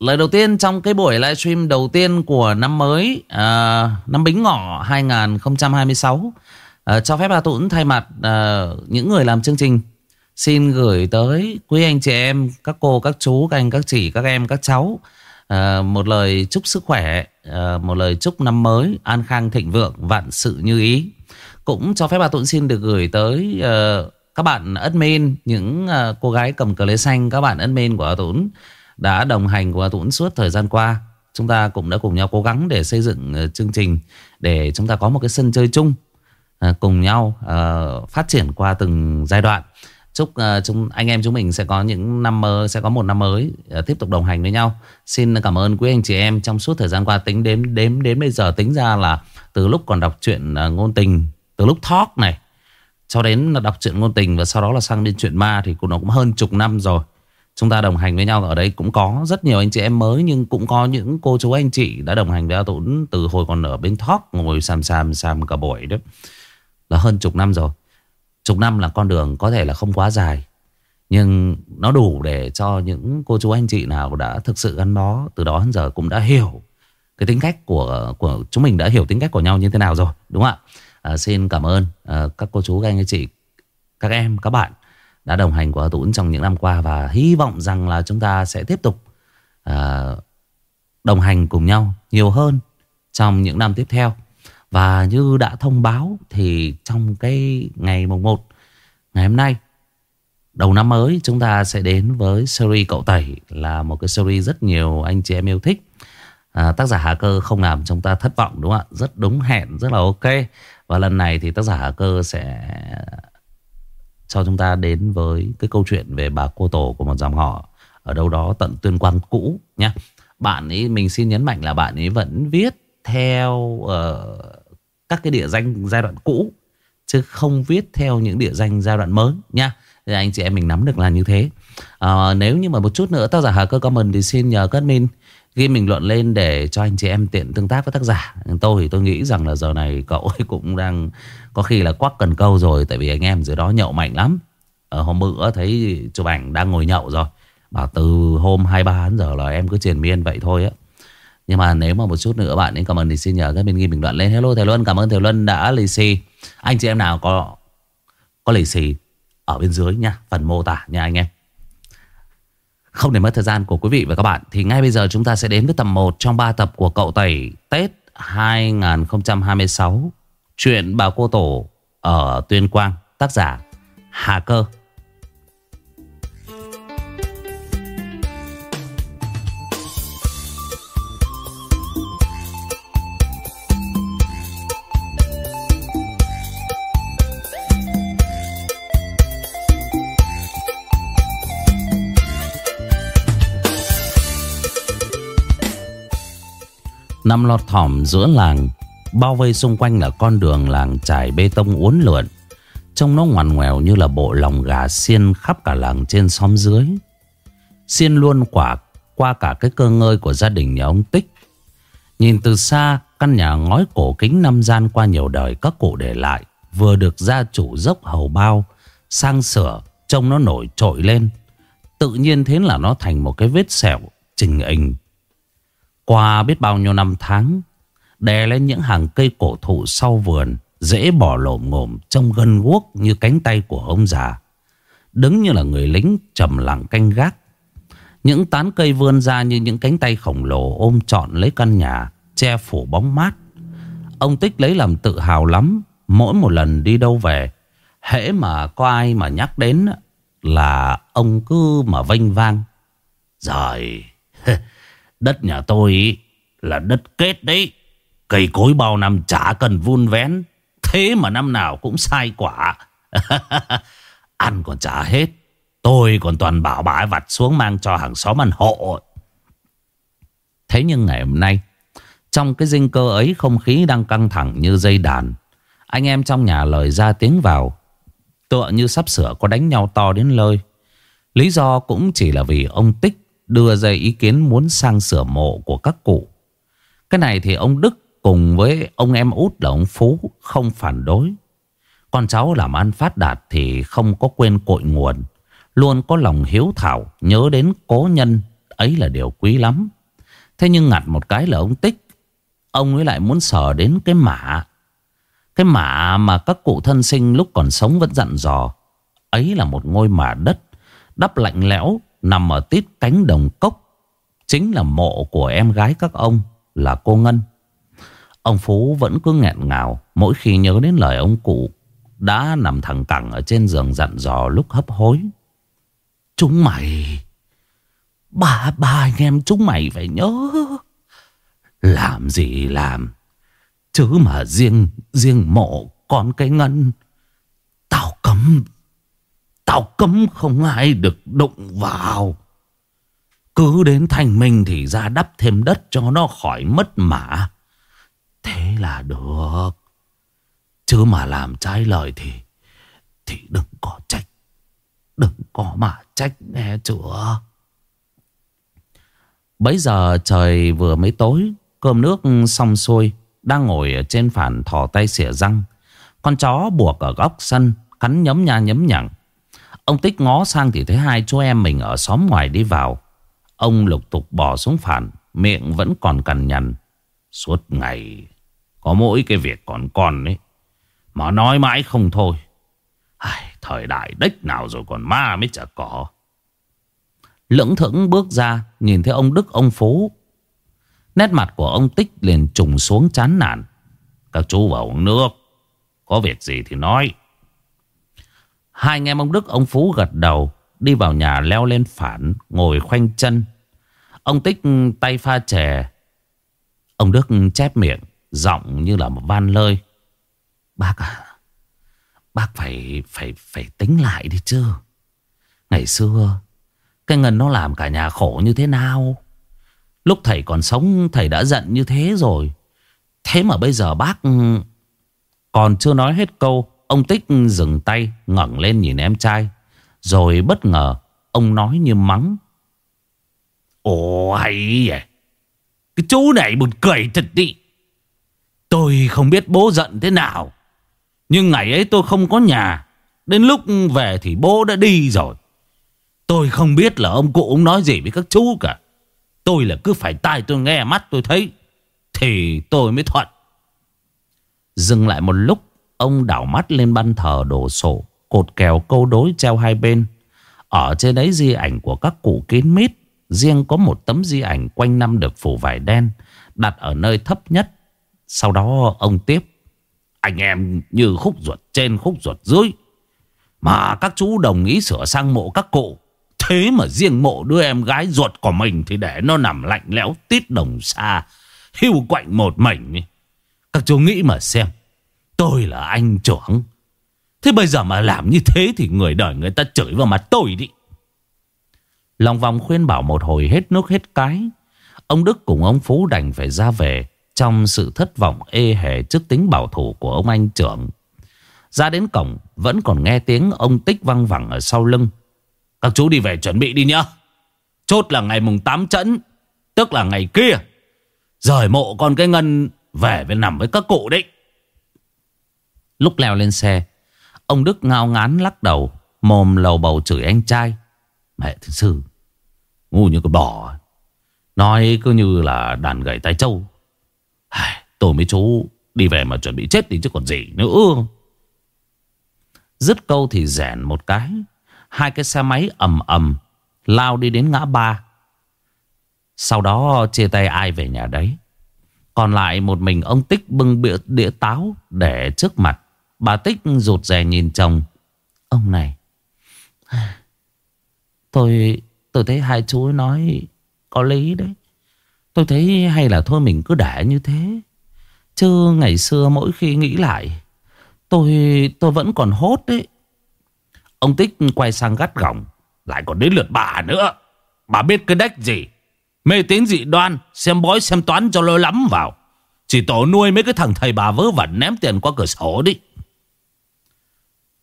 Lời đầu tiên trong cái buổi livestream đầu tiên của năm mới à, Năm Bính Ngọ 2026 à, Cho phép bà Tuấn thay mặt à, những người làm chương trình Xin gửi tới quý anh chị em, các cô, các chú, các anh, các chị, các em, các cháu à, Một lời chúc sức khỏe, à, một lời chúc năm mới an khang thịnh vượng, vạn sự như ý. Cũng cho phép bà Tuấn xin được gửi tới à, các bạn admin, những à, cô gái cầm cờ lê xanh, các bạn admin của bà Tũng đã đồng hành của Tuấn suốt thời gian qua. Chúng ta cũng đã cùng nhau cố gắng để xây dựng ờ, chương trình để chúng ta có một cái sân chơi chung ờ, cùng nhau ờ, phát triển qua từng giai đoạn. Chúc chúng anh em chúng mình sẽ có những năm mới sẽ có một năm mới tiếp tục đồng hành với nhau. Xin cảm ơn quý anh chị em trong suốt thời gian qua tính đến đến đến bây giờ tính ra là từ lúc còn đọc truyện ngôn tình, từ lúc talk này cho đến là đọc truyện ngôn tình và sau đó là sang đến chuyện ma thì cũng nó cũng hơn chục năm rồi. Chúng ta đồng hành với nhau ở đây cũng có rất nhiều anh chị em mới Nhưng cũng có những cô chú anh chị đã đồng hành với A Tuấn Từ hồi còn ở bên Thóc Ngồi xàm xàm xàm cả buổi đó Là hơn chục năm rồi. Chục năm là con đường có thể là không quá dài Nhưng nó đủ để cho những cô chú anh chị nào đã thực sự gắn bó Từ đó đến giờ cũng đã hiểu Cái tính cách của của chúng mình đã hiểu tính cách của nhau như thế nào rồi Đúng không ạ? À, Xin cảm ơn à, các cô chú, các anh, các chị Các em, các bạn đã đồng hành của Tuấn trong những năm qua và hy vọng rằng là chúng ta sẽ tiếp tục à, đồng hành cùng nhau nhiều hơn trong những năm tiếp theo. Và như đã thông báo thì trong cái ngày mùng 1 ngày hôm nay đầu năm mới chúng ta sẽ đến với series Cậu Tẩy là một cái series rất nhiều anh chị em yêu thích. À, tác giả Hà Cơ không làm chúng ta thất vọng đúng không ạ? Rất đúng hẹn, rất là ok. Và lần này thì tác giả Hà Cơ sẽ cho chúng ta đến với cái câu chuyện về bà cô tổ của một dòng họ ở đâu đó tận tuyên quang cũ nhé. Bạn ấy mình xin nhấn mạnh là bạn ấy vẫn viết theo uh, các cái địa danh giai đoạn cũ chứ không viết theo những địa danh giai đoạn mới nha. Thì anh chị em mình nắm được là như thế. Uh, nếu như mà một chút nữa tác giả Hà Cơ comment thì xin nhờ các admin ghi bình luận lên để cho anh chị em tiện tương tác với tác giả. Tôi thì tôi nghĩ rằng là giờ này cậu ấy cũng đang có khi là quắc cần câu rồi Tại vì anh em dưới đó nhậu mạnh lắm. Ở hôm bữa thấy chụp ảnh đang ngồi nhậu rồi. Bảo từ hôm 23 đến giờ là em cứ triền miên vậy thôi á. Nhưng mà nếu mà một chút nữa bạn ấy cảm ơn thì xin nhờ các bên ghi bình luận lên. Hello Thầy Luân, cảm ơn Thầy Luân đã lì xì Anh chị em nào có có lì xì ở bên dưới nha Phần mô tả nha anh em. Không để mất thời gian của quý vị và các bạn, Thì ngay bây giờ chúng ta sẽ đến với tập 1 trong 3 tập của Cậu Tẩy Tết 2026 Chuyện bà cô tổ ở Tuyên Quang, Tác giả Hà Cơ. Năm lọt thỏm giữa làng, Bao vây xung quanh là con đường làng trải bê tông uốn lượn. Trông nó ngoằn ngoèo như là bộ lòng gà xiên khắp cả làng trên xóm dưới. Xiên luôn quả qua cả cái cơ ngơi của gia đình nhà ông Tích. Nhìn từ xa, căn nhà ngói cổ kính năm gian qua nhiều đời các cụ để lại, Vừa được gia chủ dốc hầu bao, sang sửa, Trông nó nổi trội lên. Tự nhiên thế là nó thành một cái vết sẹo, trình hình. Qua biết bao nhiêu năm tháng, Đè lên những hàng cây cổ thụ sau vườn, Dễ bỏ lộm ngổm Trông gân guốc như cánh tay của ông già. Đứng như là người lính trầm lặng canh gác. Những tán cây vươn ra như những cánh tay khổng lồ Ôm trọn lấy căn nhà, Che phủ bóng mát. Ông Tích lấy làm tự hào lắm, Mỗi một lần đi đâu về, Hễ mà có ai mà nhắc đến Là ông cứ mà vênh vang. Rồi Đất nhà tôi là đất kết đấy. Cây cối bao năm chả cần vun vén, Thế mà năm nào cũng sai quả. Ăn còn chả hết, Tôi còn toàn bảo bà vặt xuống mang cho hàng xóm ăn hộ. Thế nhưng ngày hôm nay, Trong cái dinh cơ ấy không khí đang căng thẳng như dây đàn, Anh em trong nhà lời ra tiếng vào. Tựa như sắp sửa có đánh nhau to đến lơi. Lý do cũng chỉ là vì ông Tích đưa ra ý kiến muốn sang sửa mộ của các cụ Cái này thì ông Đức cùng với ông em út là ông Phú không phản đối. Con cháu làm ăn phát đạt thì không có quên cội nguồn. Luôn có lòng hiếu thảo, nhớ đến cố nhân, Ấy là điều quý lắm Thế nhưng ngặt một cái là ông Tích, Ông ấy lại muốn sờ đến cái mả Cái mả mà các cụ thân sinh lúc còn sống vẫn dặn dò, Ấy là một ngôi mả đất, Đắp lạnh lẽo Nằm ở tít cánh đồng cốc, Chính là mộ của em gái các ông Là cô Ngân. Ông Phú vẫn cứ nghẹn ngào Mỗi khi nhớ đến lời ông cụ Đã nằm thẳng cẳng ở trên giường dặn dò lúc hấp hối. Chúng mày, Ba ba anh em chúng mày phải nhớ. Làm gì làm, Chứ mà riêng Riêng mộ con cái ngân, Tao cấm Tao cấm không ai được đụng vào. Cứ đến thành minh thì ra đắp thêm đất cho nó khỏi mất mã. Thế là được. Chứ mà làm trái lời thì Thì đừng có trách. Đừng có mà trách nghe chưa Bấy giờ trời vừa mới tối, Cơm nước xong xuôi, Đang ngồi ở trên phản thò tay xỉa răng. Con chó buộc ở góc sân, Cắn nhấm nha nhấm nhẳng Ông Tích ngó sang thì thấy hai chú em mình ở xóm ngoài đi vào. Ông lục tục bỏ xuống phản Miệng vẫn còn cằn nhằn. Suốt ngày Có mỗi cái việc còn con ấy Mà nói mãi không thôi. Ai, Thời đại đếch nào rồi còn ma mới chả có. Lưỡng thững bước ra Nhìn thấy ông Đức ông Phú. Nét mặt của ông Tích liền trùng xuống chán nản. Các chú vào uống nước Có việc gì thì nói. Hai anh em ông Đức, ông Phú gật đầu, Đi vào nhà leo lên phản, Ngồi khoanh chân. Ông Tích ừ, tay pha chè. Ông Đức ừ, chép miệng, Giọng như là một van lơi. Bác à Bác phải phải phải tính lại đi chứ. Ngày xưa, Cái ngân nó làm cả nhà khổ như thế nào? Lúc thầy còn sống, Thầy đã giận như thế rồi. Thế mà bây giờ bác ừ, Còn chưa nói hết câu Ông Tích dừng tay, ngẩng lên nhìn em trai, Rồi bất ngờ Ông nói như mắng. Ồ, hay vậy. Cái chú này buồn cười thật đi. Tôi không biết bố giận thế nào, Nhưng ngày ấy tôi không có nhà. Đến lúc về thì bố đã đi rồi. Tôi không biết là ông cụ ông nói gì với các chú cả. Tôi là cứ phải tai tôi nghe mắt tôi thấy, Thì tôi mới thuận. Dừng lại một lúc Ông đảo mắt lên ban thờ đổ sổ Cột kèo câu đối treo hai bên. Ở trên đấy di ảnh của các cụ kín mít, Riêng có một tấm di ảnh quanh năm được phủ vải đen, Đặt ở nơi thấp nhất. Sau đó ông tiếp, Anh em như khúc ruột trên khúc ruột dưới, Mà các chú đồng ý sửa sang mộ các cụ. Thế mà riêng mộ đứa em gái ruột của mình Thì để nó nằm lạnh lẽo tít đồng xa, Hưu quạnh một mảnh. Các chú nghĩ mà xem Tôi là anh trưởng. Thế bây giờ mà làm như thế Thì người đời người ta chửi vào mặt tôi đi. Lòng vòng khuyên bảo một hồi hết nước hết cái. Ông Đức cùng ông Phú đành phải ra về Trong sự thất vọng ê hề trước tính bảo thủ của ông anh trưởng. Ra đến cổng, Vẫn còn nghe tiếng ông Tích văng vẳng ở sau lưng. Các chú đi về chuẩn bị đi nhá. Chốt là ngày mùng 8 trận Tức là ngày kia. Rời mộ con cái ngân Về với nằm với các cụ đấy. Lúc leo lên xe. Ông Đức ngao ngán lắc đầu, Mồm lầu bầu chửi anh trai. Mẹ thực sự, Ngu như con bò à? Nói cứ như là đàn gầy tay trâu. Tôi mấy chú Đi về mà chuẩn bị chết đi chứ còn gì nữa. Dứt câu thì rèn một cái. Hai cái xe máy ầm ầm Lao đi đến ngã ba. Sau đó chia tay ai về nhà đấy. Còn lại một mình ông Tích bưng bịa đĩa táo Để trước mặt. Bà Tích rụt rè nhìn chồng. Ông này. Tôi tôi thấy hai chú nói có lý đấy. Tôi thấy hay là thôi mình cứ để như thế. Chứ ngày xưa mỗi khi nghĩ lại, Tôi tôi vẫn còn hốt đấy. Ông Tích quay sang gắt gỏng. Lại còn đến lượt bà nữa. Bà biết cái đách gì? Mê tín dị đoan, Xem bói, xem toán cho lôi lắm vào. Chỉ tổ nuôi mấy cái thằng thầy bà vớ vẩn ném tiền qua cửa sổ đi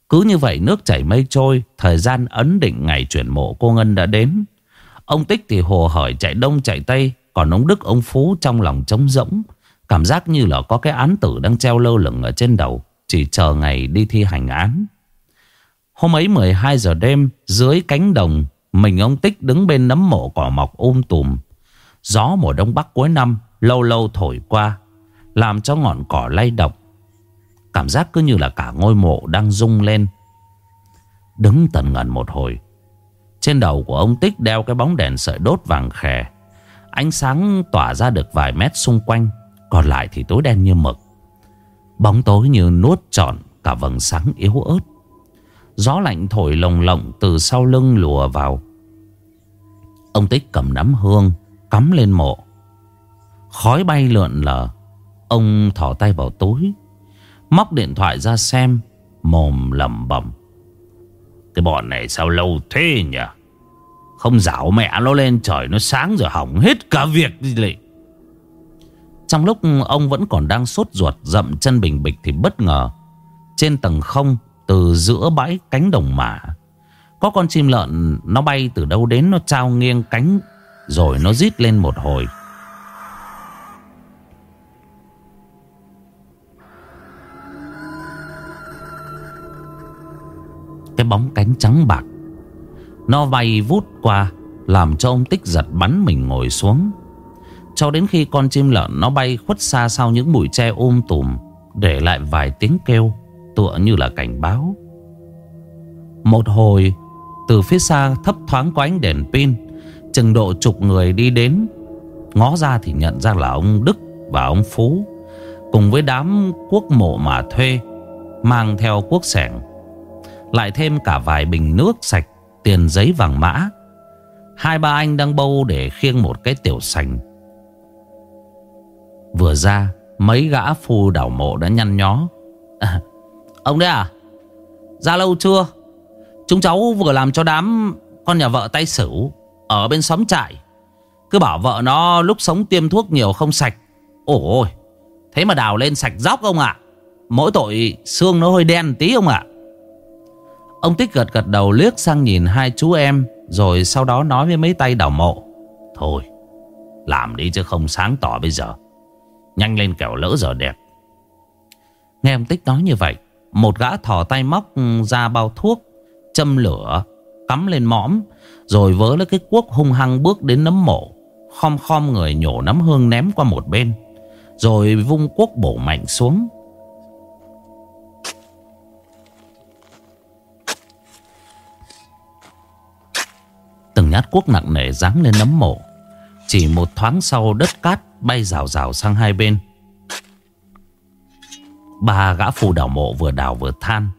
cứ như vậy nước chảy mây trôi, Thời gian ấn định ngày chuyển mộ cô Ngân đã đến. Ông Tích thì hồ hởi chạy đông chạy tây, Còn ông Đức, ông Phú trong lòng trống rỗng. Cảm giác như là có cái án tử đang treo lơ lửng ở trên đầu, Chỉ chờ ngày đi thi hành án. Hôm ấy 12 giờ đêm, Dưới cánh đồng, Mình ông Tích đứng bên nấm mộ cỏ mọc ôm tùm. Gió mùa đông bắc cuối năm, Lâu lâu thổi qua, Làm cho ngọn cỏ lay động. Cảm giác cứ như là cả ngôi mộ đang rung lên. Đứng tần ngần một hồi, Trên đầu của ông Tích đeo cái bóng đèn sợi đốt vàng khè. Ánh sáng tỏa ra được vài mét xung quanh, Còn lại thì tối đen như mực. Bóng tối như nuốt trọn cả vầng sáng yếu ớt. Gió lạnh thổi lồng lộng từ sau lưng lùa vào. Ông Tích cầm nắm hương, Cắm lên mộ. Khói bay lượn lờ, Ông thỏ tay vào túi. Móc điện thoại ra xem, Mồm lẩm bẩm. Cái bọn này sao lâu thế nhỉ? Không dảo mẹ nó lên trời, Nó sáng rồi hỏng hết cả việc đi lệ Trong lúc ông vẫn còn đang sốt ruột, Dậm chân bình bịch thì bất ngờ, Trên tầng không, Từ giữa bãi cánh đồng mã Có con chim lợn, Nó bay từ đâu đến, Nó trao nghiêng cánh, Rồi nó rít lên một hồi. Cái bóng cánh trắng bạc. Nó bay vút qua, Làm cho ông Tích giật bắn mình ngồi xuống. Cho đến khi con chim lợn Nó bay khuất xa sau những bụi tre ôm tùm, Để lại vài tiếng kêu, Tựa như là cảnh báo. Một hồi, Từ phía xa thấp thoáng có ánh đèn pin, Chừng độ chục người đi đến. Ngó ra thì nhận ra là ông Đức và ông Phú, Cùng với đám quốc mộ mà thuê, Mang theo quốc sẻng lại thêm cả vài bình nước sạch Tiền giấy vàng mã. Hai ba anh đang bâu để khiêng một cái tiểu sành. Vừa ra Mấy gã phu đảo mộ đã nhăn nhó. À, Ông đấy à Ra lâu chưa? Chúng cháu vừa làm cho đám Con nhà vợ tay sửu Ở bên xóm trại. Cứ bảo vợ nó lúc sống tiêm thuốc nhiều không sạch. Ôi Thế mà đào lên sạch dốc ông ạ. Mỗi tội xương nó hơi đen tí ông ạ. Ông Tích gật gật đầu liếc sang nhìn hai chú em, Rồi sau đó nói với mấy tay đào mộ. Thôi, Làm đi chứ không sáng tỏ bây giờ. Nhanh lên kẻo lỡ giờ đẹp. Nghe ông Tích nói như vậy, Một gã thò tay móc ra bao thuốc, Châm lửa, Cắm lên mõm, Rồi vớ lấy cái cuốc hung hăng bước đến nấm mộ, Khom khom người nhổ nấm hương ném qua một bên, Rồi vung cuốc bổ mạnh xuống. Nhát cuốc nặng nề giáng lên nấm mộ. Chỉ một thoáng sau đất cát bay rào rào sang hai bên. Ba gã phù đảo mộ vừa đào vừa than,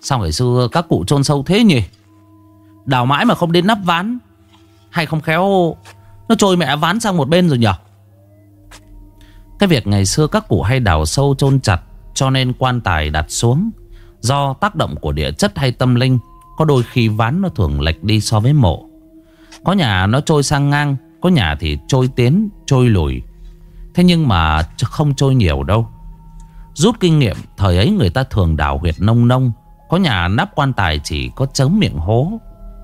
Sao ngày xưa các cụ chôn sâu thế nhỉ? Đào mãi mà không đến nắp ván. Hay không khéo Nó trôi mẹ ván sang một bên rồi nhở Cái việc ngày xưa các cụ hay đào sâu chôn chặt Cho nên quan tài đặt xuống Do tác động của địa chất hay tâm linh Có đôi khi ván nó thường lệch đi so với mộ có nhà nó trôi sang ngang Có nhà thì trôi tiến, trôi lùi. Thế nhưng mà không trôi nhiều đâu. Rút kinh nghiệm Thời ấy người ta thường đào huyệt nông nông. Có nhà nắp quan tài chỉ có chấm miệng hố.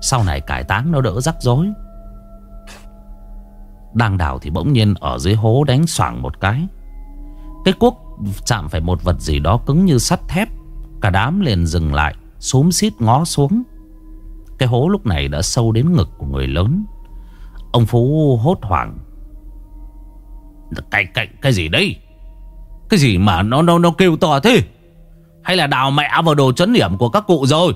Sau này cải táng nó đỡ rắc rối. Đang đào thì bỗng nhiên Ở dưới hố đánh xoảng một cái. Cái cuốc chạm phải một vật gì đó Cứng như sắt thép. Cả đám liền dừng lại Xúm xít ngó xuống cái hố lúc này đã sâu đến ngực của người lớn. Ông Phú hốt hoảng. Cái, cái, cái gì đây Cái gì mà nó, nó, nó kêu to thế? Hay là đào mẹ vào đồ chấn điểm của các cụ rồi?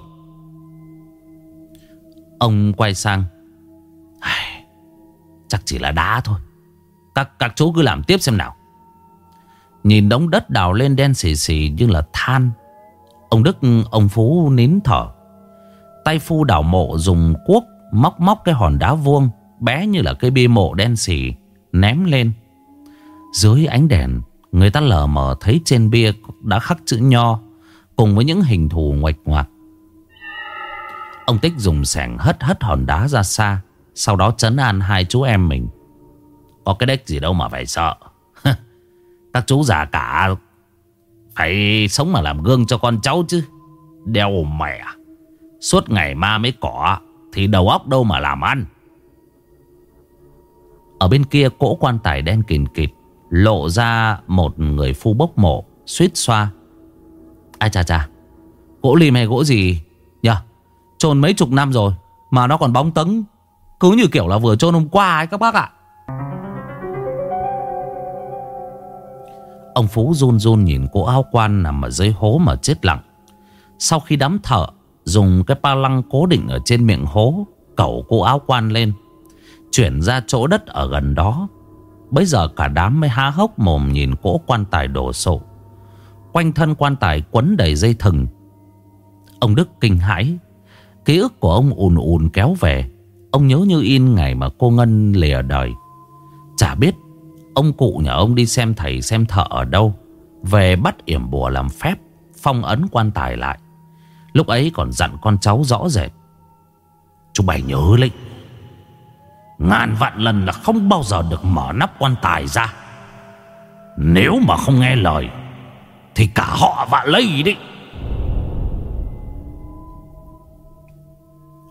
Ông quay sang. Chắc chỉ là đá thôi. Các, các chú cứ làm tiếp xem nào. Nhìn đống đất đào lên đen xì xì như là than. Ông Đức ông Phú nín thở. Tay phu đảo mộ dùng cuốc móc móc cái hòn đá vuông bé như là cây bia mộ đen xỉ ném lên. Dưới ánh đèn, người ta lờ mờ thấy trên bia đã khắc chữ nho cùng với những hình thù ngoạch ngoạc. Ông Tích dùng sẻng hất hất hòn đá ra xa, sau đó chấn an hai chú em mình. Có cái đếch gì đâu mà phải sợ. Các chú già cả phải sống mà làm gương cho con cháu chứ. Đeo mẹ. À? Suốt ngày ma mới cỏ, Thì đầu óc đâu mà làm ăn. Ở bên kia, cỗ quan tài đen kìn kịt, Lộ ra một người phu bốc mộ, Suýt xoa. Ai cha cha Gỗ lim hay gỗ gì? Nhờ Trồn mấy chục năm rồi, Mà nó còn bóng tấn. Cứ như kiểu là vừa trôn hôm qua ấy các bác ạ. Ông Phú run run nhìn cô áo quan nằm ở dưới hố mà chết lặng. Sau khi đám thở Dùng cái pa lăng cố định ở trên miệng hố, Cẩu cô áo quan lên, Chuyển ra chỗ đất ở gần đó. Bây giờ cả đám mới há hốc mồm nhìn cỗ quan tài đổ sộ. Quanh thân quan tài quấn đầy dây thừng. Ông Đức kinh hãi. Ký ức của ông ùn ùn kéo về. Ông nhớ như in ngày mà cô Ngân lìa đời. Chả biết, Ông cụ nhà ông đi xem thầy xem thợ ở đâu, Về bắt yểm bùa làm phép, Phong ấn quan tài lại. Lúc ấy còn dặn con cháu rõ rệt. Chú bày nhớ lệnh Ngàn vạn lần là không bao giờ được mở nắp quan tài ra. Nếu mà không nghe lời, Thì cả họ vạ lây đi.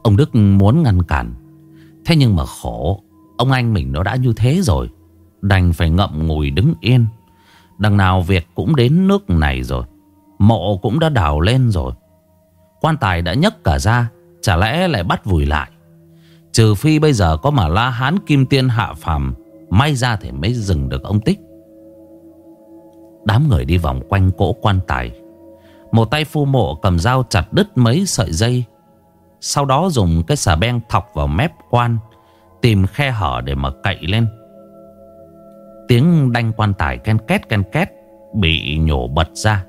Ông Đức muốn ngăn cản. Thế nhưng mà khổ, Ông anh mình nó đã như thế rồi. Đành phải ngậm ngùi đứng yên. Đằng nào việc cũng đến nước này rồi. Mộ cũng đã đào lên rồi. Quan tài đã nhấc cả ra, Chả lẽ lại bắt vùi lại? Trừ phi bây giờ có mà la hán kim tiên hạ phàm, May ra thì mới dừng được ông Tích. Đám người đi vòng quanh cỗ quan tài. Một tay phu mộ cầm dao chặt đứt mấy sợi dây. Sau đó dùng cái xà beng thọc vào mép quan, Tìm khe hở để mà cậy lên. Tiếng đanh quan tài ken két ken két Bị nhổ bật ra.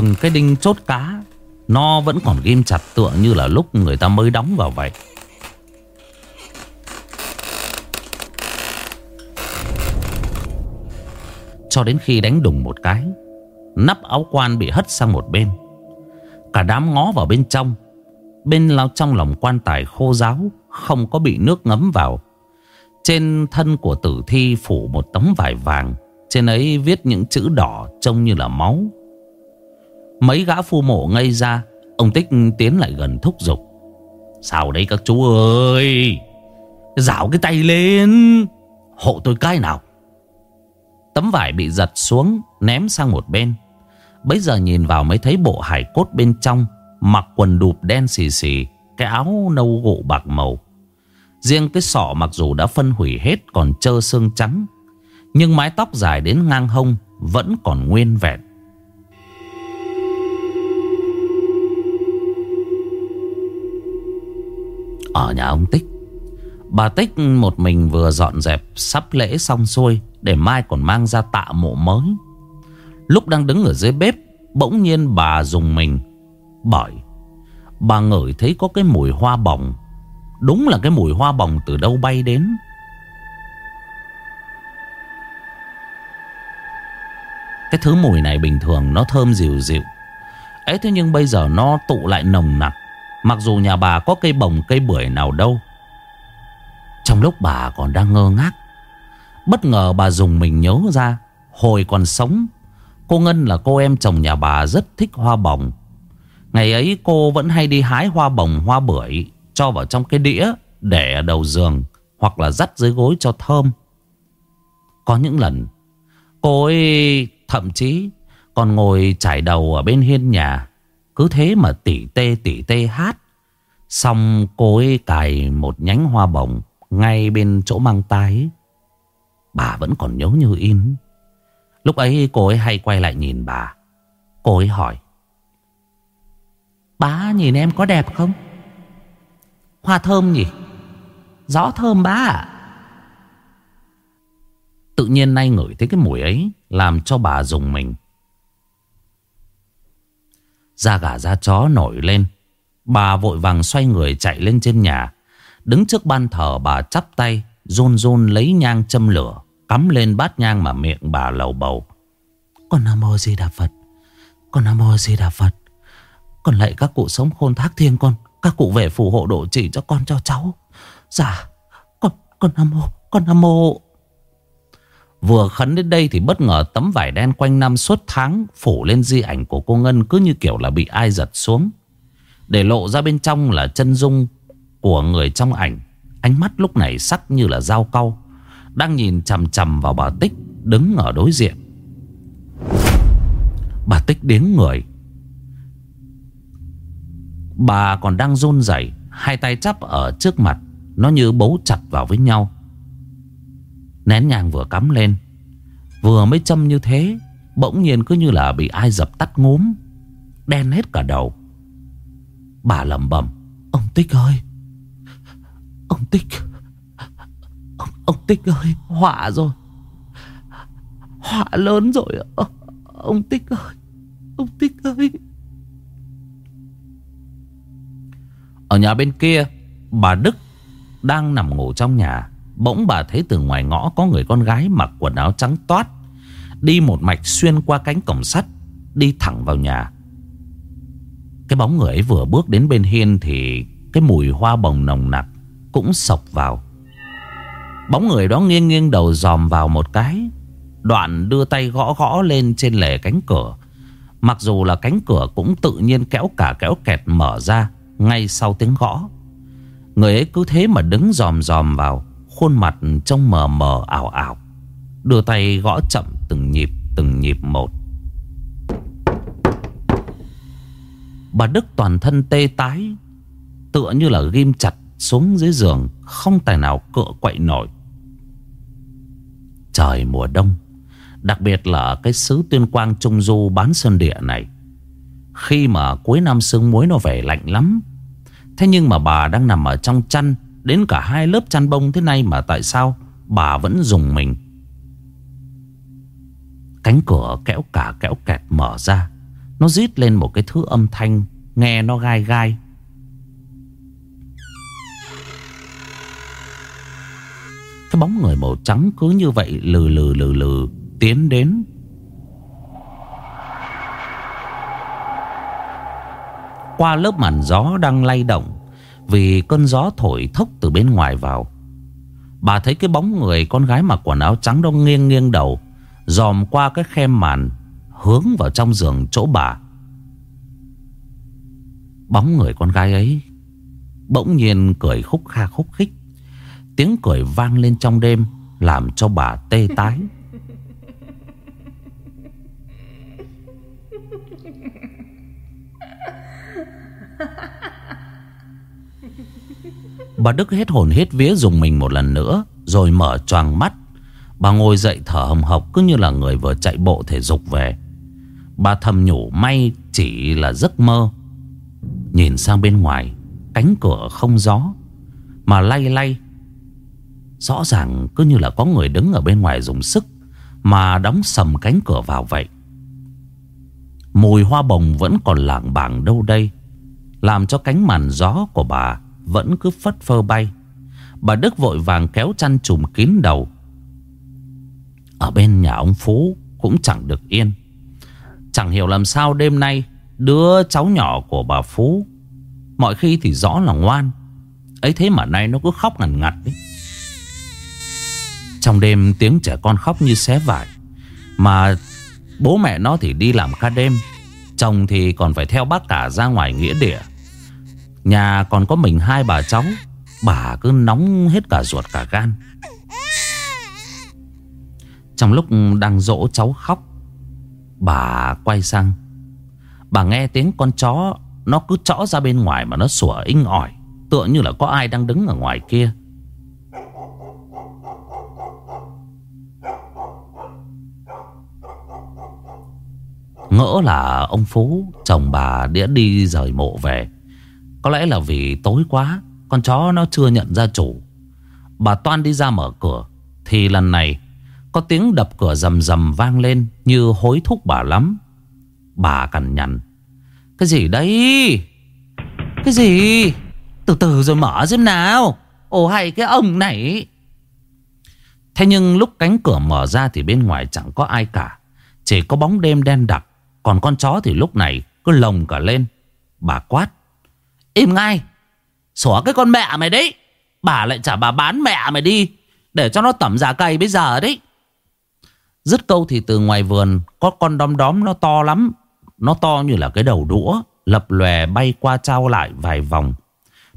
Từng cái đinh chốt cá, Nó vẫn còn ghim chặt tựa như là lúc người ta mới đóng vào vậy. Cho đến khi đánh đùng một cái, Nắp áo quan bị hất sang một bên. Cả đám ngó vào bên trong. Bên lao trong lòng quan tài khô ráo, Không có bị nước ngấm vào. Trên thân của tử thi phủ một tấm vải vàng, Trên ấy viết những chữ đỏ trông như là máu. Mấy gã phu mổ ngây ra, Ông Tích tiến lại gần thúc giục. Sao đấy các chú ơi? Dạo cái tay lên, Hộ tôi cái nào? Tấm vải bị giật xuống, Ném sang một bên. Bây giờ nhìn vào mới thấy bộ hải cốt bên trong, Mặc quần đụp đen xì xì, Cái áo nâu gỗ bạc màu. Riêng cái sọ mặc dù đã phân hủy hết Còn trơ xương trắng, Nhưng mái tóc dài đến ngang hông Vẫn còn nguyên vẹn. Ở nhà ông Tích. Bà Tích một mình vừa dọn dẹp Sắp lễ xong xuôi Để mai còn mang ra tạ mộ mới. Lúc đang đứng ở dưới bếp, Bỗng nhiên bà dùng mình Bởi Bà ngửi thấy có cái mùi hoa bồng Đúng là cái mùi hoa bồng từ đâu bay đến? Cái thứ mùi này bình thường nó thơm dịu dịu. Ấy thế nhưng bây giờ nó tụ lại nồng nặc. Mặc dù nhà bà có cây bồng, cây bưởi nào đâu, Trong lúc bà còn đang ngơ ngác, Bất ngờ bà dùng mình nhớ ra Hồi còn sống, Cô Ngân là cô em chồng nhà bà rất thích hoa bồng. Ngày ấy cô vẫn hay đi hái hoa bồng, hoa bưởi Cho vào trong cái đĩa Để ở đầu giường Hoặc là dắt dưới gối cho thơm. Có những lần, Cô ấy thậm chí Còn ngồi trải đầu ở bên hiên nhà cứ thế mà tỉ tê tỉ tê hát. Xong cô ấy cài một nhánh hoa bồng Ngay bên chỗ mang tay Bà vẫn còn nhớ như in. Lúc ấy cô ấy hay quay lại nhìn bà. Cô ấy hỏi, Bá nhìn em có đẹp không? Hoa thơm nhỉ? Gió thơm bá ạ. Tự nhiên nay ngửi thấy cái mùi ấy Làm cho bà dùng mình. Da gà da chó nổi lên. Bà vội vàng xoay người chạy lên trên nhà. Đứng trước ban thờ bà chắp tay run run lấy nhang châm lửa Cắm lên bát nhang mà miệng bà lầu bầu. Con Nam Mô Di Đà Phật Con Nam Mô Di Đà Phật. Con lạy các cụ sống khôn thác thiên con Các cụ về phù hộ độ chỉ cho con cho cháu. Dạ Con, con Nam Mô Con Nam Mô. Vừa khấn đến đây thì bất ngờ tấm vải đen quanh năm suốt tháng phủ lên di ảnh của cô Ngân cứ như kiểu là bị ai giật xuống. Để lộ ra bên trong là chân dung của người trong ảnh. Ánh mắt lúc này sắc như là dao cau. Đang nhìn chầm chầm vào bà Tích đứng ở đối diện. Bà tích đến người Bà còn đang run rẩy, Hai tay chắp ở trước mặt, Nó như bấu chặt vào với nhau Nén nhang vừa cắm lên. Vừa mới châm như thế Bỗng nhiên cứ như là bị ai dập tắt ngốm Đen hết cả đầu. Bà lầm bầm Ông Tích ơi Ông Tích Ông, ông Tích ơi Họa rồi Họa lớn rồi Ông Tích ơi Ông Tích ơi. Ở nhà bên kia Bà Đức đang nằm ngủ trong nhà. Bỗng bà thấy từ ngoài ngõ có người con gái mặc quần áo trắng toát, Đi một mạch xuyên qua cánh cổng sắt, Đi thẳng vào nhà. Cái bóng người ấy vừa bước đến bên hiên Thì cái mùi hoa bồng nồng nặc Cũng sộc vào. Bóng người đó nghiêng nghiêng đầu dòm vào một cái, Đoạn đưa tay gõ gõ lên trên lề cánh cửa. Mặc dù là cánh cửa cũng tự nhiên kéo cả kéo kẹt mở ra Ngay sau tiếng gõ. Người ấy cứ thế mà đứng dòm dòm vào. Khuôn mặt trông mờ mờ ảo ảo, Đưa tay gõ chậm từng nhịp từng nhịp một. Bà Đức toàn thân tê tái, Tựa như là ghim chặt xuống dưới giường, Không tài nào cựa quậy nổi. Trời mùa đông, Đặc biệt là cái xứ tuyên quang trung du bán sơn địa này. Khi mà cuối năm sương muối nó về lạnh lắm, Thế nhưng mà bà đang nằm ở trong chăn Đến cả hai lớp chăn bông thế này mà tại sao bà vẫn dùng mình? Cánh cửa kéo cả kéo kẹt mở ra. Nó rít lên một cái thứ âm thanh, Nghe nó gai gai. Cái bóng người màu trắng cứ như vậy lừ lừ lừ lừ tiến đến. Qua lớp màn gió đang lay động vì cơn gió thổi thốc từ bên ngoài vào. Bà thấy cái bóng người con gái mặc quần áo trắng đông nghiêng nghiêng đầu, Dòm qua cái khe màn, Hướng vào trong giường chỗ bà. Bóng người con gái ấy Bỗng nhiên cười khúc kha khúc khích. Tiếng cười vang lên trong đêm, Làm cho bà tê tái. Bà Đức hết hồn hết vía dùng mình một lần nữa, Rồi mở choàng mắt. Bà ngồi dậy thở hồng hộc Cứ như là người vừa chạy bộ thể dục về. Bà thầm nhủ, may chỉ là giấc mơ. Nhìn sang bên ngoài, Cánh cửa không gió, Mà lay lay. Rõ ràng cứ như là có người đứng ở bên ngoài dùng sức Mà đóng sầm cánh cửa vào vậy. Mùi hoa bồng vẫn còn lảng bảng đâu đây, Làm cho cánh màn gió của bà vẫn cứ phất phơ bay. Bà Đức vội vàng kéo chăn trùm kín đầu. Ở bên nhà ông Phú Cũng chẳng được yên. Chẳng hiểu làm sao đêm nay Đứa cháu nhỏ của bà Phú, Mọi khi thì rõ là ngoan. Ấy thế mà nay nó cứ khóc ngằn ngặt ấy. Trong đêm tiếng trẻ con khóc như xé vải, Mà bố mẹ nó thì đi làm ca đêm, Chồng thì còn phải theo bác cả ra ngoài nghĩa địa. Nhà còn có mình hai bà cháu, Bà cứ nóng hết cả ruột cả gan. Trong lúc đang dỗ cháu khóc, Bà quay sang. Bà nghe tiếng con chó, Nó cứ chõ ra bên ngoài mà nó sủa inh ỏi, Tựa như là có ai đang đứng ở ngoài kia. Ngỡ là ông Phú Chồng bà đã đi rời mộ về. Có lẽ là vì tối quá, Con chó nó chưa nhận ra chủ. Bà Toan đi ra mở cửa, Thì lần này, Có tiếng đập cửa rầm rầm vang lên Như hối thúc bà lắm. Bà cằn nhằn, Cái gì đấy? Cái gì? Từ từ rồi mở xem nào. Ồ, hay cái ông này. Thế nhưng lúc cánh cửa mở ra Thì bên ngoài chẳng có ai cả, Chỉ có bóng đêm đen đặc. Còn con chó thì lúc này cứ lồng cả lên. Bà quát. Im ngay. Xóa cái con mẹ mày đấy. Bà lại trả bà bán mẹ mày đi. Để cho nó tẩm giả cây bây giờ đấy. Dứt câu thì từ ngoài vườn có con đom đóm nó to lắm. Nó to như là cái đầu đũa. Lập lòe bay qua trao lại vài vòng.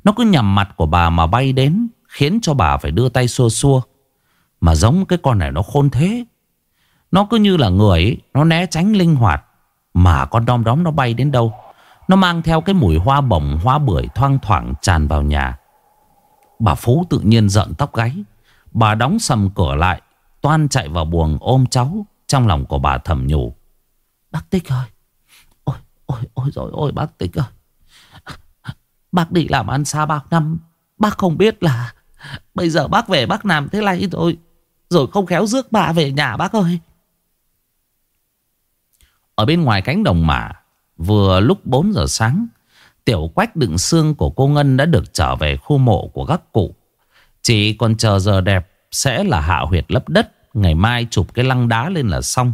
Nó cứ nhằm mặt của bà mà bay đến. Khiến cho bà phải đưa tay xua xua. Mà giống cái con này nó khôn thế. Nó cứ như là người ấy, Nó né tránh linh hoạt Mà con đom đóm nó bay đến đâu nó mang theo cái mùi hoa bồng Hoa bưởi thoang thoảng tràn vào nhà. Bà Phú tự nhiên giận tóc gáy. Bà đóng sầm cửa lại Toan chạy vào buồng ôm cháu Trong lòng của bà thầm nhủ. Bác Tích ơi Ôi ôi ôi rồi ôi bác Tích ơi. Bác đi làm ăn xa bao năm Bác không biết là Bây giờ bác về bác làm thế này rồi Rồi không khéo rước bà về nhà bác ơi. Ở bên ngoài cánh đồng mả Vừa lúc 4 giờ sáng, Tiểu quách đựng xương của cô Ngân đã được trở về khu mộ của các cụ. Chỉ còn chờ giờ đẹp Sẽ là hạ huyệt lấp đất, Ngày mai chụp cái lăng đá lên là xong.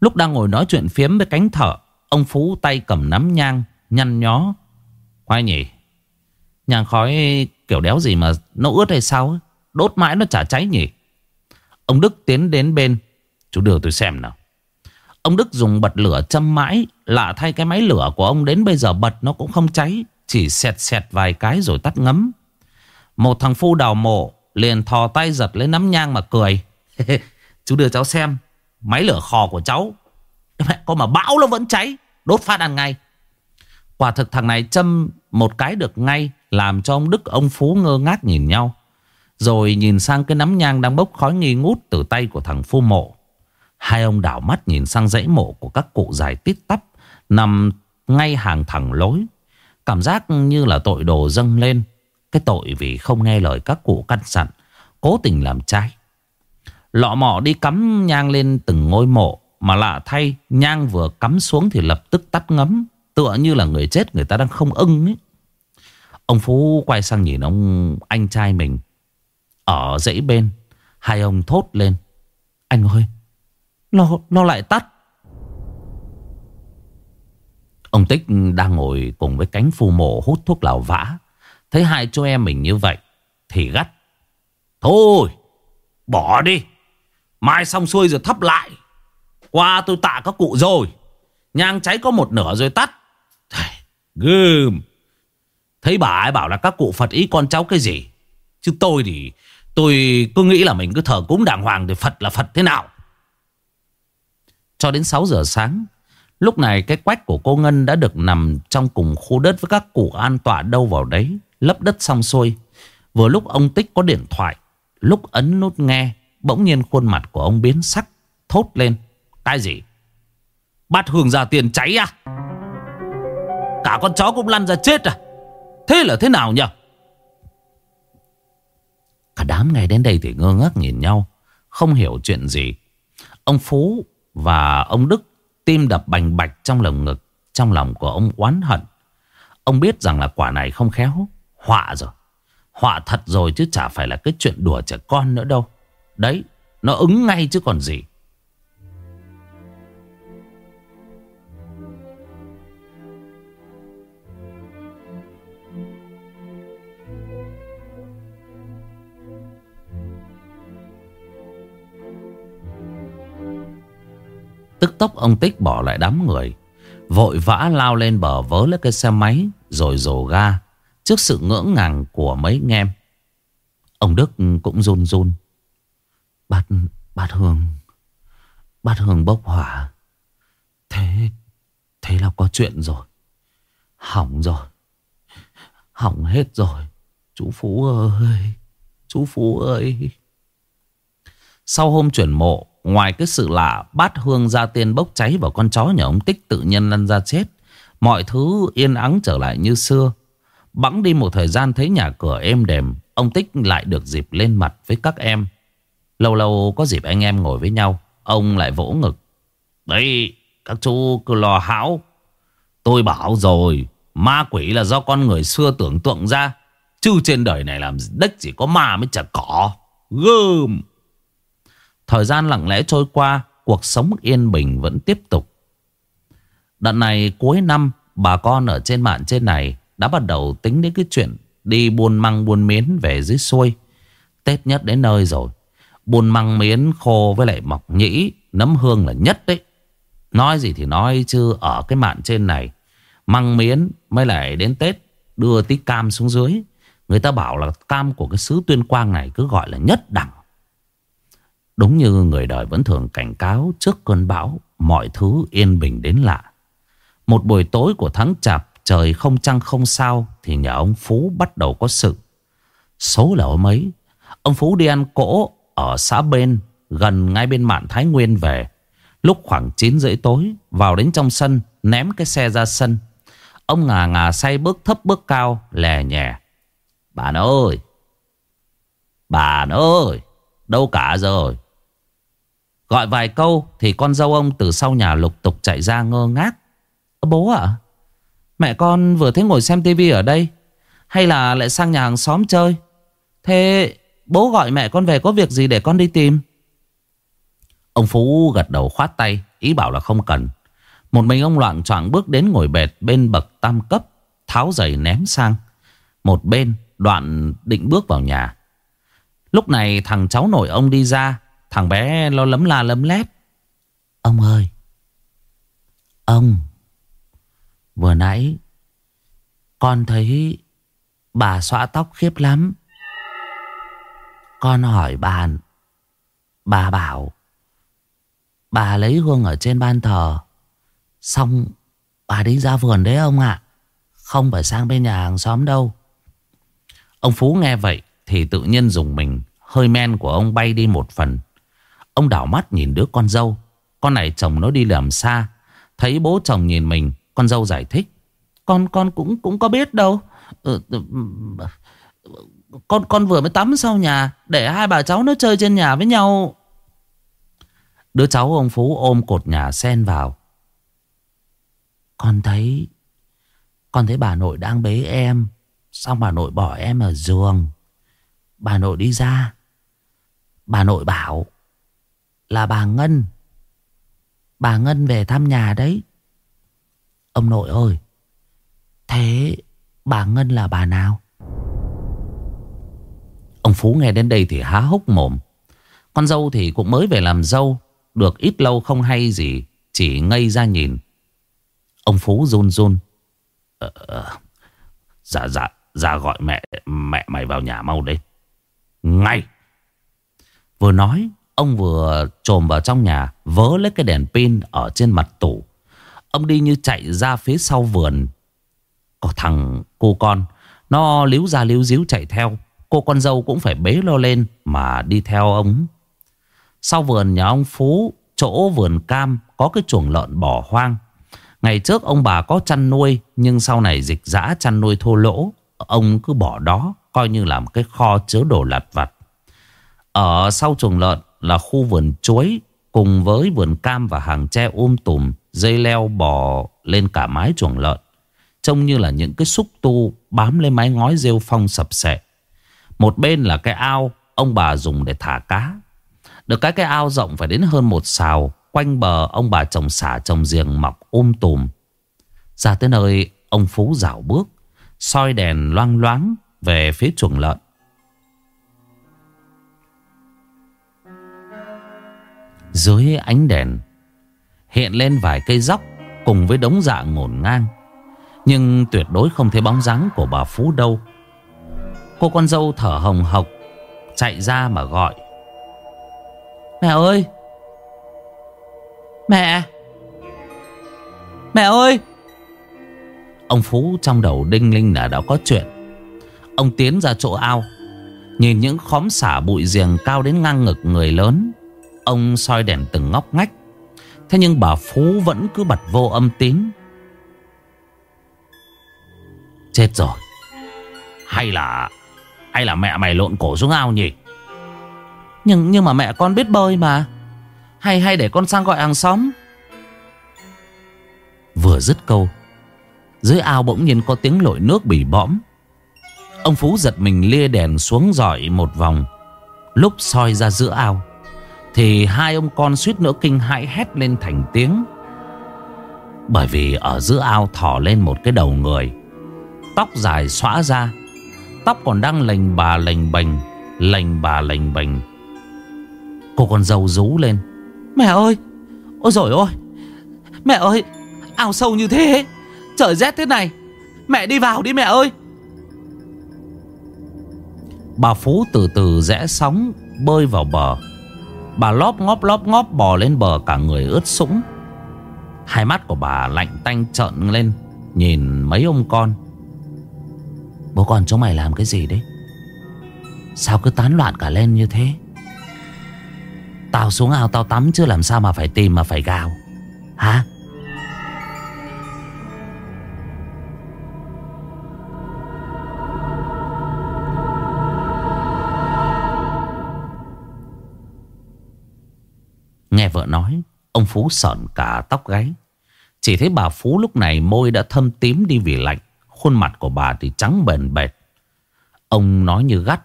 Lúc đang ngồi nói chuyện phiếm với cánh thợ, Ông Phú tay cầm nắm nhang, Nhăn nhó. Khoai nhỉ, Nhang khói kiểu đéo gì mà nó ướt hay sao Đốt mãi nó chả cháy nhỉ? Ông Đức tiến đến bên, Chú đưa tôi xem nào. Ông Đức dùng bật lửa châm mãi, Lạ thay cái máy lửa của ông đến bây giờ bật nó cũng không cháy, Chỉ xẹt xẹt vài cái rồi tắt ngấm. Một thằng phu đào mộ Liền thò tay giật lấy nắm nhang mà cười. Chú đưa cháu xem, Máy lửa khò của cháu. Mẹ, có mà bão nó vẫn cháy, Đốt phát ăn ngay. Quả thực thằng này châm một cái được ngay, Làm cho ông Đức, ông Phú ngơ ngác nhìn nhau. Rồi nhìn sang cái nắm nhang đang bốc khói nghi ngút từ tay của thằng phu mộ. Hai ông đảo mắt nhìn sang dãy mộ của các cụ dài tít tắp, Nằm ngay hàng thẳng lối. Cảm giác như là tội đồ dâng lên. Cái tội vì không nghe lời các cụ căn dặn, Cố tình làm trái. Lọ mọ đi cắm nhang lên từng ngôi mộ, Mà lạ thay, Nhang vừa cắm xuống thì lập tức tắt ngấm, Tựa như là người chết, người ta đang không ưng ấy. Ông Phú quay sang nhìn ông, anh trai mình. Ở dãy bên, Hai ông thốt lên. Anh ơi nó, nó lại tắt. Ông Tích đang ngồi cùng với cánh phu mộ hút thuốc lào vã. Thấy hai chú em mình như vậy Thì gắt. Thôi Bỏ đi. Mai xong xuôi rồi thắp lại. Qua tôi tạ các cụ rồi. Nhang cháy có một nửa rồi tắt. Gươm. Thấy bà ấy bảo là các cụ Phật ý con cháu cái gì? Chứ tôi thì Tôi cứ nghĩ là mình cứ thờ cúng đàng hoàng Thì Phật là Phật thế nào? Cho đến 6 giờ sáng, Lúc này cái quách của cô Ngân đã được nằm trong cùng khu đất với các cụ an tọa đâu vào đấy. Lấp đất xong xuôi. Vừa lúc ông Tích có điện thoại. Lúc ấn nút nghe. Bỗng nhiên khuôn mặt của ông biến sắc. Thốt lên. Cái gì? Bát hương ra tiền cháy à? Cả con chó cũng lăn ra chết à? Thế là thế nào nhỉ? Cả đám ngày đến đây thì ngơ ngác nhìn nhau. Không hiểu chuyện gì. Ông Phú và ông Đức Tim đập bành bạch trong lồng ngực, Trong lòng của ông oán hận. Ông biết rằng là quả này không khéo, Họa rồi. Họa thật rồi chứ chả phải là cái chuyện đùa trẻ con nữa đâu. Đấy, Nó ứng ngay chứ còn gì. Tức tốc ông Tích bỏ lại đám người. Vội vã lao lên bờ vớ lấy cái xe máy Rồi rồ ga Trước sự ngỡ ngàng của mấy anh em. Ông Đức cũng run run. Bát, bát Hương Bát Hương bốc hỏa. Thế Thế là có chuyện rồi. Hỏng rồi. Hỏng hết rồi. Chú Phú ơi Chú Phú ơi. Sau hôm chuyển mộ Ngoài cái sự lạ bát hương ra tiên bốc cháy vào con chó nhà ông Tích tự nhiên lăn ra chết. Mọi thứ yên ắng trở lại như xưa. Bẵng đi một thời gian thấy nhà cửa êm đềm. Ông Tích lại được dịp lên mặt với các em. Lâu lâu có dịp anh em ngồi với nhau. Ông lại vỗ ngực. Đấy, các chú cứ lo hão. Tôi bảo rồi, ma quỷ là do con người xưa tưởng tượng ra. Chứ trên đời này làm đất chỉ có ma mới chả cỏ. Gơm. Thời gian lặng lẽ trôi qua, Cuộc sống yên bình vẫn tiếp tục. Đợt này, cuối năm, Bà con ở trên mạng trên này Đã bắt đầu tính đến cái chuyện Đi buôn măng buôn miến về dưới xuôi. Tết nhất đến nơi rồi. Buôn măng miến, khô với lại mọc nhĩ, Nấm hương là nhất đấy. Nói gì thì nói chứ Ở cái mạn trên này, Măng miến mới lại đến Tết, Đưa tí cam xuống dưới. Người ta bảo là cam của cái xứ tuyên quang này Cứ gọi là nhất đẳng. Đúng như người đời vẫn thường cảnh cáo trước cơn bão mọi thứ yên bình đến lạ. Một buổi tối của tháng chạp, trời không trăng không sao thì nhà ông Phú bắt đầu có sự. Số là ông ấy. Ông Phú đi ăn cỗ ở xã bên, gần ngay bên mạn Thái Nguyên về. Lúc khoảng 9 rưỡi tối, vào đến trong sân, ném cái xe ra sân. Ông ngà ngà say bước thấp bước cao, lè nhẹ. Bạn ơi! Bạn ơi! Đâu cả rồi? Gọi vài câu thì con dâu ông từ sau nhà lục tục chạy ra ngơ ngác. Bố ạ? Mẹ con vừa thấy ngồi xem tivi ở đây. Hay là lại sang nhà hàng xóm chơi? Thế bố gọi mẹ con về có việc gì để con đi tìm? Ông Phú gật đầu khoát tay, ý bảo là không cần. Một mình ông loạn choạng bước đến ngồi bệt bên bậc tam cấp, tháo giày ném sang. Một bên, đoạn định bước vào nhà. Lúc này thằng cháu nội ông đi ra, thằng bé lo lấm la lấm lét. Ông ơi! Ông! Vừa nãy, con thấy bà xõa tóc khiếp lắm. Con hỏi bà, bà bảo Bà lấy hương ở trên ban thờ Xong bà đi ra vườn đấy ông ạ Không phải sang bên nhà hàng xóm đâu Ông Phú nghe vậy Thì tự nhiên dùng mình Hơi men của ông bay đi một phần Ông đảo mắt nhìn đứa con dâu Con này chồng nó đi làm xa Thấy bố chồng nhìn mình Con dâu giải thích Con con cũng cũng có biết đâu ừ, Con con vừa mới tắm sau nhà Để hai bà cháu nó chơi trên nhà với nhau Đứa cháu ông Phú ôm cột nhà sen vào. Con thấy... Con thấy bà nội đang bế em. Xong bà nội bỏ em ở giường. Bà nội đi ra. Bà nội bảo là bà Ngân. Bà Ngân về thăm nhà đấy. Ông nội ơi. Thế bà Ngân là bà nào? Ông Phú nghe đến đây thì há hốc mồm. Con dâu thì cũng mới về làm dâu. Được ít lâu không hay gì Chỉ ngây ra nhìn Ông Phú run run ờ, ờ Dạ dạ Dạ gọi mẹ Mẹ mày vào nhà mau đây Ngay Vừa nói Ông vừa trồm vào trong nhà, Vớ lấy cái đèn pin Ở trên mặt tủ. Ông đi như chạy ra phía sau vườn. Có thằng cô con, Nó líu ra líu díu chạy theo. Cô con dâu cũng phải bế lo lên Mà đi theo ông. Sau vườn nhà ông Phú, Chỗ vườn cam có cái chuồng lợn bỏ hoang. Ngày trước ông bà có chăn nuôi, Nhưng sau này dịch dã chăn nuôi thô lỗ, Ông cứ bỏ đó, Coi như là một cái kho chứa đồ lặt vặt. Ở sau chuồng lợn là khu vườn chuối Cùng với vườn cam và hàng tre ôm tùm, Dây leo bò lên cả mái chuồng lợn. Trông như là những cái xúc tu Bám lên mái ngói rêu phong sập sệ. Một bên là cái ao Ông bà dùng để thả cá. Được cái cái ao rộng phải đến hơn một xào, Quanh bờ ông bà trồng xả trồng giềng mọc ôm tùm. Ra tới nơi, ông Phú dạo bước, soi đèn loang loáng về phía chuồng lợn. Dưới ánh đèn, Hiện lên vài cây dốc Cùng với đống dạ ngổn ngang. Nhưng tuyệt đối không thấy bóng dáng của bà Phú đâu. Cô con dâu thở hồng hộc, Chạy ra mà gọi. Mẹ ơi! Mẹ! Mẹ ơi! Ông Phú trong đầu đinh linh là đã có chuyện. Ông tiến ra chỗ ao, Nhìn những khóm xả bụi giềng cao đến ngang ngực người lớn. Ông soi đèn từng ngóc ngách. Thế nhưng bà Phú vẫn cứ bật vô âm tín. Chết rồi. Hay là Hay là mẹ mày lộn cổ xuống ao nhỉ? Nhưng nhưng mà mẹ con biết bơi mà. Hay hay để con sang gọi hàng xóm. Vừa dứt câu, Dưới ao bỗng nhiên có tiếng lội nước bị bõm. Ông Phú giật mình lia đèn xuống dọi một vòng, Lúc soi ra giữa ao. Thì hai ông con suýt nữa kinh hãi hét lên thành tiếng. Bởi vì ở giữa ao thỏ lên một cái đầu người Tóc dài xõa ra Tóc còn đang lềnh bà lềnh bềnh Lềnh bà lềnh bềnh Cô con dâu rú lên. Mẹ ơi Ôi dồi ôi Mẹ ơi Ao sâu như thế Trời rét thế này Mẹ đi vào đi mẹ ơi. Bà Phú từ từ rẽ sóng Bơi vào bờ Bà lóp ngóp lóp ngóp bò lên bờ cả người ướt sũng. Hai mắt của bà lạnh tanh trợn lên, Nhìn mấy ông con. Bố con chúng mày làm cái gì đấy? Sao cứ tán loạn cả lên như thế? Tao xuống ao tao tắm chứ làm sao mà phải tìm mà phải gào? Hả? Vợ nói. Ông Phú sợn cả tóc gáy. Chỉ thấy bà Phú lúc này môi đã thâm tím đi vì lạnh, Khuôn mặt của bà thì trắng bền bệt. Ông nói như gắt.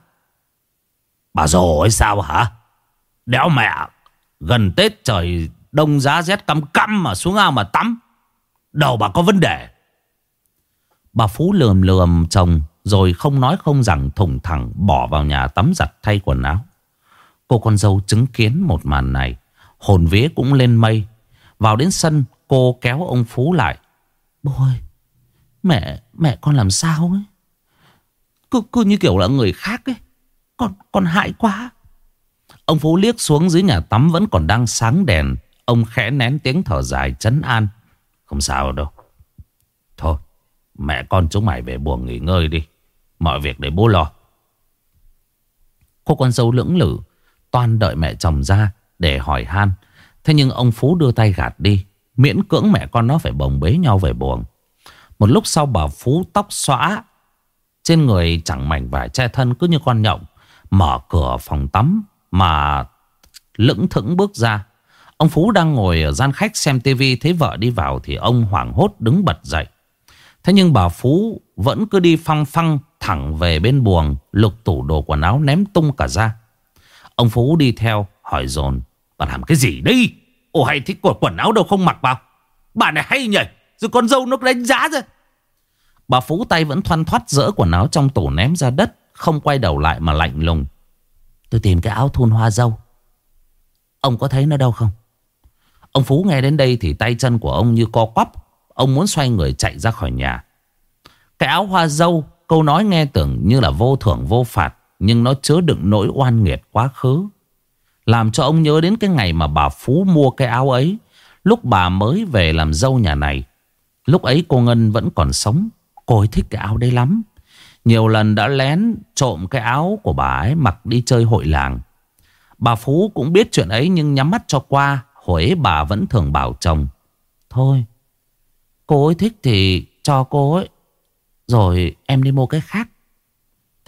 Bà rồi sao hả? Đéo mẹ, Gần Tết trời đông giá rét cắm cắm mà xuống ao mà tắm. Đầu bà có vấn đề. Bà Phú lườm lườm chồng, Rồi không nói không rằng thủng thẳng Bỏ vào nhà tắm giặt thay quần áo. Cô con dâu chứng kiến một màn này Hồn vía cũng lên mây. Vào đến sân cô kéo ông Phú lại. Bố ơi Mẹ mẹ con làm sao ấy? Cứ, cứ như kiểu là người khác ấy. Con, con hại quá. Ông Phú liếc xuống dưới nhà tắm Vẫn còn đang sáng đèn. Ông khẽ nén tiếng thở dài chấn an. Không sao đâu. Thôi mẹ con chúng mày về buồn nghỉ ngơi đi. Mọi việc để bố lo. Cô con dâu lưỡng lử Toàn đợi mẹ chồng ra để hỏi han. Thế nhưng ông Phú đưa tay gạt đi. Miễn cưỡng mẹ con nó phải bồng bế nhau về buồng. Một lúc sau bà Phú tóc xõa. Trên người chẳng mảnh vải che thân cứ như con nhộng. Mở cửa phòng tắm mà lững thững bước ra. Ông Phú đang ngồi ở gian khách xem tivi thấy vợ đi vào thì ông hoảng hốt đứng bật dậy. Thế nhưng bà Phú vẫn cứ đi phăng phăng thẳng về bên buồng, lục tủ đồ quần áo ném tung cả ra. Ông Phú đi theo, hỏi dồn Bà làm cái gì đây? Ồ hay thích quần, quần áo đâu không mặc vào. Bà này hay nhỉ Rồi con dâu nó đánh giá ra. Bà Phú tay vẫn thoăn thoát dỡ quần áo trong tủ ném ra đất Không quay đầu lại mà lạnh lùng. Tôi tìm cái áo thun hoa dâu. Ông có thấy nó đâu không? Ông Phú nghe đến đây thì tay chân của ông như co quắp. Ông muốn xoay người chạy ra khỏi nhà. Cái áo hoa dâu Câu nói nghe tưởng như là vô thưởng vô phạt Nhưng nó chứa đựng nỗi oan nghiệt quá khứ làm cho ông nhớ đến cái ngày mà bà Phú mua cái áo ấy. Lúc bà mới về làm dâu nhà này, Lúc ấy cô Ngân vẫn còn sống, Cô ấy thích cái áo đấy lắm. Nhiều lần đã lén trộm cái áo của bà ấy mặc đi chơi hội làng. Bà Phú cũng biết chuyện ấy nhưng nhắm mắt cho qua, Hồi ấy bà vẫn thường bảo chồng, Thôi, Cô ấy thích thì cho cô ấy. Rồi em đi mua cái khác.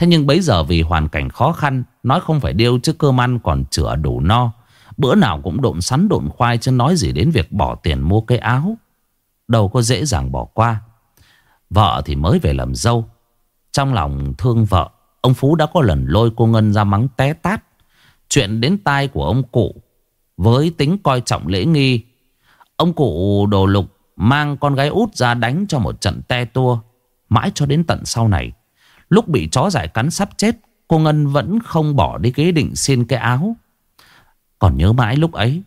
Thế nhưng bấy giờ vì hoàn cảnh khó khăn, Nói không phải điêu chứ cơm ăn còn chữa đủ no. Bữa nào cũng độn sắn độn khoai Chứ nói gì đến việc bỏ tiền mua cái áo. Đâu có dễ dàng bỏ qua. Vợ thì mới về làm dâu. Trong lòng thương vợ, Ông Phú đã có lần lôi cô Ngân ra mắng té tát. Chuyện đến tai của ông cụ, Với tính coi trọng lễ nghi. Ông cụ đồ lục Mang con gái út ra đánh cho một trận te tua. Mãi cho đến tận sau này Lúc bị chó giải cắn sắp chết, Cô Ngân vẫn không bỏ đi cái định xin cái áo. Còn nhớ mãi lúc ấy,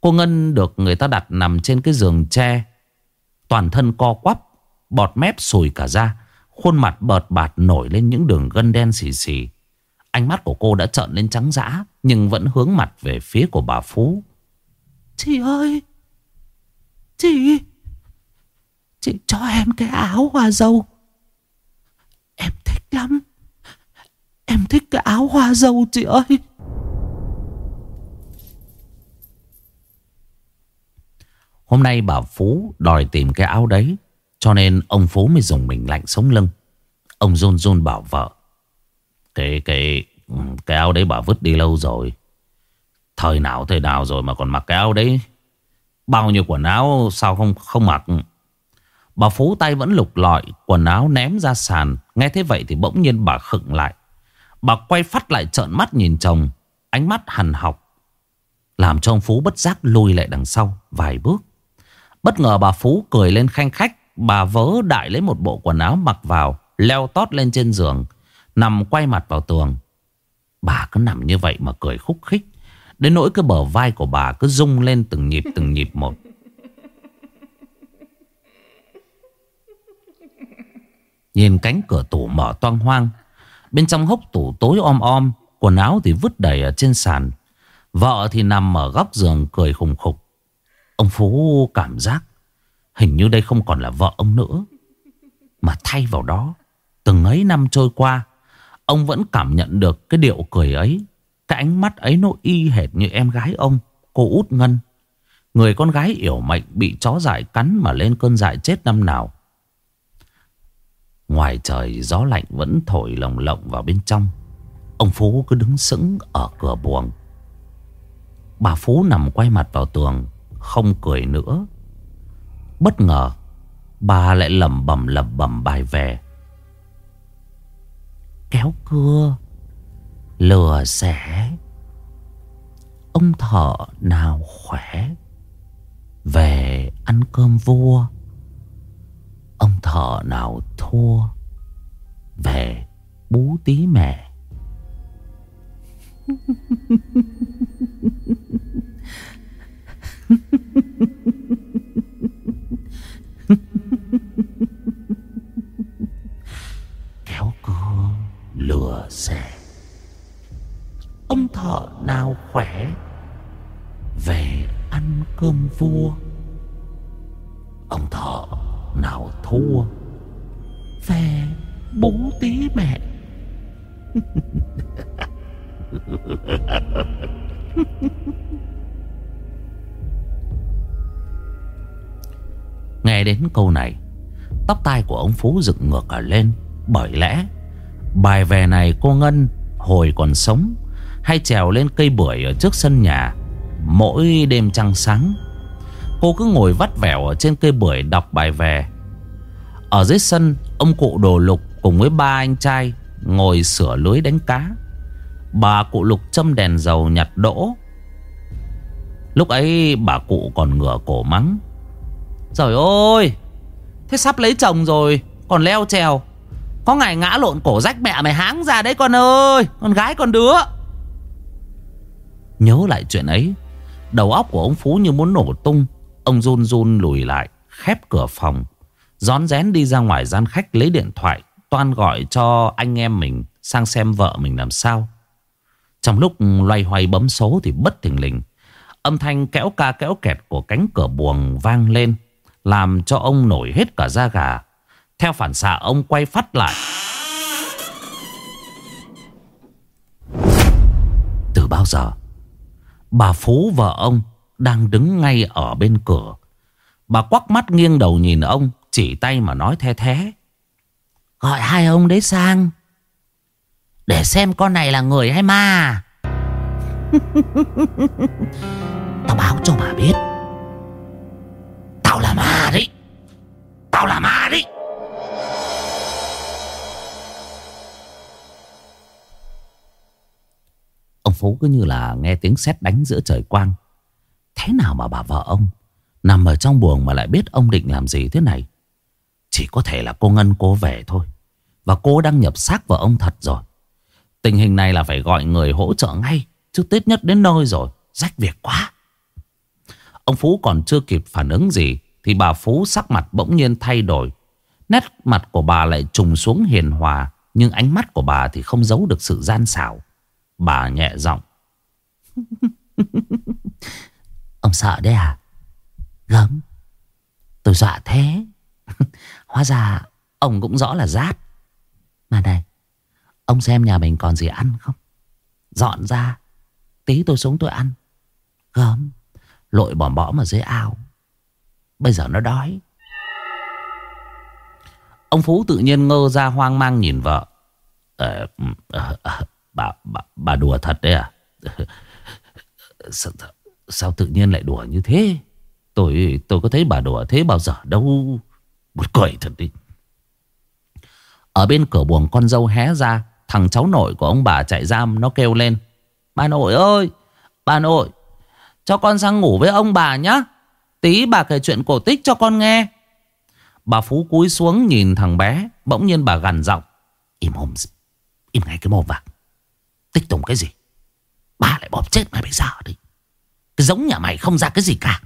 Cô Ngân được người ta đặt nằm trên cái giường tre. Toàn thân co quắp, Bọt mép sùi cả ra Khuôn mặt bợt bạt nổi lên những đường gân đen xì xì. Ánh mắt của cô đã trợn lên trắng dã, Nhưng vẫn hướng mặt về phía của bà Phú. Chị ơi! Chị! Chị cho em cái áo hoa dâu lắm. Em thích cái áo hoa dâu chị ơi. Hôm nay bà Phú đòi tìm cái áo đấy Cho nên ông Phú mới dùng mình lạnh sống lưng. Ông run run bảo vợ Cái, cái, cái áo đấy bà vứt đi lâu rồi? Thời nào thời nào rồi mà còn mặc cái áo đấy? Bao nhiêu quần áo sao không không mặc? Bà Phú tay vẫn lục lọi, Quần áo ném ra sàn. Nghe thế vậy thì bỗng nhiên bà khựng lại. Bà quay phát lại trợn mắt nhìn chồng, Ánh mắt hằn học, Làm cho ông Phú bất giác lùi lại đằng sau Vài bước. Bất ngờ bà Phú cười lên khanh khách, Bà vớ đại lấy một bộ quần áo mặc vào, Leo tót lên trên giường, Nằm quay mặt vào tường. Bà cứ nằm như vậy mà cười khúc khích, Đến nỗi cái bờ vai của bà cứ rung lên từng nhịp từng nhịp một. Nhìn cánh cửa tủ mở toang hoang. Bên trong hốc tủ tối om om, Quần áo thì vứt đầy ở trên sàn. Vợ thì nằm ở góc giường cười khùng khục. Ông Phú cảm giác Hình như đây không còn là vợ ông nữa. Mà thay vào đó, Từng ấy năm trôi qua, Ông vẫn cảm nhận được cái điệu cười ấy, Cái ánh mắt ấy nó y hệt như em gái ông, Cô út Ngân. Người con gái yểu mệnh bị chó dại cắn Mà lên cơn dại chết năm nào. Ngoài trời, gió lạnh vẫn thổi lồng lộng vào bên trong. Ông Phú cứ đứng sững ở cửa buồng. Bà Phú nằm quay mặt vào tường, Không cười nữa. Bất ngờ, Bà lại lẩm bẩm lẩm bẩm bài về Kéo cưa, Lừa xẻ. Ông thợ nào khỏe? Về ăn cơm vua. Ông thợ nào thua Về bú tí mẹ Kéo cưa, lừa xe Ông thợ nào khỏe Về ăn cơm vua? Ông thợ nào thua. Về bố tí mẹ. Nghe đến câu này, Tóc tai của ông Phú dựng ngược cả lên, Bởi lẽ Bài về này cô Ngân Hồi còn sống, Hay trèo lên cây bưởi ở trước sân nhà, Mỗi đêm trăng sáng. Cô cứ ngồi vắt vẻo ở trên cây bưởi đọc bài về. Ở dưới sân, Ông cụ đồ lục cùng với ba anh trai Ngồi sửa lưới đánh cá. Bà cụ lục châm đèn dầu nhặt đỗ. Lúc ấy bà cụ còn ngửa cổ mắng. Trời ơi, Thế sắp lấy chồng rồi, Còn leo trèo. Có ngày ngã lộn cổ rách mẹ mày háng ra đấy con ơi, Con gái con đứa. Nhớ lại chuyện ấy, Đầu óc của ông Phú như muốn nổ tung. Ông run run lùi lại, Khép cửa phòng Gión rén đi ra ngoài gian khách lấy điện thoại, Toan gọi cho anh em mình Sang xem vợ mình làm sao. Trong lúc loay hoay bấm số Thì bất thình lình, Âm thanh kéo ca kéo kẹt của cánh cửa buồng vang lên, Làm cho ông nổi hết cả da gà. Theo phản xạ, ông quay phát lại. Từ bao giờ? Bà Phú vợ ông đang đứng ngay ở bên cửa. Bà quắc mắt nghiêng đầu nhìn ông, Chỉ tay mà nói the thế Gọi hai ông đấy sang, Để xem con này là người hay ma. Tao báo cho bà biết. Tao là ma đấy. Tao là ma đấy. Ông Phú cứ như là nghe tiếng sét đánh giữa trời quang. Thế nào mà bà vợ ông? Nằm ở trong buồng mà lại biết ông định làm gì thế này. Chỉ có thể là cô Ngân cô về thôi. Và cô đang nhập xác vào ông thật rồi. Tình hình này là phải gọi người hỗ trợ ngay, Chứ Tết nhất đến nơi rồi, Rách việc quá. Ông Phú còn chưa kịp phản ứng gì, Thì bà Phú sắc mặt bỗng nhiên thay đổi. Nét mặt của bà lại trùng xuống hiền hòa, Nhưng ánh mắt của bà thì không giấu được sự gian xảo. Bà nhẹ giọng. Ông sợ đấy à? Gớm. Tôi dọa thế. Hóa ra ông cũng rõ là rát Mà này Ông xem nhà mình còn gì ăn không? Dọn ra Tí tôi xuống tôi ăn. Gớm. Lội bỏ bõm ở dưới ao. Bây giờ nó đói. Ông Phú tự nhiên ngơ ra hoang mang nhìn vợ. À, à, à, bà, bà, bà đùa thật đấy à? Sao, sao tự nhiên lại đùa như thế? Tôi tôi có thấy bà đùa thế bao giờ đâu. Một cười thật đi. Ở bên cửa buồng con dâu hé ra, Thằng cháu nội của ông bà chạy giam Nó kêu lên. Bà nội ơi, Bà nội, Cho con sang ngủ với ông bà nhá. Tí bà kể chuyện cổ tích cho con nghe. Bà Phú cúi xuống nhìn thằng bé, Bỗng nhiên bà gằn giọng. Im hôm Im ngay cái mồm vào. Tích tùng cái gì? Bà lại bóp chết mày bây giờ đi. Cái giống nhà mày không ra cái gì cả.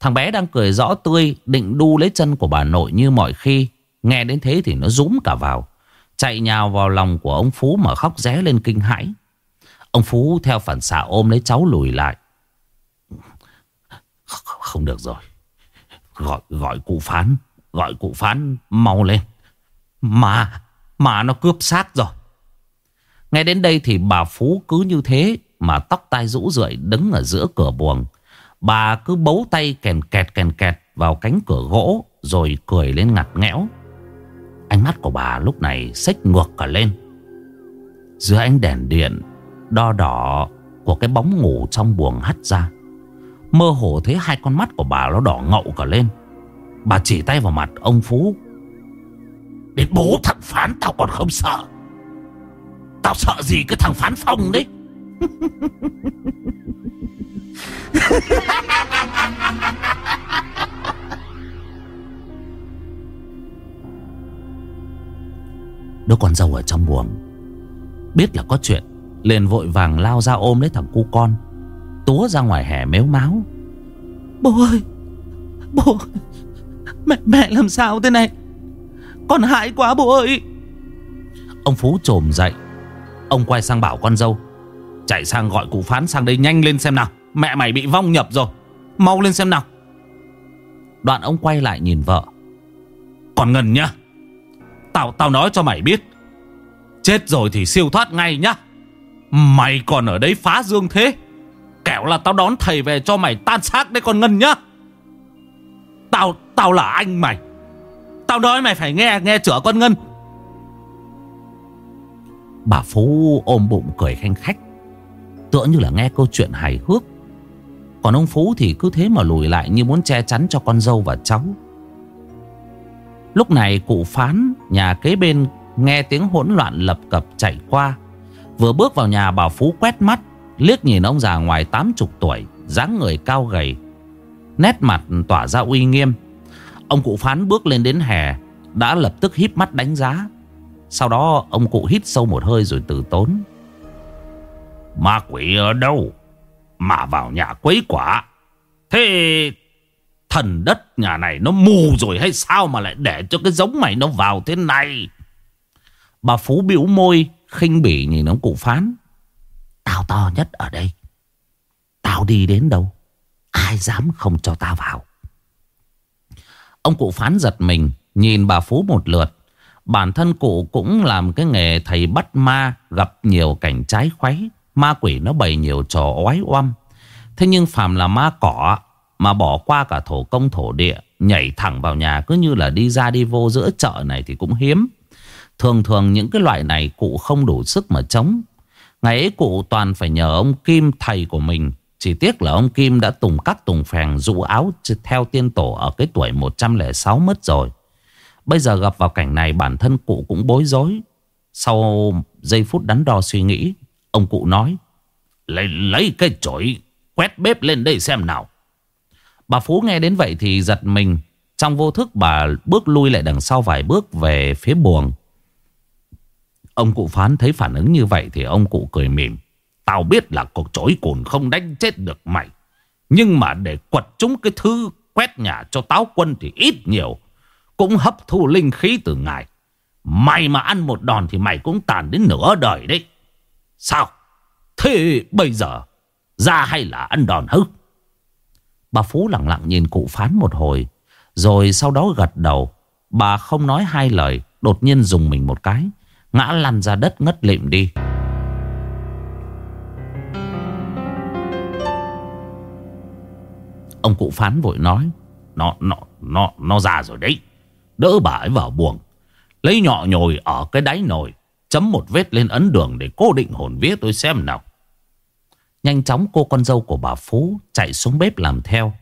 Thằng bé đang cười rõ tươi, Định đu lấy chân của bà nội như mọi khi. Nghe đến thế thì nó rúm cả vào. Chạy nhào vào lòng của ông Phú Mà khóc ré lên kinh hãi. Ông Phú theo phản xạ ôm lấy cháu lùi lại. Không được rồi. Gọi gọi cụ phán, Gọi cụ phán, mau lên. Mà Mà nó cướp xác rồi. Nghe đến đây thì bà Phú cứ như thế mà tóc tai rũ rượi đứng ở giữa cửa buồng. Bà cứ bấu tay kèn kẹt kèn kẹt vào cánh cửa gỗ Rồi cười lên ngặt nghẽo. Ánh mắt của bà lúc này xích ngược cả lên. Giữa ánh đèn điện Đo đỏ của cái bóng ngủ trong buồng hắt ra, Mơ hồ thấy hai con mắt của bà nó đỏ ngậu cả lên. Bà chỉ tay vào mặt ông Phú. Đến bố thằng Phán tao còn không sợ. Tao sợ gì cái thằng Phán Phong đấy? Đứa con dâu ở trong buồng. Biết là có chuyện liền vội vàng lao ra ôm lấy thằng cu con. Túa ra ngoài hè mếu máu. Bố ơi Bố Mẹ, mẹ làm sao thế này? Con hại quá bố ơi. Ông Phú trồm dậy. Ông quay sang bảo con dâu Chạy sang gọi cụ phán sang đây nhanh lên xem nào. Mẹ mày bị vong nhập rồi. Mau lên xem nào. Đoạn ông quay lại nhìn vợ. Còn ngân nhá. Tao tao nói cho mày biết. Chết rồi thì siêu thoát ngay nhá. Mày còn ở đấy phá dương thế. Kẻo là tao đón thầy về cho mày tan xác đấy con Ngân nhá. Tao tao là anh mày. Tao nói mày phải nghe nghe chữa con Ngân. Bà Phú ôm bụng cười khanh khách. Tựa như là nghe câu chuyện hài hước. Còn ông Phú thì cứ thế mà lùi lại Như muốn che chắn cho con dâu và cháu. Lúc này cụ phán, Nhà kế bên, nghe tiếng hỗn loạn lập cập chạy qua. Vừa bước vào nhà, bà Phú quét mắt, Liếc nhìn ông già ngoài 80 tuổi, dáng người cao gầy, Nét mặt tỏa ra uy nghiêm. Ông cụ phán bước lên đến hè, Đã lập tức híp mắt đánh giá. Sau đó, ông cụ hít sâu một hơi rồi từ tốn. Ma quỷ ở đâu? Mà vào nhà quấy quả. Thế Thần đất nhà này nó mù rồi hay sao Mà lại để cho cái giống mày nó vào thế này? Bà Phú biểu môi, khinh bỉ nhìn ông cụ phán. Tao to nhất ở đây. Tao đi đến đâu, Ai dám không cho tao vào? Ông cụ phán giật mình, Nhìn bà Phú một lượt. Bản thân cụ cũng làm cái nghề thầy bắt ma Gặp nhiều cảnh trái khuấy. Ma quỷ nó bày nhiều trò oái oăm. Thế nhưng phàm là ma cỏ Mà bỏ qua cả thổ công thổ địa, Nhảy thẳng vào nhà cứ như là đi ra đi vô giữa chợ này thì cũng hiếm. Thường thường những cái loại này cụ không đủ sức mà chống. Ngày ấy cụ toàn phải nhờ ông Kim, thầy của mình. Chỉ tiếc là ông Kim đã tùng cắt tùng phèn dụ áo theo tiên tổ ở cái tuổi 106 mất rồi. Bây giờ gặp vào cảnh này bản thân cụ cũng bối rối. Sau giây phút đắn đo suy nghĩ Ông cụ nói Lấy, lấy cái chổi quét bếp lên đây xem nào Bà Phú nghe đến vậy thì giật mình Trong vô thức bà bước lui lại đằng sau vài bước về phía buồng Ông cụ phán thấy phản ứng như vậy thì ông cụ cười mỉm. Tao biết là cuộc chối cồn không đánh chết được mày. Nhưng mà để quật chúng cái thư quét nhà cho táo quân thì ít nhiều. Cũng hấp thu linh khí từ ngài. Mày mà ăn một đòn thì mày cũng tàn đến nửa đời đấy. Sao? Thế bây giờ, ra hay là ăn đòn hứ? Bà Phú lặng lặng nhìn cụ phán một hồi. Rồi sau đó gật đầu. Bà không nói hai lời. Đột nhiên dùng mình một cái. Ngã lăn ra đất ngất lịm đi Ông cụ phán vội nói, Nó nó nó nó ra rồi đấy Đỡ bà ấy vào buồng Lấy nhọ nhồi ở cái đáy nồi Chấm một vết lên ấn đường để cố định hồn vía tôi xem nào Nhanh chóng cô con dâu của bà Phú Chạy xuống bếp làm theo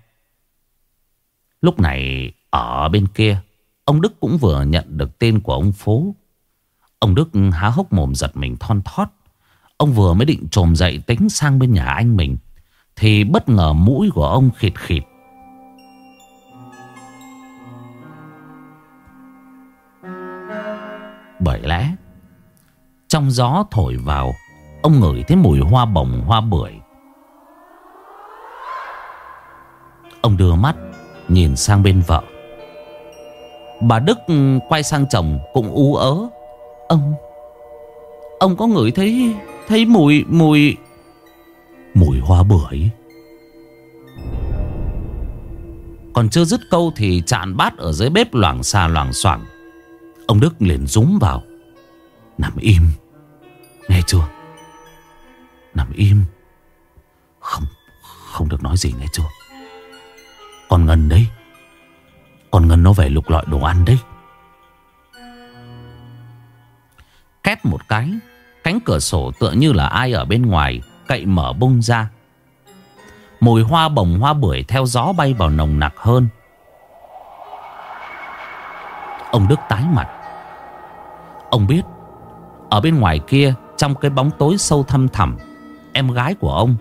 Lúc này, ở bên kia, Ông Đức cũng vừa nhận được tên của ông Phú Ông Đức há hốc mồm giật mình thon thót. Ông vừa mới định trồm dậy tính sang bên nhà anh mình. Thì bất ngờ mũi của ông khịt khịt. Bởi lẽ trong gió thổi vào, Ông ngửi thấy mùi hoa bồng, hoa bưởi. Ông đưa mắt, Nhìn sang bên vợ. Bà Đức ừ, quay sang chồng cũng ú ớ. Ông Ông có ngửi thấy Thấy mùi mùi Mùi hoa bưởi? Còn chưa dứt câu thì chạn bát ở dưới bếp loảng xà loảng xoảng. Ông Đức liền rúng vào. Nằm im. Nghe chưa? Nằm im. Không Không được nói gì, nghe chưa? Còn Ngân đấy. Còn Ngân nó về lục lọi đồ ăn đấy. Két một cái, Cánh cửa sổ tựa như là ai ở bên ngoài, Cậy mở bung ra. Mùi hoa bồng hoa bưởi theo gió bay vào nồng nặc hơn. Ông Đức tái mặt. Ông biết ở bên ngoài kia, Trong cái bóng tối sâu thăm thẳm, Em gái của ông,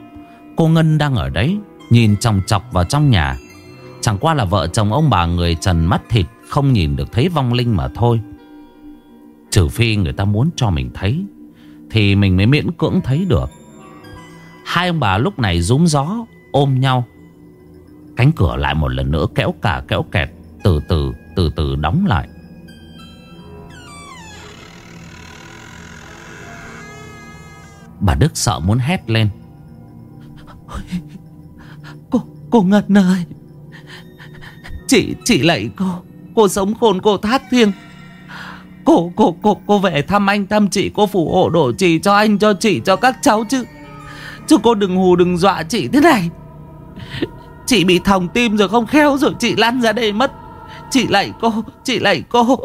Cô Ngân đang ở đấy, Nhìn chòng chọc vào trong nhà. Chẳng qua là vợ chồng ông bà người trần mắt thịt, Không nhìn được thấy vong linh mà thôi. Trừ phi người ta muốn cho mình thấy, Thì mình mới miễn cưỡng thấy được. Hai ông bà lúc này rúm gió, Ôm nhau. Cánh cửa lại một lần nữa kéo cả kéo kẹt, Từ từ từ từ đóng lại. Bà Đức sợ muốn hét lên. Cô, cô Ngân ơi. Chị, chị lạy cô. Cô sống khôn cô thác thiêng. Cô, cô, cô, cô về thăm anh thăm chị Cô phù hộ đổ trì cho anh cho chị cho các cháu chứ. Chứ cô đừng hù đừng dọa chị thế này. Chị bị thòng tim rồi không khéo rồi chị lăn ra đây mất. Chị lạy cô, chị lạy cô.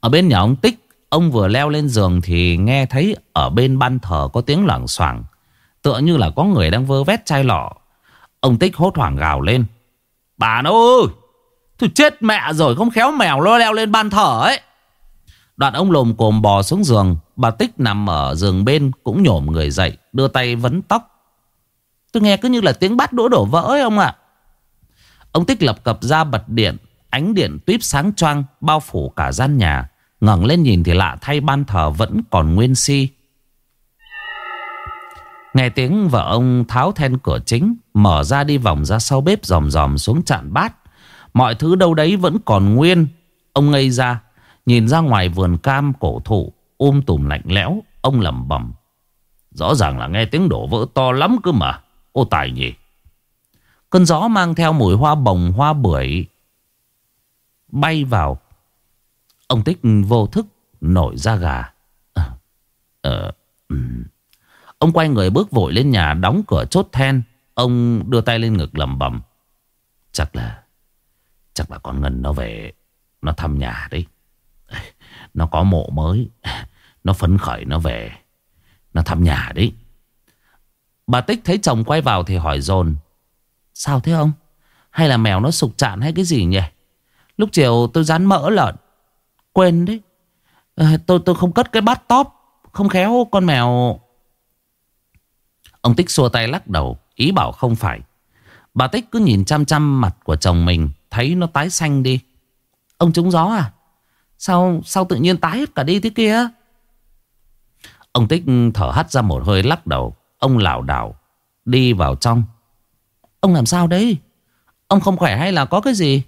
Ở bên nhà ông Tích Ông vừa leo lên giường thì nghe thấy ở bên ban thờ có tiếng loảng xoảng, Tựa như là có người đang vơ vét chai lọ. Ông Tích hốt hoảng gào lên. Bà nó ơi Thôi chết mẹ rồi, không khéo mèo lo leo lên ban thờ ấy. Đoạn ông lồm cồm bò xuống giường, Bà Tích nằm ở giường bên Cũng nhổm người dậy, Đưa tay vấn tóc. Tôi nghe cứ như là tiếng bát đũa đổ vỡ ấy ông ạ. Ông Tích lập cập ra bật điện, Ánh điện tuyếp sáng choang Bao phủ cả gian nhà ngẩng lên nhìn thì lạ thay ban thờ vẫn còn nguyên si. Nghe tiếng vợ ông tháo then cửa chính, Mở ra đi vòng ra sau bếp dòm dòm xuống chạn bát. Mọi thứ đâu đấy vẫn còn nguyên. Ông ngây ra, Nhìn ra ngoài vườn cam cổ thụ Um tùm lạnh lẽo, Ông lẩm bẩm. Rõ ràng là nghe tiếng đổ vỡ to lắm cơ mà. Ô tài nhỉ. Cơn gió mang theo mùi hoa bồng, hoa bưởi Bay vào Ông Tích vô thức nổi da gà. À, à, Ông quay người bước vội lên nhà Đóng cửa chốt then. Ông đưa tay lên ngực lầm bầm Chắc là Chắc là con Ngân nó về Nó thăm nhà đấy. Nó có mộ mới Nó phấn khởi nó về Nó thăm nhà đấy. Bà Tích thấy chồng quay vào thì hỏi dồn Sao thế ông? Hay là mèo nó sụp chạn hay cái gì nhỉ? Lúc chiều tôi dán mỡ lợn. Quên đấy. À, Tôi tôi không cất cái bát top Không khéo con mèo. Ông Tích xua tay lắc đầu Ý bảo không phải. Bà Tích cứ nhìn chăm chăm mặt của chồng mình Thấy nó tái xanh đi. Ông trúng gió à? Sao sao tự nhiên tái hết cả đi thế kia? Ông Tích thở hắt ra một hơi lắc đầu. Ông lảo đảo Đi vào trong. Ông làm sao đấy Ông không khỏe hay là có cái gì?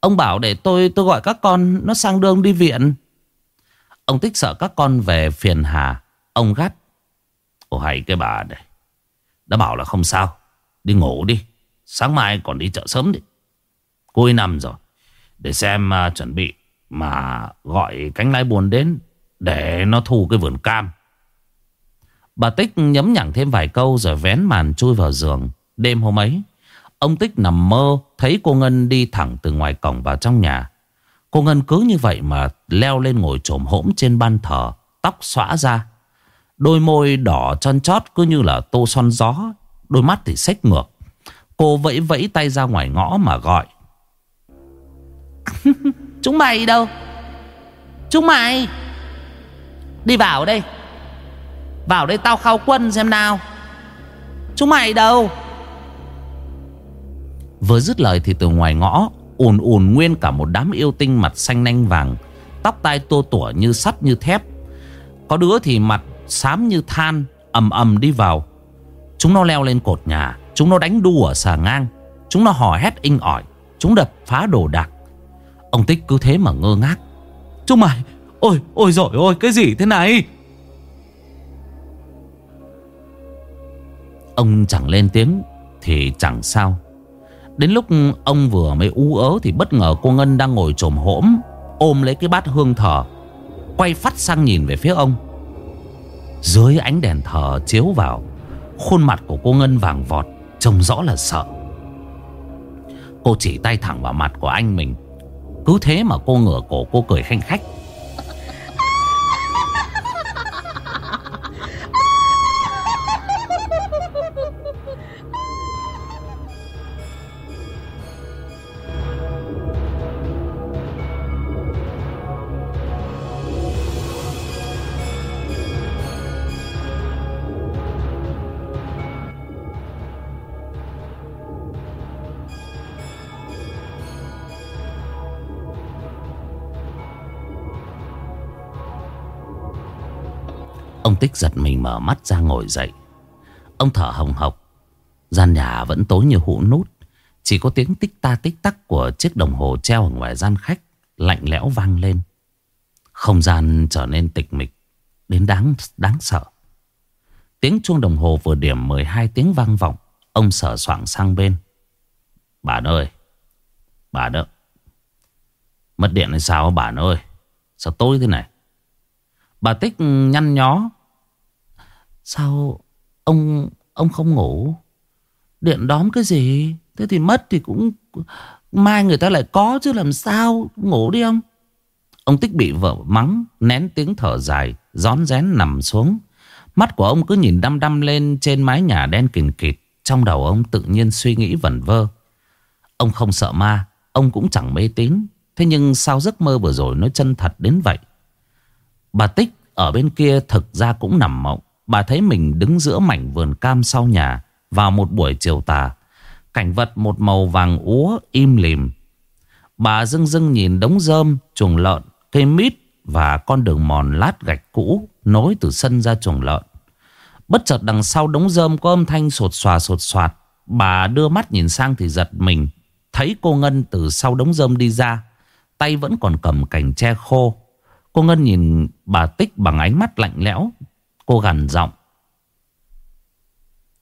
Ông bảo để tôi tôi gọi các con Nó sang đường đi viện. Ông Tích sợ các con về phiền hà. Ông gắt. Ồ hay cái bà này. Đã bảo là không sao. Đi ngủ đi. Sáng mai còn đi chợ sớm đi. Cuối năm rồi. Để xem uh, chuẩn bị Mà gọi cánh lái buồn đến Để nó thu cái vườn cam. Bà Tích nhấm nhẳng thêm vài câu Rồi vén màn chui vào giường. Đêm hôm ấy Ông Tích nằm mơ thấy cô Ngân đi thẳng từ ngoài cổng vào trong nhà. Cô Ngân cứ như vậy mà leo lên ngồi trồm hỗn trên ban thờ, tóc xõa ra. Đôi môi đỏ tròn chót cứ như là tô son gió, đôi mắt thì xếch ngược. Cô vẫy vẫy tay ra ngoài ngõ mà gọi. Chúng mày đâu? Chúng mày! Đi vào đây! Vào đây tao khao quân xem nào! Chúng mày đâu? Vừa dứt lời thì từ ngoài ngõ, ùn ùn nguyên cả một đám yêu tinh mặt xanh nanh vàng, Tóc tai tua tủa như sắt như thép. Có đứa thì mặt xám như than, ầm ầm đi vào. Chúng nó leo lên cột nhà, Chúng nó đánh đu ở xà ngang, Chúng nó hò hét inh ỏi, Chúng đập phá đồ đạc. Ông Tích cứ thế mà ngơ ngác. Chúng mày, Ôi ôi rồi ôi cái gì thế này? Ông chẳng lên tiếng Thì chẳng sao. Đến lúc ông vừa mới ú ớ Thì bất ngờ cô Ngân đang ngồi trồm hỗm Ôm lấy cái bát hương thở, Quay phát sang nhìn về phía ông. Dưới ánh đèn thờ chiếu vào, Khuôn mặt của cô Ngân vàng vọt, Trông rõ là sợ. Cô chỉ tay thẳng vào mặt của anh mình. Cứ thế mà cô ngửa cổ, cô cười khanh khách. Ông Tích giật mình mở mắt ra ngồi dậy. Ông thở hồng hộc. Gian nhà vẫn tối như hũ nút. Chỉ có tiếng tích ta tích tắc của chiếc đồng hồ treo ở ngoài gian khách Lạnh lẽo vang lên. Không gian trở nên tịch mịch, Đến đáng đáng sợ. Tiếng chuông đồng hồ vừa điểm 12 tiếng vang vọng, Ông sở soạn sang bên. Bà ơi, Bà đó Mất điện hay sao, bà ơi? Sao tối thế này? Bà Tích nhăn nhó Sao ông ông không ngủ? Điện đóm cái gì? Thế thì mất thì cũng, Mai người ta lại có chứ, làm sao Ngủ đi ông? Ông Tích bị vợ mắng, Nén tiếng thở dài, rón rén nằm xuống. Mắt của ông cứ nhìn đăm đăm lên Trên mái nhà đen kìn kịt. Trong đầu ông tự nhiên suy nghĩ vẩn vơ. Ông không sợ ma, Ông cũng chẳng mê tín. Thế nhưng sao giấc mơ vừa rồi nó chân thật đến vậy. Bà Tích ở bên kia thực ra cũng nằm mộng. Bà thấy mình đứng giữa mảnh vườn cam sau nhà Vào một buổi chiều tà. Cảnh vật một màu vàng úa im lìm. Bà dưng dưng nhìn đống rơm, chuồng lợn, cây mít Và con đường mòn lát gạch cũ Nối từ sân ra chuồng lợn. Bất chợt đằng sau đống rơm có âm thanh sột xòa sột soạt. Bà đưa mắt nhìn sang thì giật mình. Thấy cô Ngân từ sau đống rơm đi ra Tay vẫn còn cầm cành tre khô. Cô Ngân nhìn bà Tích bằng ánh mắt lạnh lẽo. Cô gằn giọng.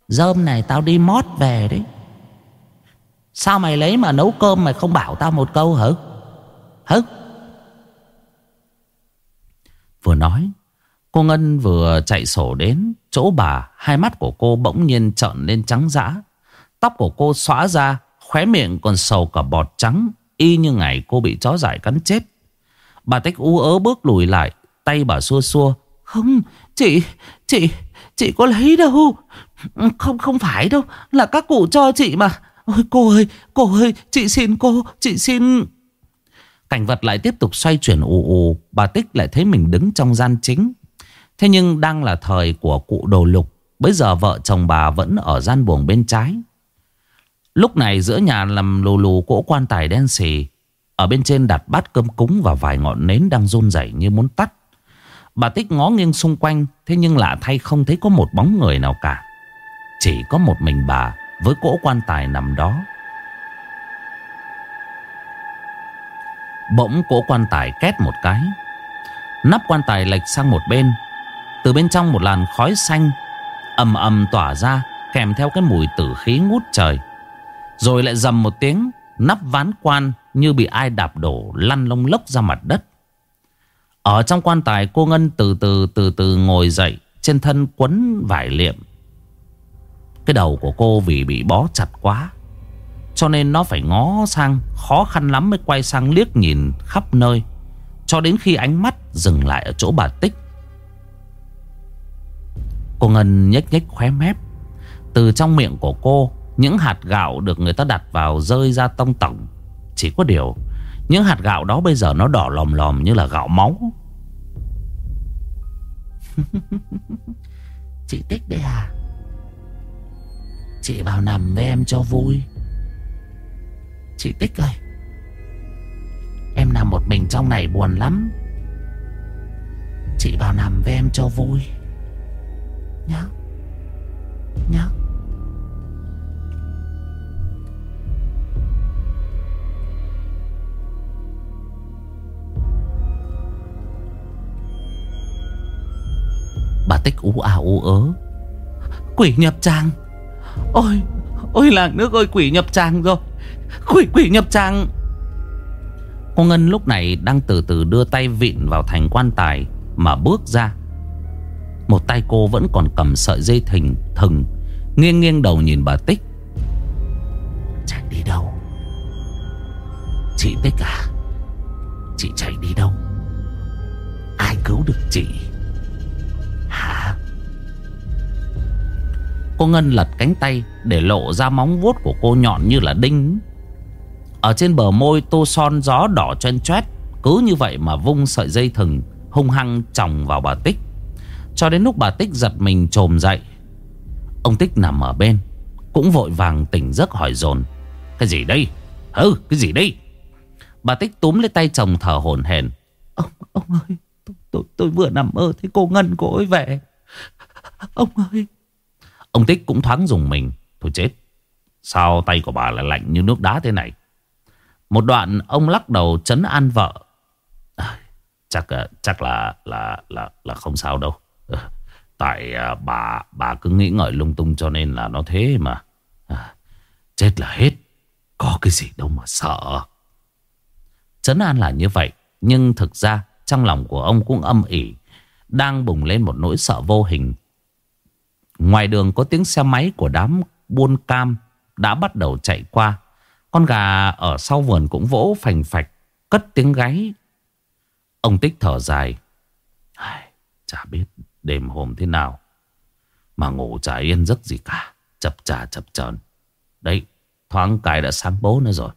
Dơm này tao đi mót về đấy. Sao mày lấy mà nấu cơm mày không bảo tao một câu hả? Hả Vừa nói, Cô Ngân vừa chạy sổ đến, Chỗ bà, Hai mắt của cô bỗng nhiên trợn lên trắng dã. Tóc của cô xóa ra, Khóe miệng còn sầu cả bọt trắng, Y như ngày cô bị chó dại cắn chết. Bà Tích ú ớ bước lùi lại, Tay bà xua xua. Không chị Chị Chị có lấy đâu? Không không phải đâu. Là các cụ cho chị mà. Ôi, cô ơi Cô ơi, Chị xin cô, Chị xin. Cảnh vật lại tiếp tục xoay chuyển ù ù. Bà Tích lại thấy mình đứng trong gian chính. Thế nhưng đang là thời của cụ đồ lục Bây giờ vợ chồng bà vẫn ở gian buồng bên trái. Lúc này giữa nhà làm lù lù cỗ quan tài đen xì. Ở bên trên đặt bát cơm cúng và vài ngọn nến đang run rẩy như muốn tắt. Bà Tích ngó nghiêng xung quanh, thế nhưng lạ thay không thấy có một bóng người nào cả. Chỉ có một mình bà với cỗ quan tài nằm đó. Bỗng cỗ quan tài két một cái. Nắp quan tài lệch sang một bên. Từ bên trong một làn khói xanh ầm ầm tỏa ra kèm theo cái mùi tử khí ngút trời. Rồi lại dầm một tiếng, nắp ván quan như bị ai đạp đổ lăn lông lốc ra mặt đất. Ở trong quan tài, cô Ngân từ từ từ từ ngồi dậy, trên thân quấn vải liệm. Cái đầu của cô vì bị bó chặt quá. Cho nên nó phải ngó sang, khó khăn lắm mới quay sang liếc nhìn khắp nơi. Cho đến khi ánh mắt dừng lại ở chỗ bà Tích. Cô Ngân nhếch nhếch khóe mép. Từ trong miệng của cô, những hạt gạo được người ta đặt vào rơi ra tông tổng, chỉ có điều những hạt gạo đó bây giờ nó đỏ lòm lòm như là gạo máu. Chị Tích đấy à? Chị vào nằm với em cho vui. Chị Tích ơi, Em nằm một mình trong này buồn lắm. Chị vào nằm với em cho vui. Nhá Nhá. Ú à ú ớ. Quỷ nhập trang Ôi Ôi làng nước ơi, quỷ nhập tràng rồi. Quỷ quỷ nhập tràng. Cô Ngân lúc này đang từ từ đưa tay vịn vào thành quan tài Mà bước ra. Một tay cô vẫn còn cầm sợi dây thừng thừng, Nghiêng nghiêng đầu nhìn bà Tích. Chạy đi đâu? Chị Tích à? Chị chạy đi đâu? Ai cứu được chị? Cô Ngân lật cánh tay Để lộ ra móng vuốt của cô nhọn như là đinh. Ở trên bờ môi tô son gió đỏ chen choét Cứ như vậy mà vung sợi dây thừng Hung hăng chồng vào bà Tích. Cho đến lúc bà Tích giật mình trồm dậy Ông Tích nằm ở bên Cũng vội vàng tỉnh giấc hỏi dồn Cái gì đây? Ừ cái gì đây? Bà Tích túm lấy tay chồng thở hổn hển Ông, ông ơi tôi, tôi, tôi vừa nằm mơ thấy cô Ngân cô ấy về. Ông ơi Ông Tích cũng thoáng dùng mình. Thôi chết. Sao tay của bà lại lạnh như nước đá thế này? Một đoạn ông lắc đầu chấn an vợ. À, Chắc ờ, chắc là là là là không sao đâu. Ờ, tại à, bà bà cứ nghĩ ngợi lung tung cho nên là nó thế mà. À, Chết là hết. Có cái gì đâu mà sợ. Chấn an là như vậy Nhưng thực ra trong lòng của ông cũng âm ỉ Đang bùng lên một nỗi sợ vô hình. Ngoài đường có tiếng xe máy của đám buôn cam Đã bắt đầu chạy qua. Con gà ở sau vườn cũng vỗ phành phạch, Cất tiếng gáy. Ông Tích thở dài. Chả biết đêm hôm thế nào Mà ngủ chả yên giấc gì cả. Chập chà, chập chờn. Đấy, thoáng cái đã sáng bố nữa rồi.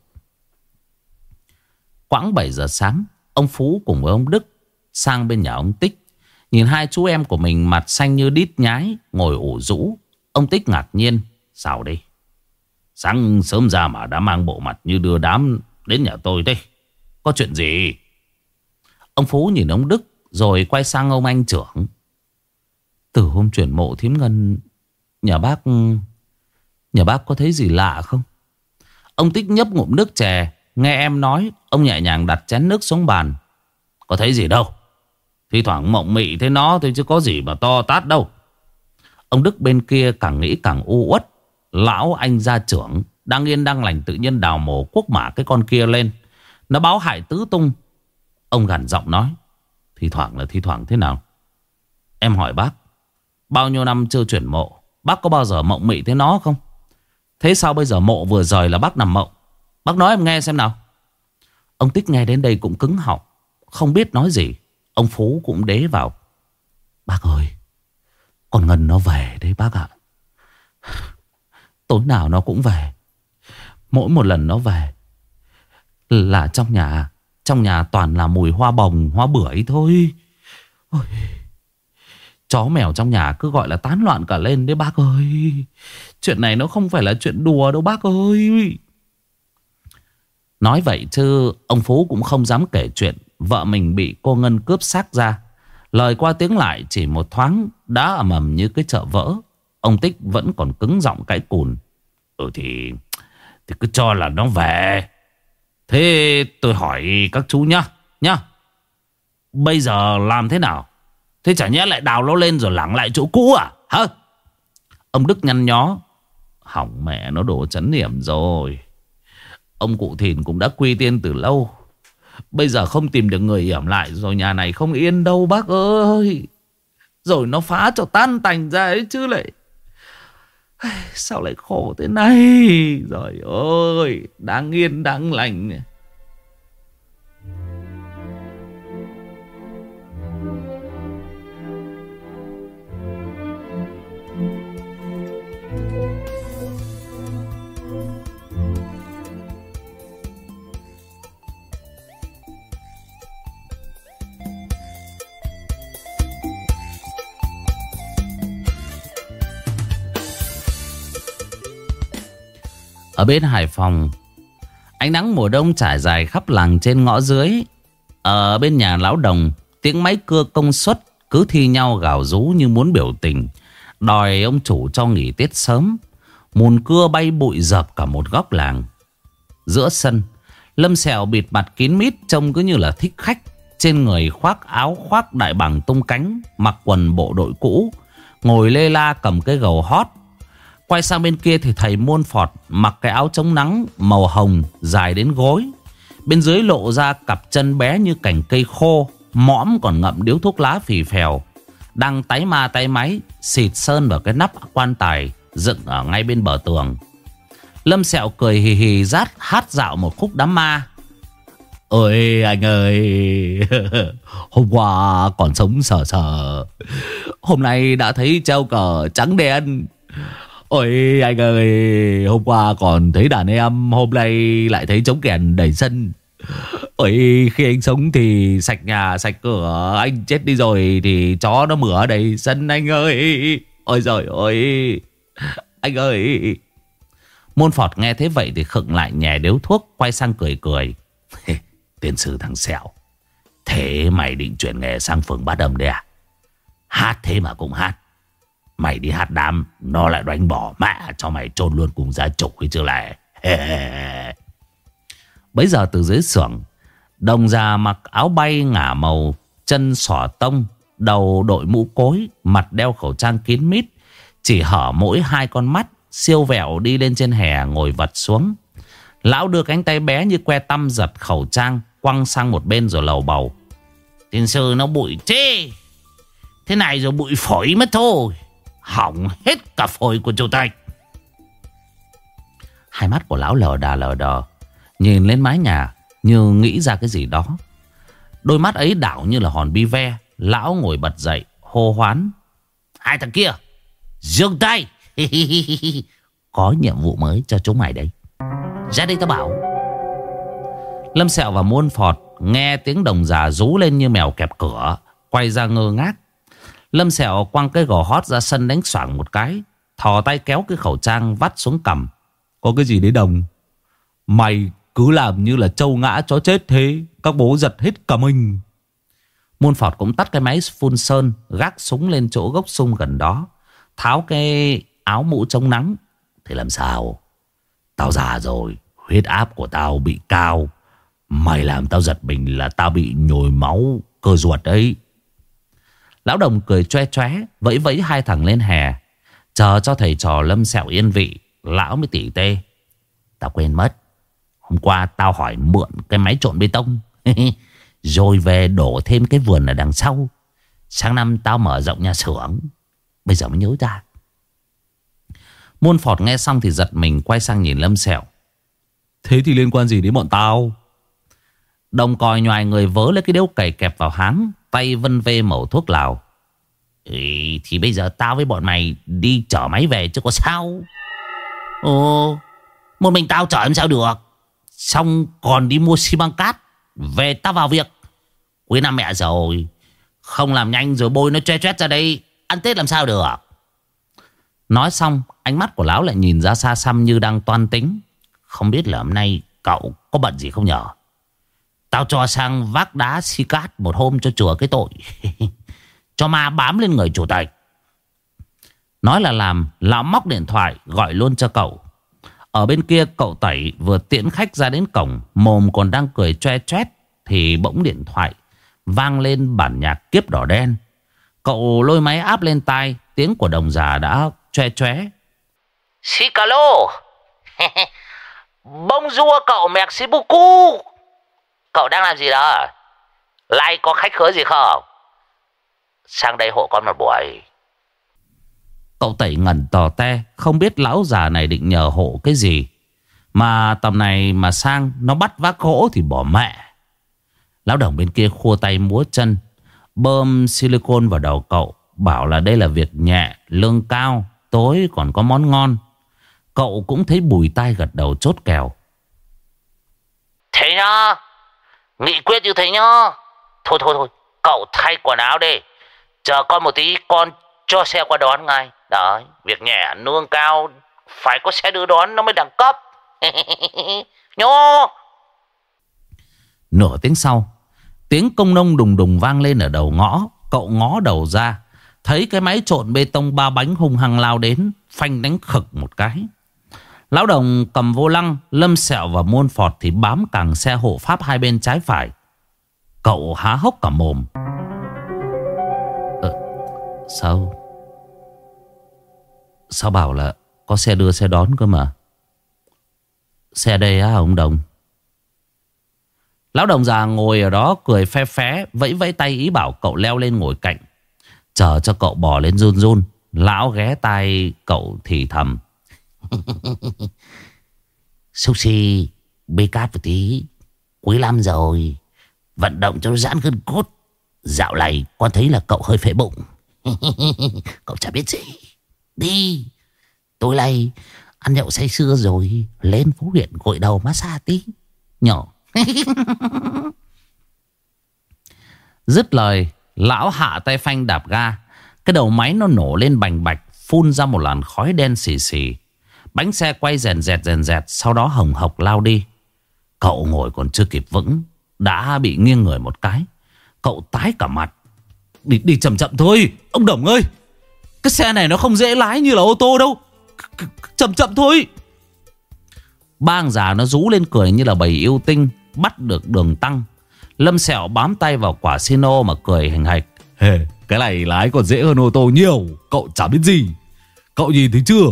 Quãng 7 giờ sáng, Ông Phú cùng với ông Đức Sang bên nhà ông Tích. Nhìn hai chú em của mình mặt xanh như đít nhái, Ngồi ủ rũ, Ông Tích ngạc nhiên, Sao đây? Sáng sớm ra mà đã mang bộ mặt như đưa đám đến nhà tôi đây. Có chuyện gì? Ông Phú nhìn ông Đức Rồi quay sang ông anh trưởng. Từ hôm chuyển mộ thím ngân, Nhà bác Nhà bác có thấy gì lạ không? Ông Tích nhấp ngụm nước chè, Nghe em nói, Ông nhẹ nhàng đặt chén nước xuống bàn. Có thấy gì đâu. Thì thoảng mộng mị thế nó thôi chứ có gì mà to tát đâu. Ông Đức bên kia càng nghĩ càng u uất. Lão anh gia trưởng Đang yên đang lành tự nhiên đào mổ quốc mã cái con kia lên. Nó báo hại tứ tung. Ông gằn giọng nói Thì thoảng là thi thoảng thế nào? Em hỏi bác, Bao nhiêu năm chưa chuyển mộ? Bác có bao giờ mộng mị thế nó không? Thế sao bây giờ mộ vừa rời là bác nằm mộng? Bác nói em nghe xem nào. Ông Tích nghe đến đây cũng cứng họng, Không biết nói gì. Ông Phú cũng đế vào. Bác ơi Con Ngân nó về đấy bác ạ. Tối nào nó cũng về. Mỗi một lần nó về Là trong nhà Trong nhà toàn là mùi hoa bồng Hoa bưởi thôi. Ôi, Chó mèo trong nhà cứ gọi là tán loạn cả lên đấy bác ơi. Chuyện này nó không phải là chuyện đùa đâu bác ơi. Nói vậy chứ ông Phú cũng không dám kể chuyện Vợ mình bị cô Ngân cướp xác ra. Lời qua tiếng lại chỉ một thoáng Đã ầm ầm như cái chợ vỡ. Ông Tích vẫn còn cứng giọng cãi cùn. Ừ thì Thì cứ cho là nó về. Thế tôi hỏi các chú nhá Nhá. Bây giờ làm thế nào? Thế chả nhẽ lại đào nó lên rồi lẳng lại chỗ cũ à? Hả? Ông Đức nhăn nhó. Hỏng mẹ, nó đổ chấn niệm rồi. Ông cụ thìn cũng đã quy tiên từ lâu. Bây giờ không tìm được người hiểm lại, Rồi nhà này không yên đâu, bác ơi. Rồi nó phá cho tan tành ra ấy chứ lại. Sao lại khổ thế này? Rồi ơi Đáng yên, đáng lành. Ở bên Hải Phòng, Ánh nắng mùa đông trải dài khắp làng trên ngõ dưới. Ở bên nhà lão đồng, Tiếng máy cưa công suất Cứ thi nhau gào rú như muốn biểu tình. Đòi ông chủ cho nghỉ tiết sớm. Mùn cưa bay bụi dập cả một góc làng. Giữa sân, Lâm Sẹo bịt mặt kín mít Trông cứ như là thích khách. Trên người khoác áo khoác đại bảng tung cánh, Mặc quần bộ đội cũ, Ngồi lê la cầm cái gầu hót. Quay sang bên kia thì thầy môn phọt mặc cái áo chống nắng màu hồng dài đến gối. Bên dưới lộ ra cặp chân bé như cành cây khô, mõm còn ngậm điếu thuốc lá phì phèo. Đang tái ma tay máy, xịt sơn vào cái nắp quan tài dựng ở ngay bên bờ tường. Lâm Sẹo cười hì hì rát hát dạo một khúc đám ma. Ôi anh ơi Hôm qua còn sống sờ sờ Hôm nay đã thấy treo cờ trắng đen Ôi, anh ơi, Hôm qua còn thấy đàn em Hôm nay lại thấy trống kèn đầy sân Ôi, khi anh sống thì sạch nhà, sạch cửa, Anh chết đi rồi thì chó nó mửa đầy sân anh ơi. Ôi rồi ơi, Anh ơi. Môn Phọt nghe thế vậy thì khựng lại nhè điếu thuốc, Quay sang cười cười. Tiên sư thằng Sẹo, Thế mày định chuyển nghề sang phường bát âm đấy à? Hát thế mà cũng hát. Mày đi hát đám, Nó lại đánh bỏ mẹ cho mày chôn luôn cùng gia trục ấy chứ lại. Bây giờ từ dưới xưởng, Đồng già mặc áo bay ngả màu, Chân xỏ tông, Đầu đội mũ cối, Mặt đeo khẩu trang kín mít, Chỉ hở mỗi hai con mắt, Siêu vẹo đi lên trên hè ngồi vật xuống. Lão đưa cánh tay bé như que tăm giật khẩu trang, Quăng sang một bên rồi lầu bầu. Tiên sư nó bụi thế Thế này rồi bụi phổi mất thôi. Hỏng hết cả phổi của chủ tay. Hai mắt của lão lờ đà lờ đờ, Nhìn lên mái nhà Như nghĩ ra cái gì đó. Đôi mắt ấy đảo như là hòn bi ve, Lão ngồi bật dậy, hô hoán. Hai thằng kia Dương tay! Có nhiệm vụ mới cho chúng mày đấy. Ra đây tao bảo. Lâm Sẹo và Muôn Phọt Nghe tiếng đồng già rú lên như mèo kẹp cửa, Quay ra ngơ ngác. Lâm Sẹo quăng cái gò hót ra sân đánh xoảng một cái Thò tay kéo cái khẩu trang vắt xuống cầm Có cái gì đấy đồng? Mày cứ làm như là trâu ngã chó chết thế Các bố giật hết cả mình. Muôn Phọt cũng tắt cái máy phun sơn Gác súng lên chỗ gốc sung gần đó Tháo cái áo mũ chống nắng. Thì làm sao? Tao già rồi Huyết áp của tao bị cao. Mày làm tao giật mình là tao bị nhồi máu cơ ruột đấy. Lão đồng cười choe choé Vẫy vẫy hai thằng lên hè. Chờ cho thầy trò lâm sẹo yên vị Lão mới tỉ tê. Tao quên mất Hôm qua tao hỏi mượn cái máy trộn bê tông. Rồi về đổ thêm cái vườn ở đằng sau. Sáng năm tao mở rộng nhà xưởng. Bây giờ mới nhớ ra. Muôn phọt nghe xong thì giật mình Quay sang nhìn lâm sẹo. Thế thì liên quan gì đến bọn tao? Đồng còi nhòi người vớ lấy cái điếu cày kẹp vào háng Tay vân vê mẩu thuốc lào. Ý, Thì bây giờ tao với bọn mày Đi chở máy về chứ có sao? Ồ Một mình tao chở em sao được? Xong còn đi mua xi măng cát Về tao vào việc. Cuối năm mẹ rồi. Không làm nhanh rồi bôi nó che chét ra đây. Ăn Tết làm sao được? Nói xong Ánh mắt của lão lại nhìn ra xa xăm như đang toan tính. Không biết là hôm nay cậu có bận gì không nhở? Tao cho sang vác đá si cát một hôm cho chùa cái tội. cho ma bám lên người chủ tịch. Nói là làm, lão móc điện thoại gọi luôn cho cậu. Ở bên kia cậu tẩy vừa tiễn khách ra đến cổng, mồm còn đang cười choe choét thì bỗng điện thoại vang lên bản nhạc kiếp đỏ đen. Cậu lôi máy áp lên tai, tiếng của đồng già đã choe choé. bông rua cậu, merci cu Cậu đang làm gì đó? Lại có khách khứa gì không? Sang đây hộ con một buổi. Cậu tẩy ngẩn tò te Không biết lão già này định nhờ hộ cái gì. Mà tầm này mà sang Nó bắt vác gỗ thì bỏ mẹ. Lão đồng bên kia khua tay múa chân Bơm silicon vào đầu cậu Bảo là đây là việc nhẹ Lương cao Tối còn có món ngon. Cậu cũng thấy bùi tai gật đầu chốt kèo. Thế nhá Nghị quyết như thế nhá. Thôi thôi thôi, Cậu thay quần áo đi. Chờ con một tí, con cho xe qua đón ngay. Đấy, Việc nhẹ, nương cao, Phải có xe đưa đón nó mới đẳng cấp. Nhô. Nửa tiếng sau, Tiếng công nông đùng đùng vang lên ở đầu ngõ. Cậu ngó đầu ra, Thấy cái máy trộn bê tông ba bánh hung hăng lao đến, Phanh đánh khực một cái. Lão đồng cầm vô lăng Lâm sẹo và muôn phọt thì bám càng xe hộ pháp hai bên trái phải. Cậu há hốc cả mồm. Ờ, Sao? Sao bảo là có xe đưa xe đón cơ mà? Xe đây á ông Đồng. Lão đồng già ngồi ở đó cười phe phé Vẫy vẫy tay ý bảo cậu leo lên ngồi cạnh. Chờ cho cậu bò lên run run Lão ghé tay cậu thì thầm. Sushi, xì Bê cát một tí. Cuối năm rồi Vận động cho giãn gân cốt. Dạo này con thấy là cậu hơi phệ bụng. Cậu chả biết gì. Đi Tối nay ăn nhậu say sưa rồi Lên phố huyện gội đầu massage tí. Nhỏ. Dứt lời Lão hạ tay phanh đạp ga. Cái đầu máy nó nổ lên bành bạch Phun ra một làn khói đen xì xì. Bánh xe quay rèn rẹt rèn rẹt Sau đó hồng hộc lao đi. Cậu ngồi còn chưa kịp vững Đã bị nghiêng người một cái. Cậu tái cả mặt. Đi, đi chậm chậm thôi Ông Đồng ơi. Cái xe này nó không dễ lái như là ô tô đâu. Chậm chậm thôi. Bang già nó rú lên cười như là bầy yêu tinh Bắt được đường tăng. Lâm sẹo bám tay vào quả sino mà cười hình hạch. Hey, cái này lái còn dễ hơn ô tô nhiều Cậu chả biết gì. Cậu nhìn thấy chưa?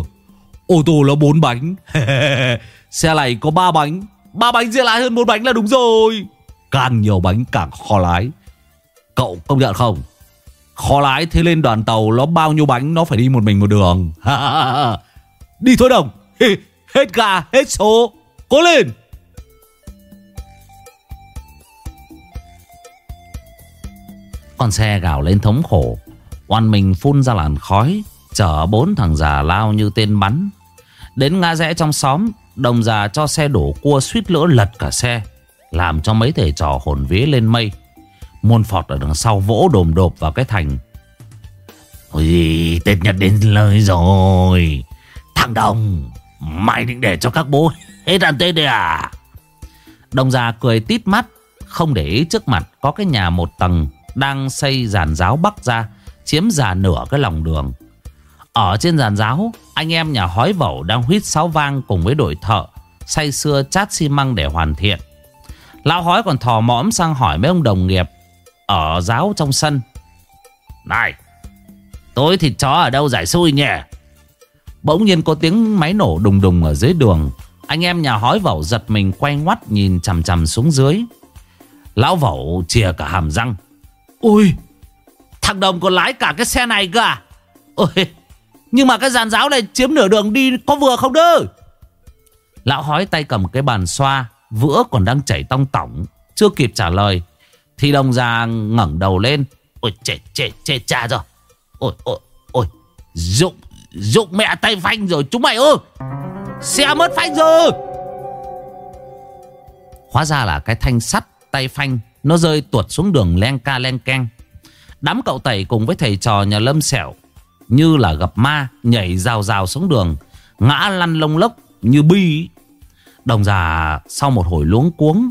Ô tô nó bốn bánh. Xe này có ba bánh. Ba bánh dễ lái hơn bốn bánh là đúng rồi. Càng nhiều bánh càng khó lái. Cậu công nhận không? Khó lái thế lên đoàn tàu Nó bao nhiêu bánh nó phải đi một mình một đường. Đi thôi đồng. Hết gà, hết số. Cố lên. Con xe gào lên thống khổ. Oan mình phun ra làn khói. Chở bốn thằng già lao như tên bắn. Đến ngã rẽ trong xóm, Đồng già cho xe đổ cua suýt lỡ lật cả xe, Làm cho mấy thầy trò hồn vía lên mây. Môn phọt ở đằng sau vỗ đồm đột vào cái thành. Ôi Tết Nhật đến lời rồi. Thằng Đồng, Mày định để cho các bố hết ăn Tết đây à? Đồng già cười tít mắt, Không để ý trước mặt có cái nhà một tầng Đang xây giàn giáo bắc ra, Chiếm già nửa cái lòng đường. Ở trên giàn giáo, Anh em nhà hói vẩu đang huyết sáo vang Cùng với đội thợ, Say xưa chát xi măng để hoàn thiện. Lão hói còn thò mõm sang hỏi mấy ông đồng nghiệp Ở giáo trong sân. Này Tối thịt chó ở đâu giải xui nhỉ? Bỗng nhiên có tiếng máy nổ đùng đùng ở dưới đường. Anh em nhà hói vẩu giật mình quay ngoắt nhìn chằm chằm xuống dưới. Lão vẩu chìa cả hàm răng. Ôi, Thằng Đồng còn lái cả cái xe này cơ à? Ôi nhưng mà cái giàn giáo này chiếm nửa đường đi có vừa không đơ? Lão hói tay cầm cái bàn xoa, Vữa còn đang chảy tong tỏng, Chưa kịp trả lời, Thì đồng già ngẩng đầu lên. Ôi chê chê chê cha rồi. Ôi ôi ôi, Dụng Dụng mẹ tay phanh rồi, chúng mày ơi. Xe mất phanh rồi. Hóa ra là cái thanh sắt tay phanh, Nó rơi tuột xuống đường len ca len keng. Đám cậu tẩy cùng với thầy trò nhà lâm sẹo như là gặp ma Nhảy rào rào xuống đường, Ngã lăn lông lốc như bi Đồng già sau một hồi luống cuống,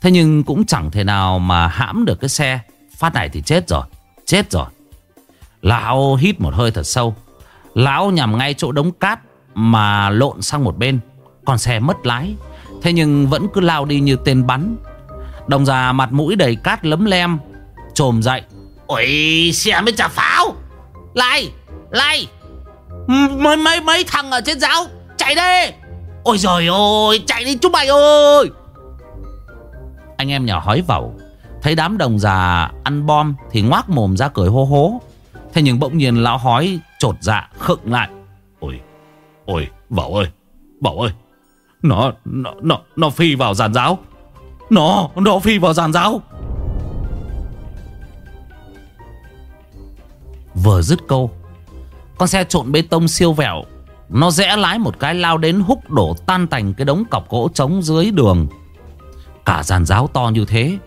Thế nhưng cũng chẳng thể nào mà hãm được cái xe. Phát này thì chết rồi Chết rồi. Lão hít một hơi thật sâu. Lão nhằm ngay chỗ đống cát Mà lộn sang một bên. Con xe mất lái, Thế nhưng vẫn cứ lao đi như tên bắn. Đồng già mặt mũi đầy cát lấm lem, Trồm dậy. Ôi, xe mới trả pháo. Lại! Lai, Mấy mấy mấy thằng ở trên giáo Chạy đi! Ôi trời ơi chạy đi chúng mày ơi! Anh em nhỏ hói vẩu Thấy đám đồng già ăn bom Thì ngoác mồm ra cười hô hố. Thế nhưng bỗng nhiên lão hói trột dạ khựng lại. Ôi Ôi Bảo ơi Bảo ơi Nó Nó Nó, nó phi vào giàn giáo. Nó Nó phi vào giàn giáo. Vừa dứt câu con xe trộn bê tông siêu vẹo. Nó rẽ lái một cái lao đến húc đổ tan tành cái đống cọc gỗ trống dưới đường. Cả giàn giáo to như thế,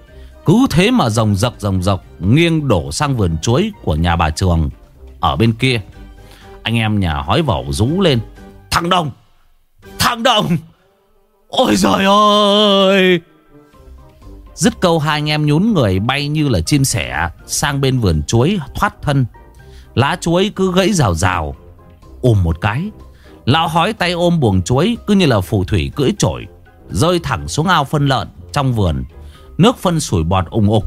Cứ thế mà rồng rập rồng rập, Nghiêng đổ sang vườn chuối của nhà bà Trường. Ở bên kia, Anh em nhà hói vẩu rú lên. Thằng Đồng! Thằng Đồng! Ôi trời ơi! Dứt câu hai anh em nhún người bay như là chim sẻ Sang bên vườn chuối thoát thân. Lá chuối cứ gãy rào rào. Ôm một cái, Lão hói tay ôm buồng chuối Cứ như là phù thủy cưỡi trổi Rơi thẳng xuống ao phân lợn trong vườn, Nước phân sủi bọt ủng ục.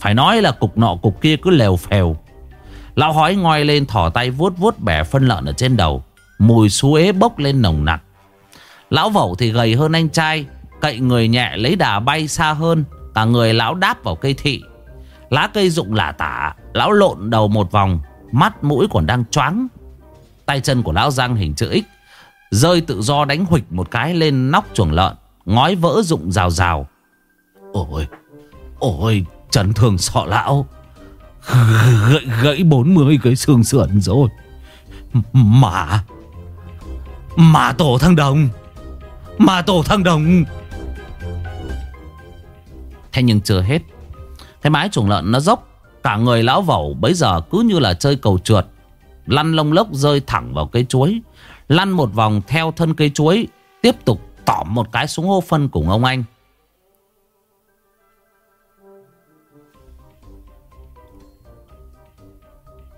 Phải nói là cục nọ cục kia cứ lèo phèo. Lão hói ngoi lên thỏ tay vuốt vuốt bẻ phân lợn ở trên đầu, Mùi suế bốc lên nồng nặc. Lão vẩu thì gầy hơn anh trai, Cậy người nhẹ lấy đà bay xa hơn, Cả người lão đáp vào cây thị. Lá cây rụng lả tả, Lão lộn đầu một vòng, Mắt mũi còn đang choáng. Tay chân của lão giang hình chữ X, Rơi tự do đánh huịch một cái lên nóc chuồng lợn, Ngói vỡ rụng rào rào. Ôi Ôi, chấn thương sọ lão. Gãy gãy 40 cái xương sườn rồi. Mà Mà tổ thằng Đồng, Mà tổ thằng Đồng. Thế nhưng chưa hết cái mái chuồng lợn nó dốc, Cả người lão vẩu bấy giờ cứ như là chơi cầu trượt. Lăn lông lốc rơi thẳng vào cây chuối. Lăn một vòng theo thân cây chuối, Tiếp tục tỏm một cái xuống hô phân cùng ông anh.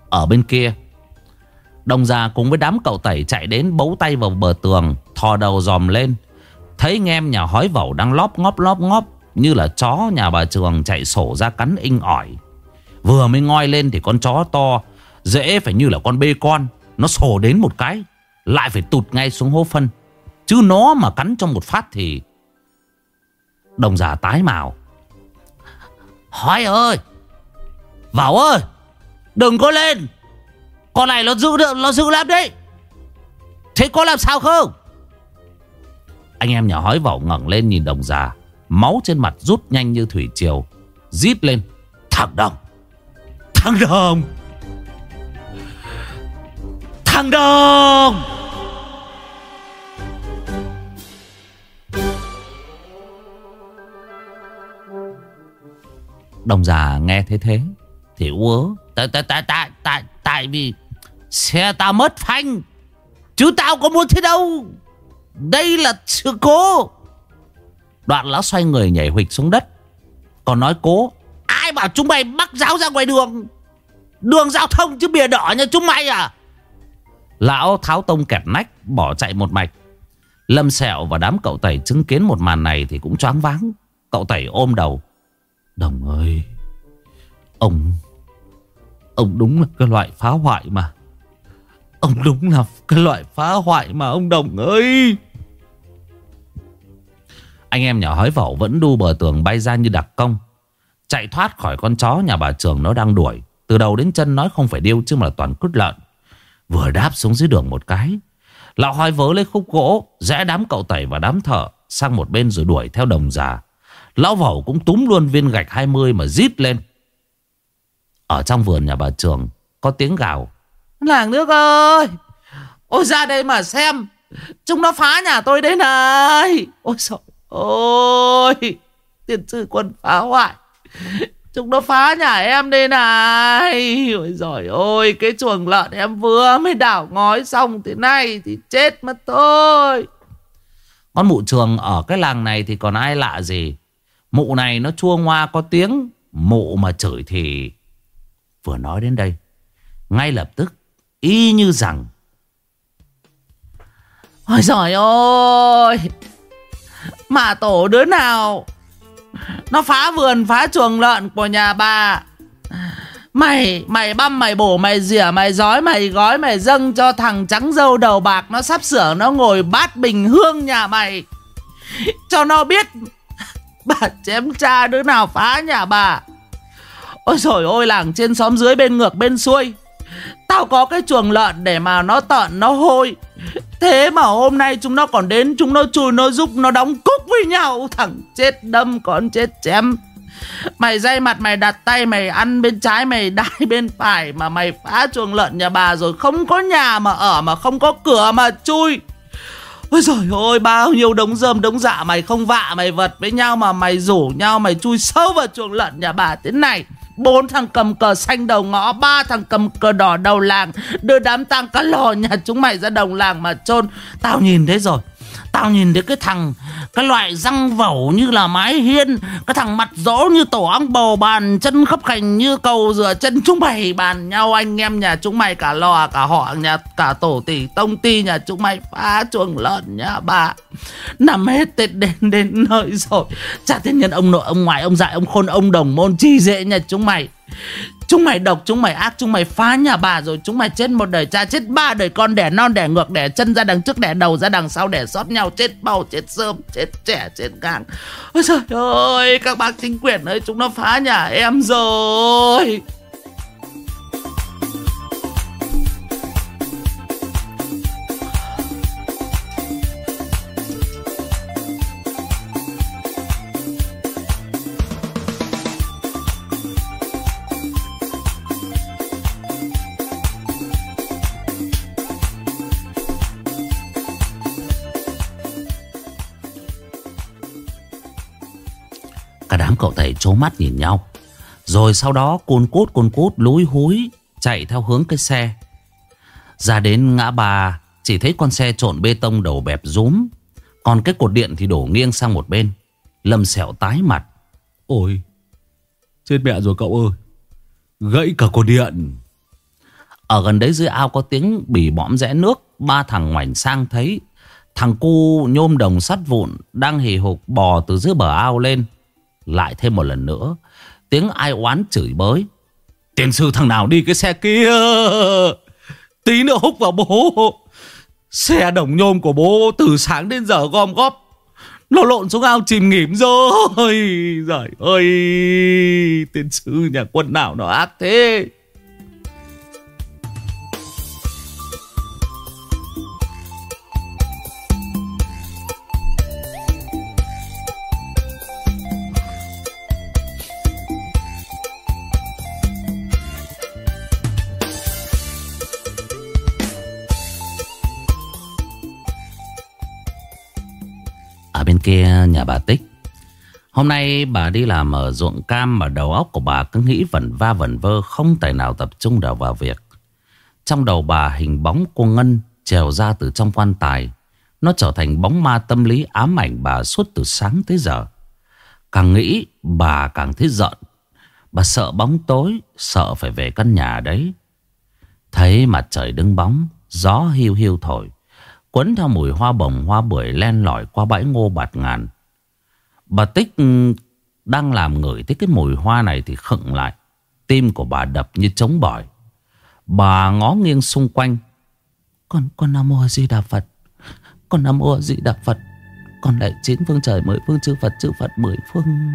Ở bên kia, Đồng già cùng với đám cậu tẩy chạy đến bấu tay vào bờ tường, Thò đầu dòm lên. Thấy anh em nhà hói vẩu đang lóp ngóp lóp ngóp. Như là chó nhà bà trường chạy sổ ra cắn inh ỏi. Vừa mới ngoi lên thì con chó to, Dễ phải như là con bê con. Nó sổ đến một cái, Lại phải tụt ngay xuống hố phân. Chứ nó mà cắn trong một phát thì Đồng giả tái màu. Hói ơi! Vào ơi! Đừng có lên! Con này nó giữ được, Nó giữ lắm đấy! Thế có làm sao không? Anh em nhỏ hói vào ngẩng lên nhìn đồng già Máu trên mặt rút nhanh như thủy triều Díp lên Thằng đồng! Thằng đồng! Thằng đồng! Đồng già nghe thế thế Thì úa Tại, tại, tại, tại, tại, tại vì Xe ta mất phanh Chứ tao có muốn thế đâu. Đây là sự cố. Đoạn lão xoay người nhảy huỵch xuống đất. Còn nói cố, Ai bảo chúng mày bắt giáo ra ngoài đường? Đường giao thông chứ bìa đỏ nha chúng mày à? Lão tháo tông kẹp nách, Bỏ chạy một mạch. Lâm Sẹo và đám cậu tẩy chứng kiến một màn này Thì cũng choáng váng. Cậu tẩy ôm đầu. Đồng ơi, Ông Ông đúng là cái loại phá hoại mà. Ông đúng là cái loại phá hoại mà, ông Đồng ơi. Anh em nhỏ hói vẩu vẫn đu bờ tường bay ra như đặc công. Chạy thoát khỏi con chó nhà bà trường nó đang đuổi. Từ đầu đến chân nói không phải điêu chứ mà là toàn cút lợn. Vừa đáp xuống dưới đường một cái. Lão hói vớ lấy khúc gỗ, Rẽ đám cậu tẩy và đám thợ Sang một bên rồi đuổi theo đồng già. Lão vẩu cũng túm luôn viên gạch 20 mà rít lên. Ở trong vườn nhà bà Trường Có tiếng gào. Làng nước ơi! Ôi, ra đây mà xem. Chúng nó phá nhà tôi đấy này. Ôi trời ôi Tiền sư quân phá hoại. Chúng nó phá nhà em đây này. Ôi giời ôi Cái chuồng lợn em vừa mới đảo ngói xong thế này Thì chết mất thôi. Con mụ trường ở cái làng này Thì còn ai lạ gì? Mụ này nó chua ngoa có tiếng Mụ mà chửi thì Vừa nói đến đây Ngay lập tức Y như rằng. Ôi giời ơi mà tổ đứa nào? Nó phá vườn phá chuồng lợn của nhà bà. Mày, mày băm, mày bổ, mày rỉa, mày giói, mày gói, mày dâng cho thằng trắng dâu đầu bạc. Nó sắp sửa nó ngồi bát bình hương nhà mày. Cho nó biết Bà chém cha đứa nào phá nhà bà. Ôi trời ôi làng trên xóm dưới bên ngược bên xuôi. Tao có cái chuồng lợn để mà nó tợn nó hôi. Thế mà hôm nay chúng nó còn đến, Chúng nó chui, nó giúp, nó đóng cúc với nhau. Thằng chết đâm, con chết chém. Mày dây mặt, mày đặt tay, mày ăn bên trái, mày đai bên phải Mà mày phá chuồng lợn nhà bà rồi Không có nhà mà ở, mà không có cửa mà chui. Ôi trời ơi, bao nhiêu đống rơm đống dạ mày không vạ mày vật với nhau mà mày rủ nhau mày chui sâu vào chuồng lợn nhà bà thế này bốn thằng cầm cờ xanh đầu ngõ, ba thằng cầm cờ đỏ đầu làng. Đưa đám tang cá lò nhà chúng mày ra đồng làng mà chôn. Tao nhìn thấy rồi. Tao nhìn thấy cái thằng, Cái loại răng vẩu như là mái hiên, Cái thằng mặt rỗ như tổ ong bầu Bàn, chân khắp khành như cầu rửa chân Chúng mày bàn nhau. Anh em nhà chúng mày Cả lò, cả họ, nhà, Cả tổ tỷ tông ti nhà chúng mày Phá chuồng lợn nhà bà Nằm hết tết đến đến nơi rồi. Chả thiên nhân ông nội, ông ngoại, ông dại ông khôn, ông đồng môn chi dễ nhà chúng mày. Chúng mày độc, chúng mày ác, chúng mày phá nhà bà rồi. Chúng mày chết một đời cha, chết ba đời con Đẻ non, đẻ ngược, đẻ chân ra đằng trước Đẻ đầu ra đằng sau, đẻ sót nhau Chết bao, chết sớm, chết trẻ, chết càng Ôi trời ơi, các bác chính quyền ơi Chúng nó phá nhà em rồi. Thầy trố mắt nhìn nhau. Rồi sau đó côn cút côn cút lúi húi Chạy theo hướng cái xe. Ra đến ngã ba Chỉ thấy con xe trộn bê tông đầu bẹp rúm. Còn cái cột điện thì đổ nghiêng sang một bên. Lâm sẹo tái mặt. Ôi Chết mẹ rồi cậu ơi. Gãy cả cột điện. Ở gần đấy dưới ao có tiếng bỉ bõm rẽ nước. Ba thằng ngoảnh sang thấy. Thằng cu nhôm đồng sắt vụn Đang hì hục bò từ dưới bờ ao lên lại thêm một lần nữa. Tiếng ai oán chửi bới. Tiền sư thằng nào đi cái xe kia? Tí nữa húc vào bố. Xe đồng nhôm của bố Từ sáng đến giờ gom góp. Nó lộn xuống ao chìm nghỉm rồi. Giời ơi, Tiền sư nhà quân nào nó ác thế? Kia nhà bà Tích. Hôm nay bà đi làm ở ruộng cam Mà đầu óc của bà cứ nghĩ vẩn va vẩn vơ, Không tài nào tập trung đầu vào việc. Trong đầu bà hình bóng cô Ngân Trèo ra từ trong quan tài. Nó trở thành bóng ma tâm lý ám ảnh bà suốt từ sáng tới giờ. Càng nghĩ, bà càng thấy giận. Bà sợ bóng tối, Sợ phải về căn nhà đấy. Thấy mặt trời đứng bóng, Gió hiu hiu thổi. Quấn theo mùi hoa bồng hoa bưởi len lỏi qua bãi ngô bạt ngàn. Bà Tích ừ, đang làm ngửi thấy cái mùi hoa này thì khựng lại. Tim của bà đập như trống bỏi. Bà ngó nghiêng xung quanh. Con, con Nam Mô A Di Đà Phật. Con Nam Mô A Di Đà Phật. Con lại chín phương trời mười phương chư Phật chư Phật mười phương.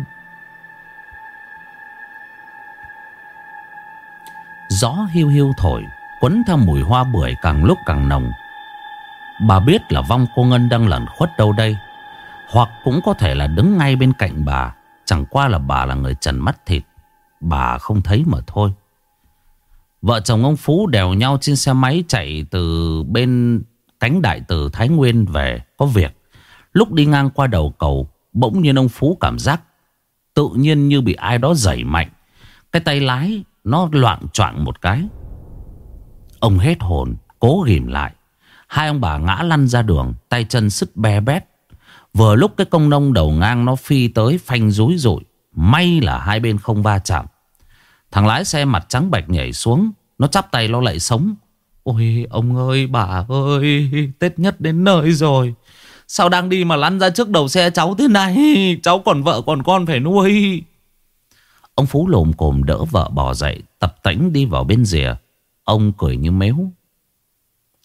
Gió hiu hiu thổi Quấn theo mùi hoa bưởi càng lúc càng nồng. Bà biết là vong cô Ngân đang lẩn khuất đâu đây Hoặc cũng có thể là đứng ngay bên cạnh bà Chẳng qua là bà là người trần mắt thịt Bà không thấy mà thôi Vợ chồng ông Phú đèo nhau trên xe máy chạy từ bên cánh đại từ Thái Nguyên về có việc. Lúc đi ngang qua đầu cầu, bỗng nhiên ông Phú cảm giác tự nhiên như bị ai đó giẩy mạnh. Cái tay lái nó loạn choạng một cái. Ông hết hồn, cố ghim lại. Hai ông bà ngã lăn ra đường, tay chân sứt be bét. Vừa lúc cái công nông đầu ngang nó phi tới phanh rúi rụi. May là hai bên không va chạm. Thằng lái xe mặt trắng bạch nhảy xuống Nó chắp tay lo lại sống Ôi ông ơi bà ơi Tết nhất đến nơi rồi Sao đang đi mà lăn ra trước đầu xe cháu thế này Cháu còn vợ còn con phải nuôi Ông Phú lồm cồm đỡ vợ bỏ dậy Tập tĩnh đi vào bên rìa Ông cười như mếu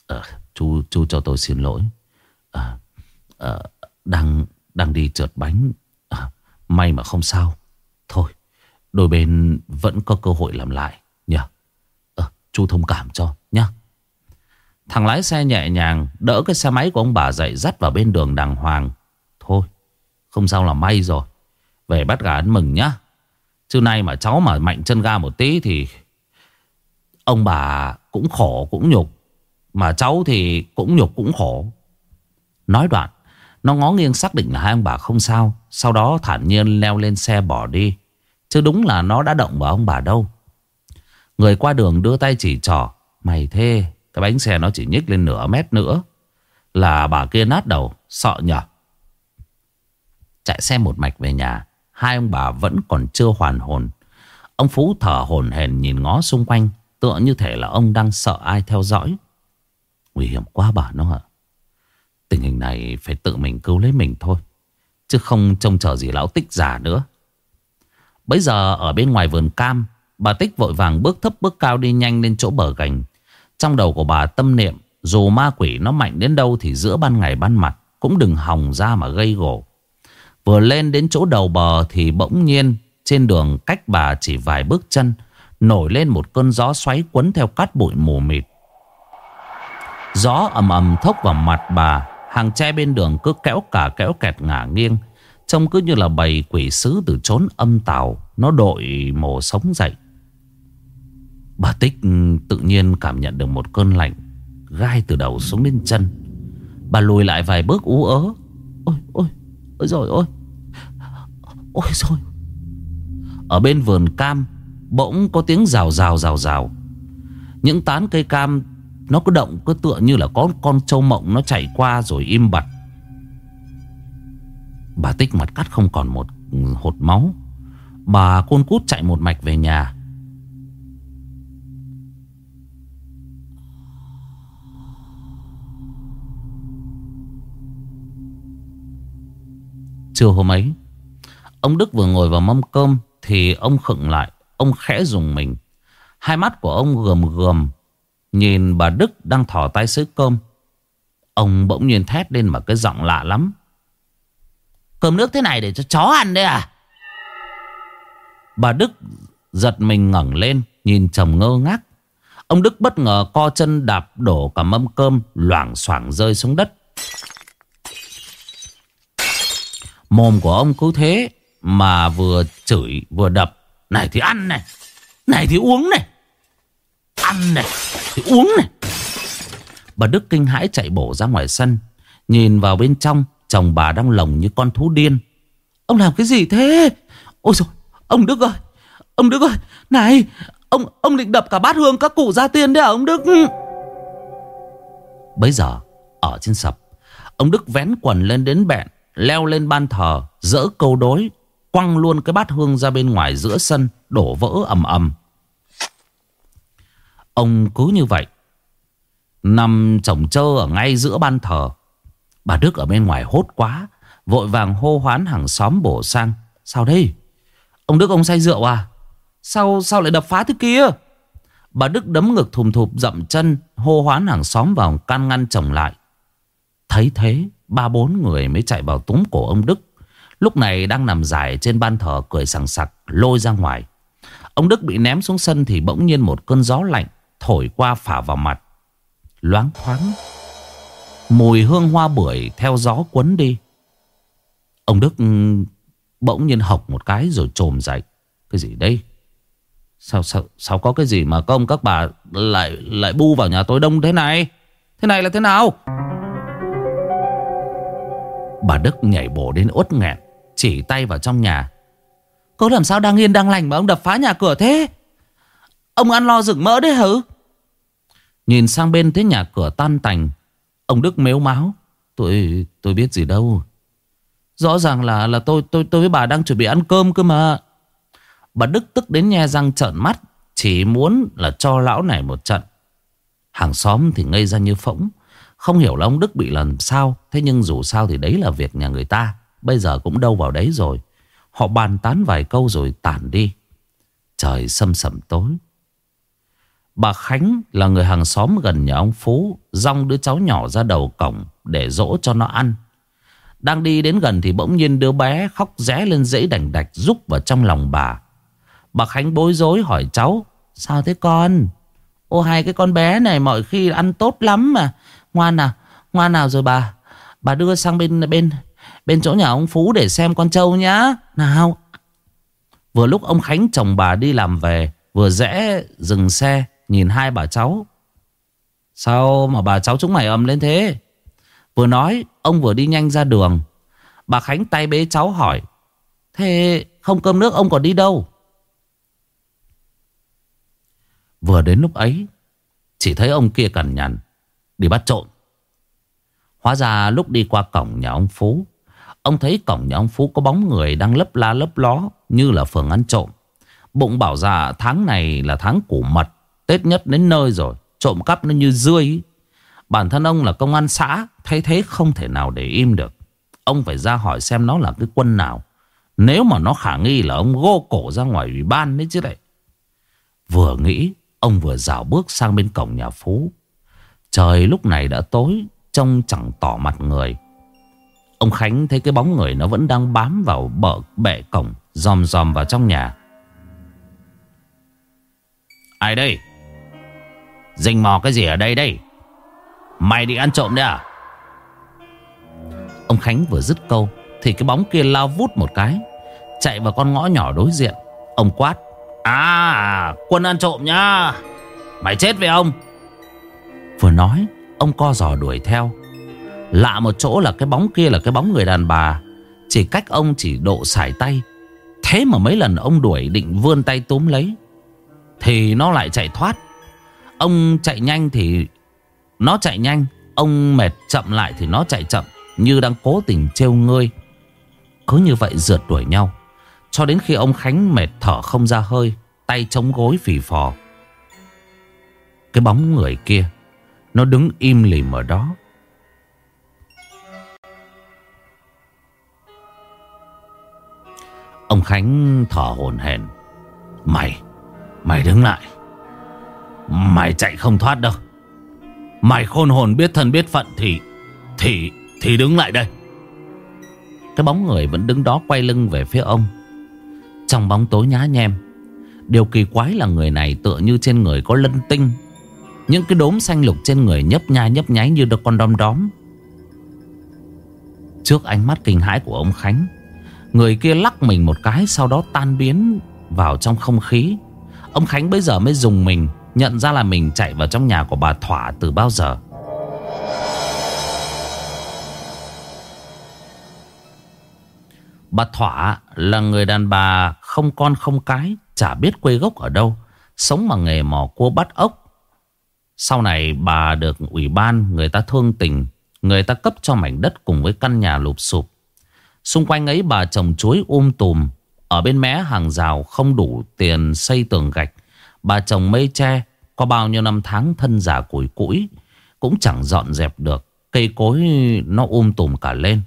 Ờ Chú chú cho tôi xin lỗi. À, à, Đang đang đi trượt bánh. À, May mà không sao. Thôi Đôi bên vẫn có cơ hội làm lại nhỉ? Ờ, Chú thông cảm cho nhá. Thằng lái xe nhẹ nhàng Đỡ cái xe máy của ông bà dậy Dắt vào bên đường đàng hoàng. Thôi không sao là may rồi. Về bắt gà ăn mừng nhá. Chứ nay mà cháu mà mạnh chân ga một tí thì Ông bà cũng khổ cũng nhục. Mà cháu thì cũng nhục cũng khổ. Nói đoạn, Nó ngó nghiêng xác định là hai ông bà không sao. Sau đó thản nhiên leo lên xe bỏ đi. Chứ đúng là nó đã động vào ông bà đâu. Người qua đường đưa tay chỉ trỏ, Mày thê, Cái bánh xe nó chỉ nhích lên nửa mét nữa, Là bà kia nát đầu, Sợ nhở? Chạy xe một mạch về nhà, Hai ông bà vẫn còn chưa hoàn hồn. Ông Phú thở hổn hển nhìn ngó xung quanh, Tựa như thể là ông đang sợ ai theo dõi. Nguy hiểm quá bà nó ạ. Tình hình này phải tự mình cứu lấy mình thôi, Chứ không trông chờ gì lão tích giả nữa. Bây giờ ở bên ngoài vườn cam, Bà Tích vội vàng bước thấp bước cao đi nhanh lên chỗ bờ gành. Trong đầu của bà tâm niệm, Dù ma quỷ nó mạnh đến đâu Thì giữa ban ngày ban mặt Cũng đừng hòng ra mà gây gổ. Vừa lên đến chỗ đầu bờ Thì bỗng nhiên, Trên đường cách bà chỉ vài bước chân, Nổi lên một cơn gió xoáy quấn theo cát bụi mù mịt. Gió ầm ầm thốc vào mặt bà, Hàng tre bên đường cứ kéo cả kéo kẹt ngả nghiêng. Trông cứ như là bầy quỷ sứ từ chốn âm tào Nó đội mồ sống dậy. Bà Tích tự nhiên cảm nhận được một cơn lạnh Gai từ đầu xuống đến chân. Bà lùi lại vài bước ú ớ. Ôi ôi Ôi rồi ôi Ôi rồi Ở bên vườn cam Bỗng có tiếng rào rào rào rào. Những tán cây cam nó cứ động, cứ tựa như là có con trâu mộng Nó chạy qua rồi im bặt. Bà Tích mặt cắt không còn một ừ, hột máu. Bà côn cút chạy một mạch về nhà. Trưa hôm ấy, Ông Đức vừa ngồi vào mâm cơm Thì ông khựng lại, Ông khẽ dùng mình. Hai mắt của ông gườm gườm Nhìn bà Đức đang thỏ tay xới cơm. Ông bỗng nhiên thét lên mà cái giọng lạ lắm. Cơm nước thế này để cho chó ăn đấy à? Bà Đức giật mình ngẩng lên, Nhìn chồng ngơ ngác. Ông Đức bất ngờ co chân đạp đổ cả mâm cơm, Loảng xoảng rơi xuống đất. Mồm của ông cứ thế Mà vừa chửi vừa đập. Này thì ăn này Này thì uống này. Ăn này thì uống này. Bà Đức kinh hãi chạy bổ ra ngoài sân Nhìn vào bên trong Chồng bà đang lồng như con thú điên. Ông làm cái gì thế? Ôi trời, ông Đức ơi Ông Đức ơi Này Ông ông định đập cả bát hương các cụ gia tiên đấy à ông Đức? Bây giờ Ở trên sập Ông Đức vén quần lên đến bẹn Leo lên ban thờ Dỡ câu đối Quăng luôn cái bát hương ra bên ngoài giữa sân Đổ vỡ ầm ầm. Ông cứ như vậy. Nằm chồng chơ ở ngay giữa ban thờ, Bà Đức ở bên ngoài hốt quá, Vội vàng hô hoán hàng xóm bổ sang. Sao đây? Ông Đức, ông say rượu à? Sao sao lại đập phá thế kia? Bà Đức đấm ngực thùm thụp dậm chân, Hô hoán hàng xóm vào can ngăn chồng lại. Thấy thế, Ba bốn người mới chạy vào túm cổ ông Đức. Lúc này đang nằm dài trên ban thờ, Cười sằng sặc, lôi ra ngoài. Ông Đức bị ném xuống sân Thì bỗng nhiên một cơn gió lạnh Thổi qua phả vào mặt. Loáng thoáng, Mùi hương hoa bưởi theo gió quấn đi. Ông Đức ừ, bỗng nhiên hộc một cái rồi trồm dậy. Cái gì đây? Sao sao sao có cái gì mà các ông các bà lại lại bu vào nhà tôi đông thế này? Thế này là thế nào? Bà Đức nhảy bổ đến uất nghẹn, Chỉ tay vào trong nhà. Có làm sao đang yên đang lành mà ông đập phá nhà cửa thế? Ông ăn lo rừng mỡ đấy hử? Nhìn sang bên thấy nhà cửa tan tành, Ông Đức mếu máu Tôi tôi biết gì đâu. Rõ ràng là là tôi tôi tôi với bà đang chuẩn bị ăn cơm cơ mà. Bà Đức tức đến nhe răng trợn mắt, Chỉ muốn là cho lão này một trận. Hàng xóm thì ngây ra như phỗng. Không hiểu là ông Đức bị làm sao, Thế nhưng dù sao thì đấy là việc nhà người ta. Bây giờ cũng đâu vào đấy rồi. Họ bàn tán vài câu rồi tản đi. Trời sâm sầm tối. Bà Khánh là người hàng xóm gần nhà ông Phú Rong đứa cháu nhỏ ra đầu cổng Để dỗ cho nó ăn. Đang đi đến gần thì bỗng nhiên đứa bé Khóc rẽ lên dãy đành đạch Rúc vào trong lòng bà. Bà Khánh bối rối hỏi cháu, Sao thế con? Ô hai cái con bé này mọi khi ăn tốt lắm mà. Ngoan nào Ngoan nào rồi bà? Bà đưa sang bên bên bên chỗ nhà ông Phú để xem con trâu nhá. Nào. Vừa lúc ông Khánh chồng bà đi làm về, Vừa rẽ dừng xe. Nhìn hai bà cháu. Sao mà bà cháu chúng mày ầm lên thế? Vừa nói, Ông vừa đi nhanh ra đường. Bà Khánh tay bế cháu hỏi, Thế không cơm nước ông còn đi đâu? Vừa đến lúc ấy, Chỉ thấy ông kia cằn nhằn, Đi bắt trộm. Hóa ra lúc đi qua cổng nhà ông Phú, Ông thấy cổng nhà ông Phú có bóng người Đang lấp la lấp ló Như là phường ăn trộm. Bụng bảo dạ tháng này là tháng củ mật Tết nhất đến nơi rồi, Trộm cắp nó như rươi Bản thân ông là công an xã Thấy thế không thể nào để im được. Ông phải ra hỏi xem nó là cái quân nào. Nếu mà nó khả nghi là ông gô cổ ra ngoài ủy ban đấy chứ đấy. Vừa nghĩ, Ông vừa dạo bước sang bên cổng nhà Phú. Trời lúc này đã tối, Trông chẳng tỏ mặt người. Ông Khánh thấy cái bóng người nó vẫn đang bám vào bờ, bệ cổng, Dòm dòm vào trong nhà. Ai đây? Dình mò cái gì ở đây đây? Mày đi ăn trộm đấy à? Ông Khánh vừa dứt câu Thì cái bóng kia lao vút một cái, Chạy vào con ngõ nhỏ đối diện. Ông quát À quân ăn trộm nhá! Mày chết với ông! Vừa nói, Ông co giò đuổi theo. Lạ một chỗ là cái bóng kia là cái bóng người đàn bà. Chỉ cách ông chỉ độ sải tay. Thế mà mấy lần ông đuổi định vươn tay túm lấy, Thì nó lại chạy thoát. Ông chạy nhanh thì Nó chạy nhanh, Ông mệt chậm lại thì nó chạy chậm, Như đang cố tình trêu ngươi. Cứ như vậy rượt đuổi nhau. Cho đến khi ông Khánh mệt thở không ra hơi, Tay chống gối phì phò. Cái bóng người kia, Nó đứng im lìm ở đó. Ông Khánh thở hổn hển. Mày Mày đứng lại. Mày chạy không thoát đâu. Mày khôn hồn biết thân biết phận thì Thì Thì đứng lại đây. Cái bóng người vẫn đứng đó quay lưng về phía ông. Trong bóng tối nhá nhem, Điều kỳ quái là người này tựa như trên người có lân tinh. Những cái đốm xanh lục trên người nhấp nhai nhấp nháy như được con đom đóm. Trước ánh mắt kinh hãi của ông Khánh, Người kia lắc mình một cái Sau đó tan biến vào trong không khí. Ông Khánh bây giờ mới dùng mình Nhận ra là mình chạy vào trong nhà của bà Thỏa từ bao giờ. Bà Thỏa là người đàn bà không con không cái, Chả biết quê gốc ở đâu, Sống bằng nghề mò cua bắt ốc. Sau này bà được ủy ban, người ta thương tình, Người ta cấp cho mảnh đất cùng với căn nhà lụp sụp. Xung quanh ấy bà trồng chuối um tùm, Ở bên mé hàng rào không đủ tiền xây tường gạch Bà chồng mây tre, Có bao nhiêu năm tháng thân giả củi củi Cũng chẳng dọn dẹp được, Cây cối nó um tùm cả lên.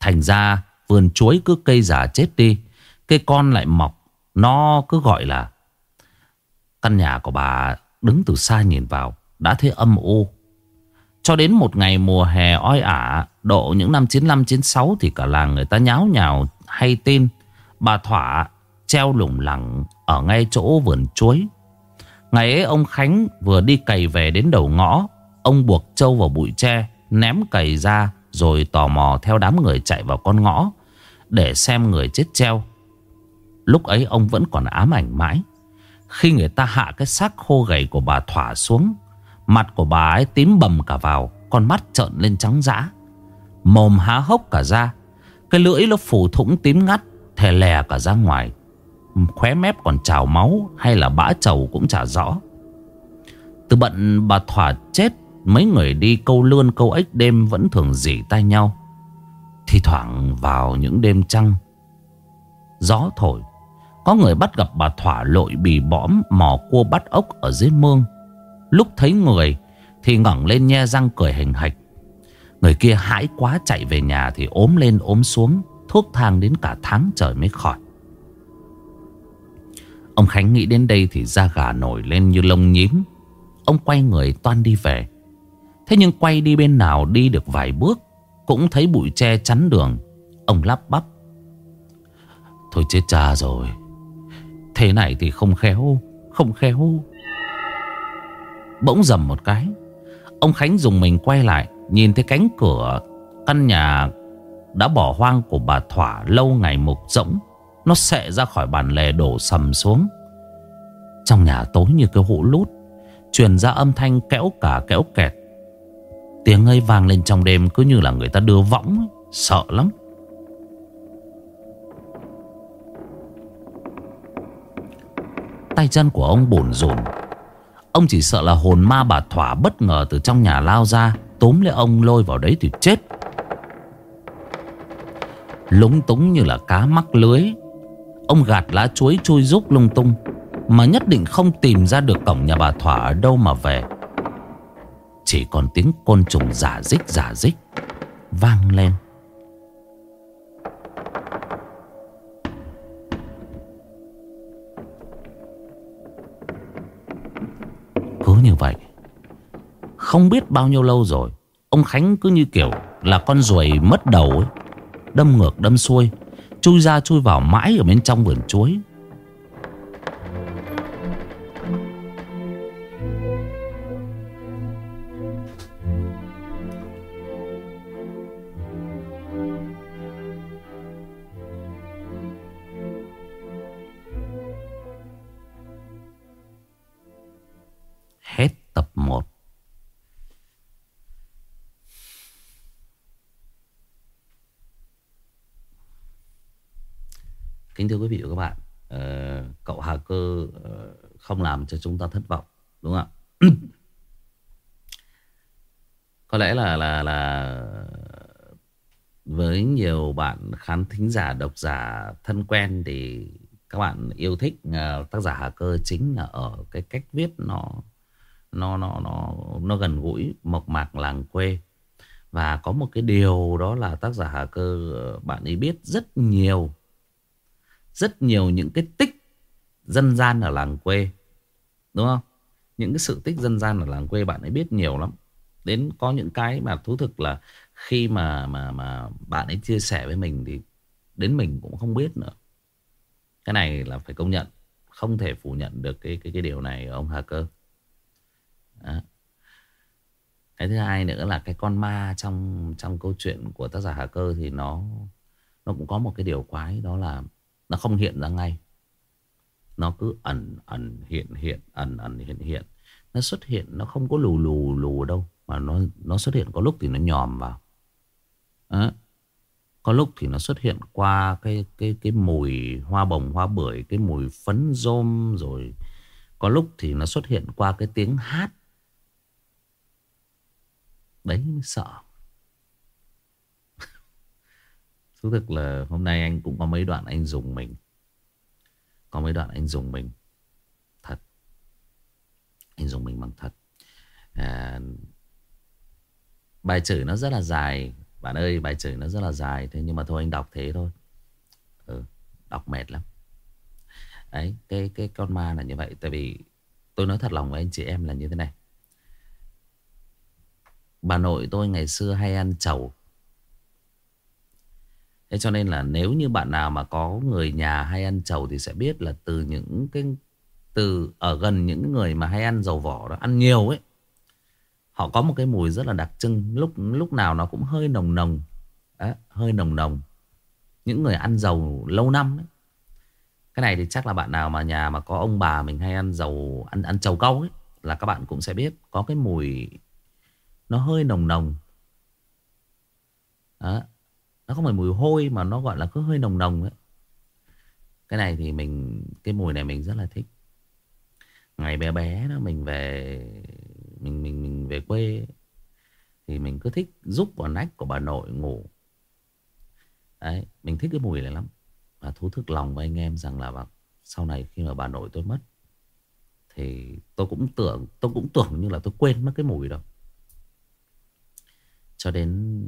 Thành ra, vườn chuối cứ cây già chết đi, Cây con lại mọc, Nó cứ gọi là. Căn nhà của bà đứng từ xa nhìn vào, Đã thấy âm u. Cho đến một ngày mùa hè oi ả, Độ những năm 95-96 Thì cả làng người ta nháo nhào, hay tin, Bà Thỏa treo lủng lẳng Ở ngay chỗ vườn chuối. Ngày ấy ông Khánh vừa đi cày về đến đầu ngõ, Ông buộc trâu vào bụi tre, Ném cày ra Rồi tò mò theo đám người chạy vào con ngõ Để xem người chết treo. Lúc ấy ông vẫn còn ám ảnh mãi. Khi người ta hạ cái xác khô gầy của bà Thỏa xuống, Mặt của bà ấy tím bầm cả vào, Con mắt trợn lên trắng dã. Mồm há hốc cả ra, Cái lưỡi nó phủ thủng tím ngắt, Thè lè cả ra ngoài. Khóe mép còn trào máu Hay là bã trầu cũng chả rõ. Từ bận bà Thỏa chết, Mấy người đi câu lươn câu ếch đêm Vẫn thường dỉ tay nhau. Thì thoảng vào những đêm trăng, Gió thổi, Có người bắt gặp bà Thỏa lội bì bõm Mò cua bắt ốc ở dưới mương. Lúc thấy người Thì ngẩng lên nhe răng cười hình hạch. Người kia hãi quá chạy về nhà Thì ốm lên ốm xuống, Thuốc thang đến cả tháng trời mới khỏi. Ông Khánh nghĩ đến đây thì da gà nổi lên như lông nhím. Ông quay người toan đi về. Thế nhưng quay đi bên nào đi được vài bước, Cũng thấy bụi tre chắn đường. Ông lắp bắp. Thôi chết cha rồi. Thế này thì không khéo Không khéo. Bỗng dầm một cái, Ông Khánh dùng mình quay lại, Nhìn thấy cánh cửa Căn nhà đã bỏ hoang của bà Thỏa Lâu ngày mục rỗng. Nó xệ ra khỏi bàn lề đổ sầm xuống. Trong nhà tối như cái hũ lút, Truyền ra âm thanh kéo cả kéo kẹt. Tiếng ấy vang lên trong đêm Cứ như là người ta đưa võng Sợ lắm. Tay chân của ông bồn rồn Ông chỉ sợ là hồn ma bà Thỏa bất ngờ từ trong nhà lao ra Tốm lấy ông lôi vào đấy thì chết. Lúng túng như là cá mắc lưới. Ông gạt lá chuối chui rúc lung tung, Mà nhất định không tìm ra được cổng nhà bà Thỏa ở đâu mà về. Chỉ còn tiếng côn trùng giả dích giả dích, Vang lên. Cứ như vậy, Không biết bao nhiêu lâu rồi, Ông Khánh cứ như kiểu là con ruồi mất đầu ấy, Đâm ngược đâm xuôi. Chui ra chui vào mãi ở bên trong vườn chuối. Không làm cho chúng ta thất vọng Đúng không ạ? Có lẽ là là là Với nhiều bạn khán thính giả, độc giả thân quen Thì các bạn yêu thích à, tác giả Hà Cơ chính là ở cái cách viết nó nó nó nó nó gần gũi mộc mạc làng quê. Và có một cái điều đó là tác giả Hà Cơ ờ, bạn ấy biết rất nhiều rất nhiều những cái tích dân gian ở làng quê, đúng không những cái sự tích dân gian ở làng quê bạn ấy biết nhiều lắm đến có những cái mà thú thực là khi mà mà mà bạn ấy chia sẻ với mình thì đến mình cũng không biết nữa cái này là phải công nhận, không thể phủ nhận được cái cái cái điều này, ông Hà Cơ đó. Cái thứ hai nữa là cái con ma trong trong câu chuyện của tác giả Hà Cơ thì nó nó cũng có một cái điều quái, đó là nó không hiện ra ngay. Nó cứ ẩn ẩn hiện hiện ẩn ẩn hiện hiện. Nó xuất hiện nó không có lù lù lù đâu. Mà nó nó xuất hiện có lúc thì nó nhòm vào. à, Có lúc thì nó xuất hiện qua cái cái cái mùi hoa bồng hoa bưởi, cái mùi phấn rôm rồi có lúc thì nó xuất hiện qua cái tiếng hát. Đấy mới sợ. Thú thực là hôm nay anh cũng có mấy đoạn anh dùng mình. Có mấy đoạn anh dùng mình Thật. Anh dùng mình bằng thật. À, Bài chửi nó rất là dài. Bạn ơi bài chửi nó rất là dài. Thế nhưng mà thôi anh đọc thế thôi. Ừ, Đọc mệt lắm. Đấy cái, cái con ma là như vậy. Tại vì tôi nói thật lòng với anh chị em là như thế này. Bà nội tôi ngày xưa hay ăn chầu. Thế cho nên là nếu như bạn nào mà có người nhà hay ăn chầu Thì sẽ biết là từ những cái Từ ở gần những người mà hay ăn dầu vỏ đó Ăn nhiều ấy Họ có một cái mùi rất là đặc trưng. Lúc lúc nào nó cũng hơi nồng nồng. Đấy, Hơi nồng nồng. Những người ăn dầu lâu năm ấy. Cái này thì chắc là bạn nào mà nhà mà có ông bà mình hay ăn dầu Ăn ăn trầu câu ấy Là các bạn cũng sẽ biết Có cái mùi nó hơi nồng nồng. Đó. Nó không phải mùi hôi Mà nó gọi là cứ hơi nồng nồng ấy. Cái này thì mình, Cái mùi này mình rất là thích. Ngày bé bé đó mình về, Mình mình mình về quê Thì mình cứ thích giúp vào nách của bà nội ngủ. Đấy, Mình thích cái mùi này lắm. Và thú thực lòng với anh em rằng là Sau này khi mà bà nội tôi mất, Thì tôi cũng tưởng, Tôi cũng tưởng như là tôi quên mất cái mùi đâu. Cho đến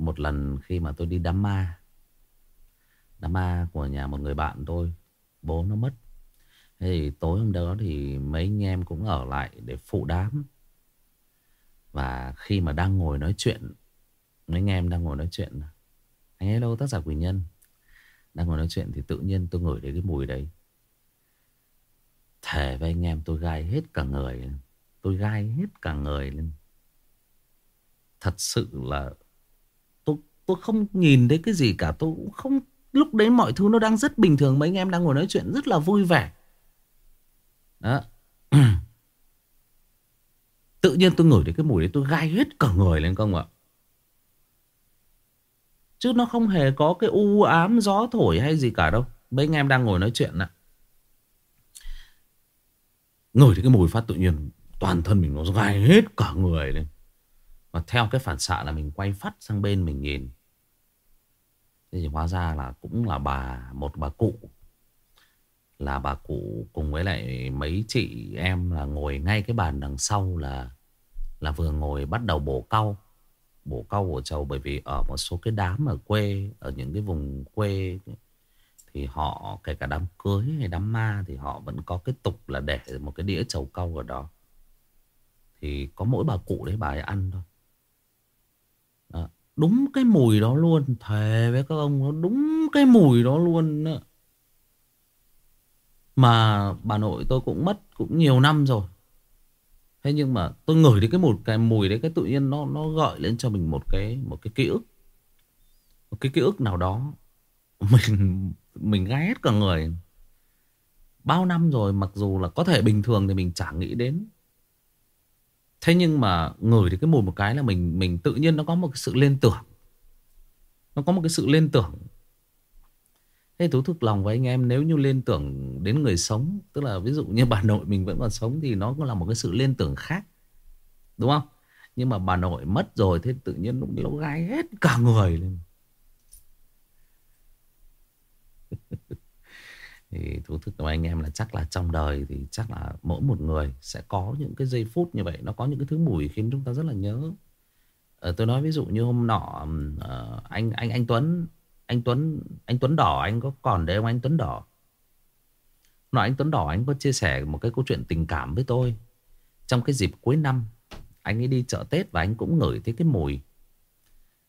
một lần khi mà tôi đi đám ma. Đám ma của nhà một người bạn tôi, Bố nó mất. Thế thì tối hôm đó thì mấy anh em cũng ở lại để phụ đám. Và khi mà đang ngồi nói chuyện, Mấy anh em đang ngồi nói chuyện, Anh hello tác giả Quỳnh Nhân. Đang ngồi nói chuyện thì tự nhiên tôi ngửi thấy cái mùi đấy. Thề với anh em tôi gai hết cả người. Tôi gai hết cả người lên. Thật sự là tôi, không nhìn thấy cái gì cả. Tôi cũng không Lúc đấy mọi thứ nó đang rất bình thường. Mấy anh em đang ngồi nói chuyện rất là vui vẻ. Đó. Tự nhiên tôi ngửi thấy cái mùi đấy Tôi gai hết cả người lên không ạ? Chứ nó không hề có cái u ám gió thổi hay gì cả đâu. Mấy anh em đang ngồi nói chuyện ạ. Ngửi thấy cái mùi phát tự nhiên Toàn thân mình nó gai hết cả người lên. Và theo cái phản xạ là mình quay phát sang bên mình nhìn. Thế thì hóa ra là cũng là bà, Một bà cụ. Là bà cụ cùng với lại mấy chị em là ngồi ngay cái bàn đằng sau là Là vừa ngồi bắt đầu bổ cau. Bổ cau của chầu bởi vì ở một số cái đám ở quê, Ở những cái vùng quê Thì họ, kể cả đám cưới hay đám ma Thì họ vẫn có cái tục là để một cái đĩa chầu cau ở đó. Thì có mỗi bà cụ đấy bà ấy ăn thôi. Đúng cái mùi đó luôn Thề với các ông, nó đúng cái mùi đó luôn đó. Mà bà nội tôi cũng mất cũng nhiều năm rồi Thế nhưng mà tôi ngửi đến cái một cái mùi đấy, cái tự nhiên nó nó gợi lên cho mình một cái một cái ký ức. Một cái ký ức nào đó mình mình ghét cả người. Bao năm rồi, mặc dù là có thể bình thường thì mình chẳng nghĩ đến. Thế nhưng mà ngửi thì cái mùi một cái là mình mình tự nhiên nó có một cái sự liên tưởng. Nó có một cái sự liên tưởng Thế thú thực lòng với anh em, nếu như liên tưởng đến người sống, Tức là ví dụ như bà nội mình vẫn còn sống Thì nó cũng là một cái sự liên tưởng khác Đúng không? Nhưng mà bà nội mất rồi Thế tự nhiên nó lâu gai hết cả người lên thì thú thực với anh em là chắc là trong đời Thì chắc là mỗi một người sẽ có những cái giây phút như vậy. Nó có những cái thứ mùi khiến chúng ta rất là nhớ. À, Tôi nói ví dụ như hôm nọ à, Anh anh anh Tuấn anh Tuấn anh Tuấn Đỏ anh có còn đấy không? Anh Tuấn Đỏ. Nói anh Tuấn Đỏ anh có chia sẻ một cái câu chuyện tình cảm với tôi. Trong cái dịp cuối năm Anh ấy đi chợ Tết và anh cũng ngửi thấy cái mùi.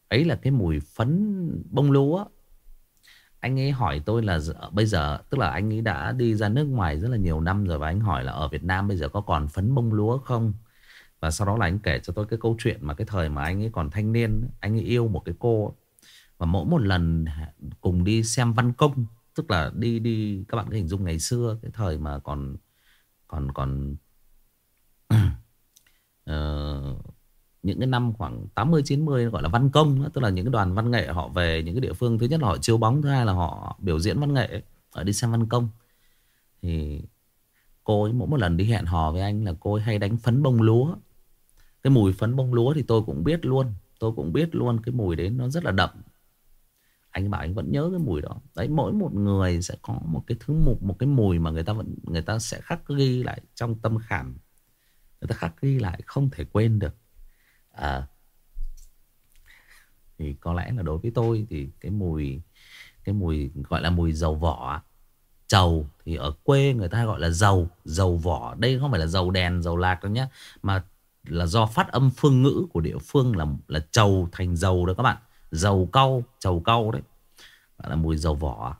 Ấy là cái mùi phấn bông lúa. Anh ấy hỏi tôi là bây giờ Tức là anh ấy đã đi ra nước ngoài rất là nhiều năm rồi Và anh hỏi là ở Việt Nam bây giờ có còn phấn bông lúa không? Và sau đó là anh kể cho tôi cái câu chuyện Mà cái thời mà anh ấy còn thanh niên Anh ấy yêu một cái cô. Và mỗi một lần cùng đi xem văn công Tức là đi đi Các bạn có hình dung ngày xưa Cái thời mà còn Còn còn uh, Những cái năm khoảng 80-90 Gọi là văn công Tức là những cái đoàn văn nghệ họ về, Những cái địa phương, Thứ nhất là họ chiếu bóng, Thứ hai là họ biểu diễn văn nghệ Ở đi xem văn công. Thì cô ấy mỗi một lần đi hẹn hò với anh Là cô ấy hay đánh phấn bông lúa. Cái mùi phấn bông lúa thì tôi cũng biết luôn, Tôi cũng biết luôn cái mùi đấy nó rất là đậm. Anh bảo anh vẫn nhớ cái mùi đó. Đấy, mỗi một người sẽ có một cái thứ mục, một cái mùi mà người ta vẫn, người ta sẽ khắc ghi lại trong tâm khảm. Người ta khắc ghi lại không thể quên được à, thì có lẽ là đối với tôi thì cái mùi cái mùi gọi là mùi dầu vỏ trầu thì ở quê người ta gọi là dầu dầu vỏ. Đây không phải là dầu đèn dầu lạc đâu nhé mà là do phát âm phương ngữ của địa phương là là trầu thành dầu đó các bạn. Dầu cau trầu cau đấy. Gọi là mùi dầu vỏ.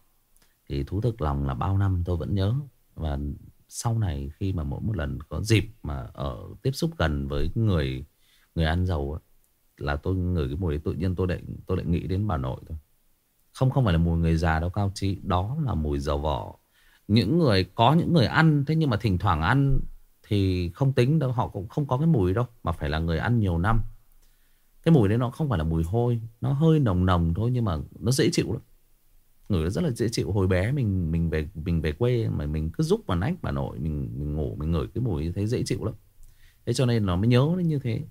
Thì thú thực lòng là bao năm tôi vẫn nhớ. Và sau này khi mà mỗi một lần có dịp mà ở tiếp xúc gần với người người ăn dầu là tôi ngửi cái mùi tự nhiên tôi lại tôi lại nghĩ đến bà nội thôi. Không không phải là mùi người già đâu cao trí đó là mùi dầu vỏ. Những người có những người ăn thế nhưng mà thỉnh thoảng ăn thì không tính đâu họ cũng không có cái mùi đâu mà phải là người ăn nhiều năm. Cái mùi đấy nó không phải là mùi hôi Nó hơi nồng nồng thôi nhưng mà nó dễ chịu lắm. Ngửi rất là dễ chịu. Hồi bé mình mình về mình về quê Mà mình cứ giúp vào nách bà nội Mình, mình ngủ mình ngửi cái mùi thấy dễ chịu lắm. Thế cho nên nó mới nhớ như thế.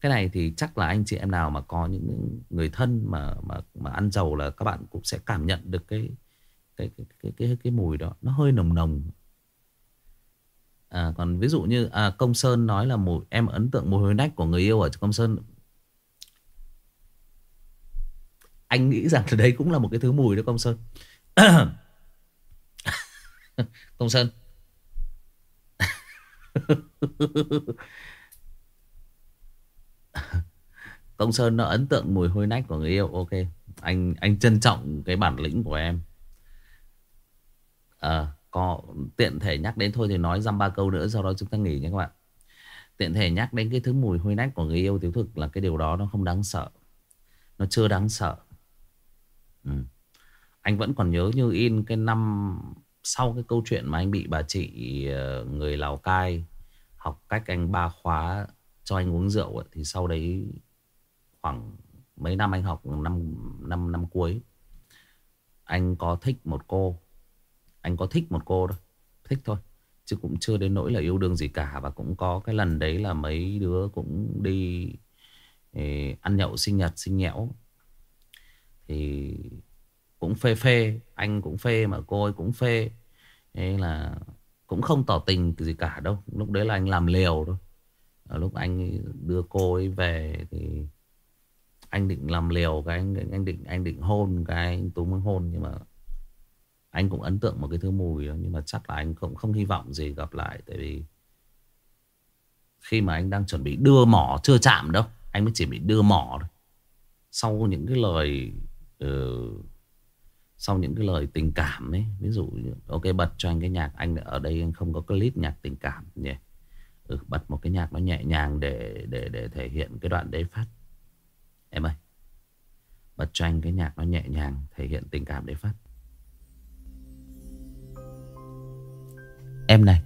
Cái này thì chắc là anh chị em nào mà có những người thân mà mà mà ăn dầu là các bạn cũng sẽ cảm nhận được cái cái cái cái cái, cái mùi đó. Nó hơi nồng nồng. À, còn ví dụ như à, công sơn nói là mùi em ấn tượng mùi hôi nách của người yêu ở công sơn. Anh nghĩ rằng đấy cũng là một cái thứ mùi đó công sơn. Công sơn. công sơn nó ấn tượng mùi hôi nách của người yêu. Ok anh anh trân trọng cái bản lĩnh của em. À, có tiện thể nhắc đến thôi thì nói dăm ba câu nữa sau đó chúng ta nghỉ nha các bạn. Tiện thể nhắc đến cái thứ mùi hôi nách của người yêu tiểu thực là cái điều đó nó không đáng sợ. Nó chưa đáng sợ. Ừ. Anh vẫn còn nhớ như in cái năm sau cái câu chuyện mà anh bị bà chị ờ, người Lào Cai học cách anh ba khóa cho anh uống rượu ấy, thì sau đấy khoảng mấy năm anh học năm năm năm cuối anh có thích một cô anh có thích một cô thôi thích thôi chứ cũng chưa đến nỗi là yêu đương gì cả. Và cũng có cái lần đấy là mấy đứa cũng đi eh, ăn nhậu sinh nhật sinh nhẽo. Thì cũng phê phê anh cũng phê mà cô ấy cũng phê. Thế là cũng không tỏ tình gì cả đâu lúc đấy là anh làm liều thôi ở lúc anh đưa cô ấy về thì anh định làm liều cái anh anh định anh định hôn cái anh tú mới hôn nhưng mà anh cũng ấn tượng một cái thứ mùi đó nhưng mà chắc là anh cũng không hy vọng gì gặp lại tại vì Khi mà anh đang chuẩn bị đưa mỏ Chưa chạm đâu Anh mới chỉ bị đưa mỏ thôi. Sau những cái lời uh, Sau những cái lời tình cảm ấy Ví dụ Ok bật cho anh cái nhạc Anh ở đây anh không có clip nhạc tình cảm nhỉ? Ừ, Bật một cái nhạc nó nhẹ nhàng Để để để thể hiện cái đoạn đấy phát. Em ơi Bật cho anh cái nhạc nó nhẹ nhàng Thể hiện tình cảm đấy phát. Em này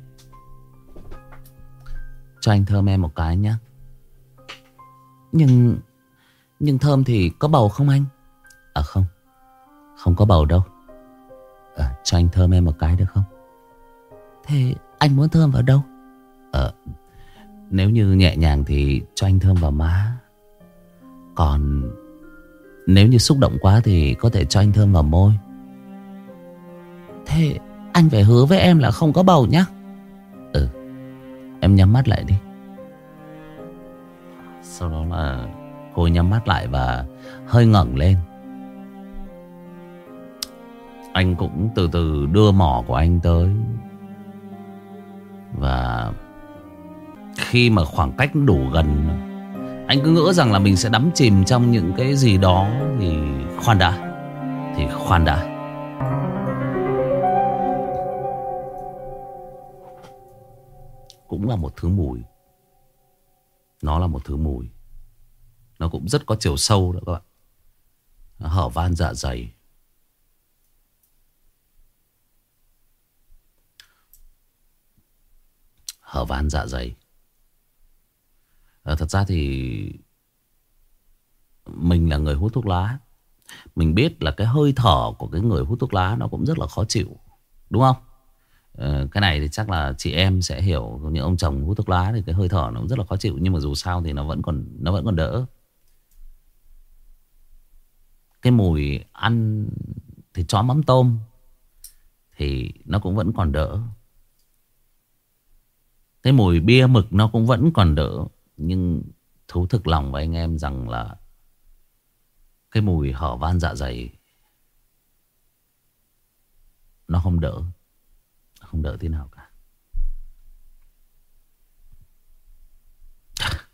Cho anh thơm em một cái nhé Nhưng Nhưng thơm thì có bầu không anh? À không. Không có bầu đâu. À, Cho anh thơm em một cái được không? Thế anh muốn thơm vào đâu? Ờ Nếu như nhẹ nhàng thì cho anh thơm vào má. Còn Nếu như xúc động quá thì có thể cho anh thơm vào môi. Thế anh phải hứa với em là không có bầu nhá. Ừ Em nhắm mắt lại đi. Sau đó là Cô nhắm mắt lại và hơi ngẩng lên. Anh cũng từ từ đưa mỏ của anh tới. Và khi mà khoảng cách đủ gần Anh cứ ngỡ rằng là mình sẽ đắm chìm trong những cái gì đó Thì khoan đã, Thì khoan đã. Cũng là một thứ mùi. Nó là một thứ mùi. Nó cũng rất có chiều sâu đó các bạn. Hở van dạ dày. Hở van dạ dày à, Thật ra thì Mình là người hút thuốc lá. Mình biết là cái hơi thở của cái người hút thuốc lá Nó cũng rất là khó chịu Đúng không? Ờ, cái này thì chắc là chị em sẽ hiểu. Những ông chồng hút thuốc lá thì cái hơi thở nó cũng rất là khó chịu nhưng mà dù sao thì nó vẫn còn nó vẫn còn đỡ. Cái mùi ăn thì chó mắm tôm thì nó cũng vẫn còn đỡ. Cái mùi bia mực nó cũng vẫn còn đỡ nhưng thú thực lòng với anh em rằng là cái mùi hở van dạ dày nó không đỡ không đỡ tí nào cả.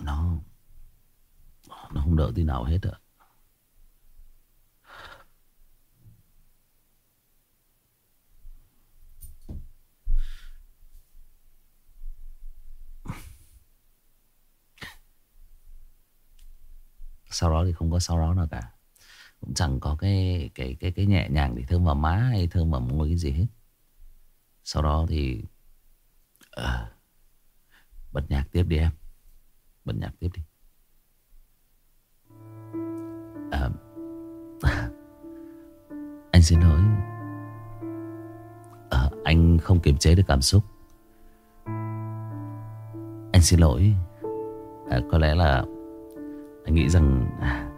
Nó Nó không đỡ tí nào hết ạ. Sau đó thì không có sau đó nào cả. Cũng chẳng có cái cái cái cái nhẹ nhàng để thơm vào má hay thơm vào môi cái gì hết. Sau đó thì à, bật nhạc tiếp đi em. Bật nhạc tiếp đi. À, anh xin lỗi. À, anh không kiềm chế được cảm xúc. Anh xin lỗi. À, có lẽ là nghĩ rằng à,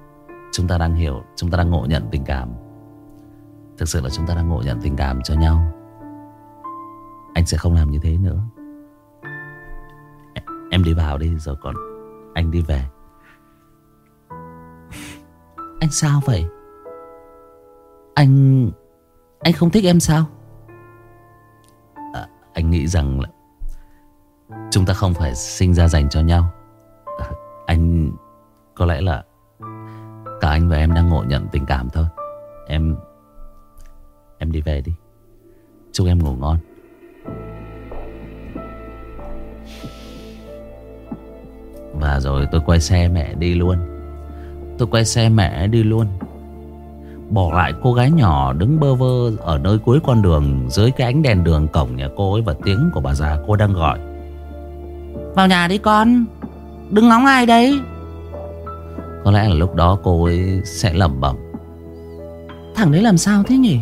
Chúng ta đang hiểu Chúng ta đang ngộ nhận tình cảm. Thực sự là chúng ta đang ngộ nhận tình cảm cho nhau. Anh sẽ không làm như thế nữa. Em đi vào đi Rồi còn anh đi về. Anh sao vậy? Anh Anh không thích em sao? À, Anh nghĩ rằng là Chúng ta không phải sinh ra dành cho nhau. À, Anh có lẽ là Cả anh và em đang ngộ nhận tình cảm thôi. Em Em đi về đi. Chúc em ngủ ngon. Và rồi tôi quay xe mẹ đi luôn. Tôi quay xe mẹ đi luôn. Bỏ lại cô gái nhỏ đứng bơ vơ Ở nơi cuối con đường, Dưới cái ánh đèn đường cổng nhà cô ấy Và tiếng của bà già cô đang gọi. Vào nhà đi con. Đừng ngóng ai đấy? Có lẽ là lúc đó cô ấy sẽ lẩm bẩm. Thằng đấy làm sao thế nhỉ?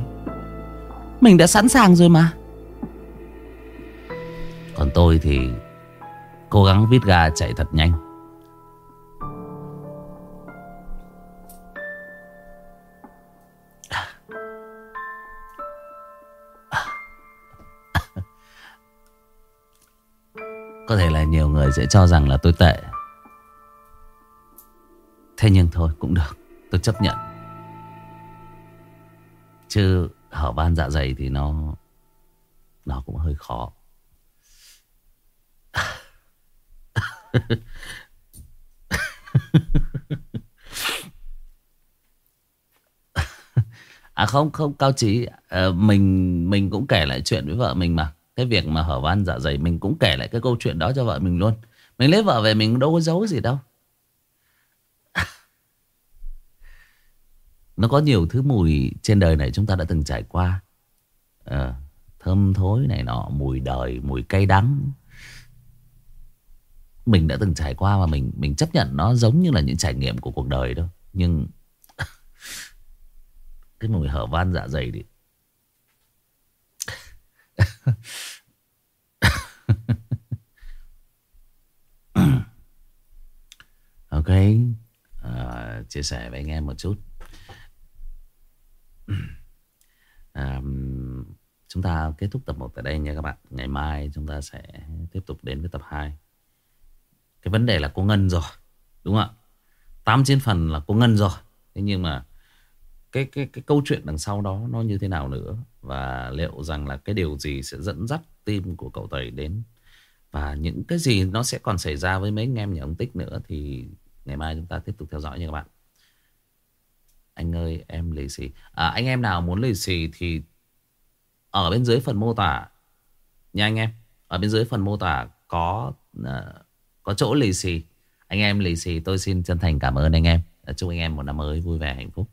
Mình đã sẵn sàng rồi mà. Còn tôi thì Cố gắng vít ga chạy thật nhanh. Có thể là nhiều người sẽ cho rằng là tôi tệ Thế nhưng thôi cũng được. Tôi chấp nhận. Chứ hở van dạ dày thì nó Nó cũng hơi khó. À không không cao trí. À, Mình mình cũng kể lại chuyện với vợ mình mà. Cái việc mà hở van dạ dày Mình cũng kể lại cái câu chuyện đó cho vợ mình luôn. Mình lấy vợ về mình đâu có giấu gì đâu. Nó có nhiều thứ mùi trên đời này chúng ta đã từng trải qua. À, Thơm thối này nọ Mùi đời, mùi cay đắng. Mình đã từng trải qua Và mình mình chấp nhận nó giống như là những trải nghiệm của cuộc đời đó. Nhưng Cái mùi hở van dạ dày đi. Ok. À, Chia sẻ với anh em một chút à, Chúng ta kết thúc tập 1 tại đây nha các bạn. Ngày mai chúng ta sẽ tiếp tục đến với tập 2 Cái vấn đề là cô Ngân rồi Đúng không ạ? 8 trên phần là cô Ngân rồi. Thế nhưng mà cái cái cái câu chuyện đằng sau đó nó như thế nào nữa? Và liệu rằng là cái điều gì sẽ dẫn dắt tim của cậu tẩy đến? Và những cái gì nó sẽ còn xảy ra với mấy anh em nhà ông tích nữa thì ngày mai chúng ta tiếp tục theo dõi nha các bạn anh ơi em lì xì. À, anh em nào muốn lì xì thì ở bên dưới phần mô tả nha anh em. Ở bên dưới phần mô tả có uh, có chỗ lì xì. Anh em lì xì tôi xin chân thành cảm ơn anh em. Chúc anh em một năm mới vui vẻ hạnh phúc.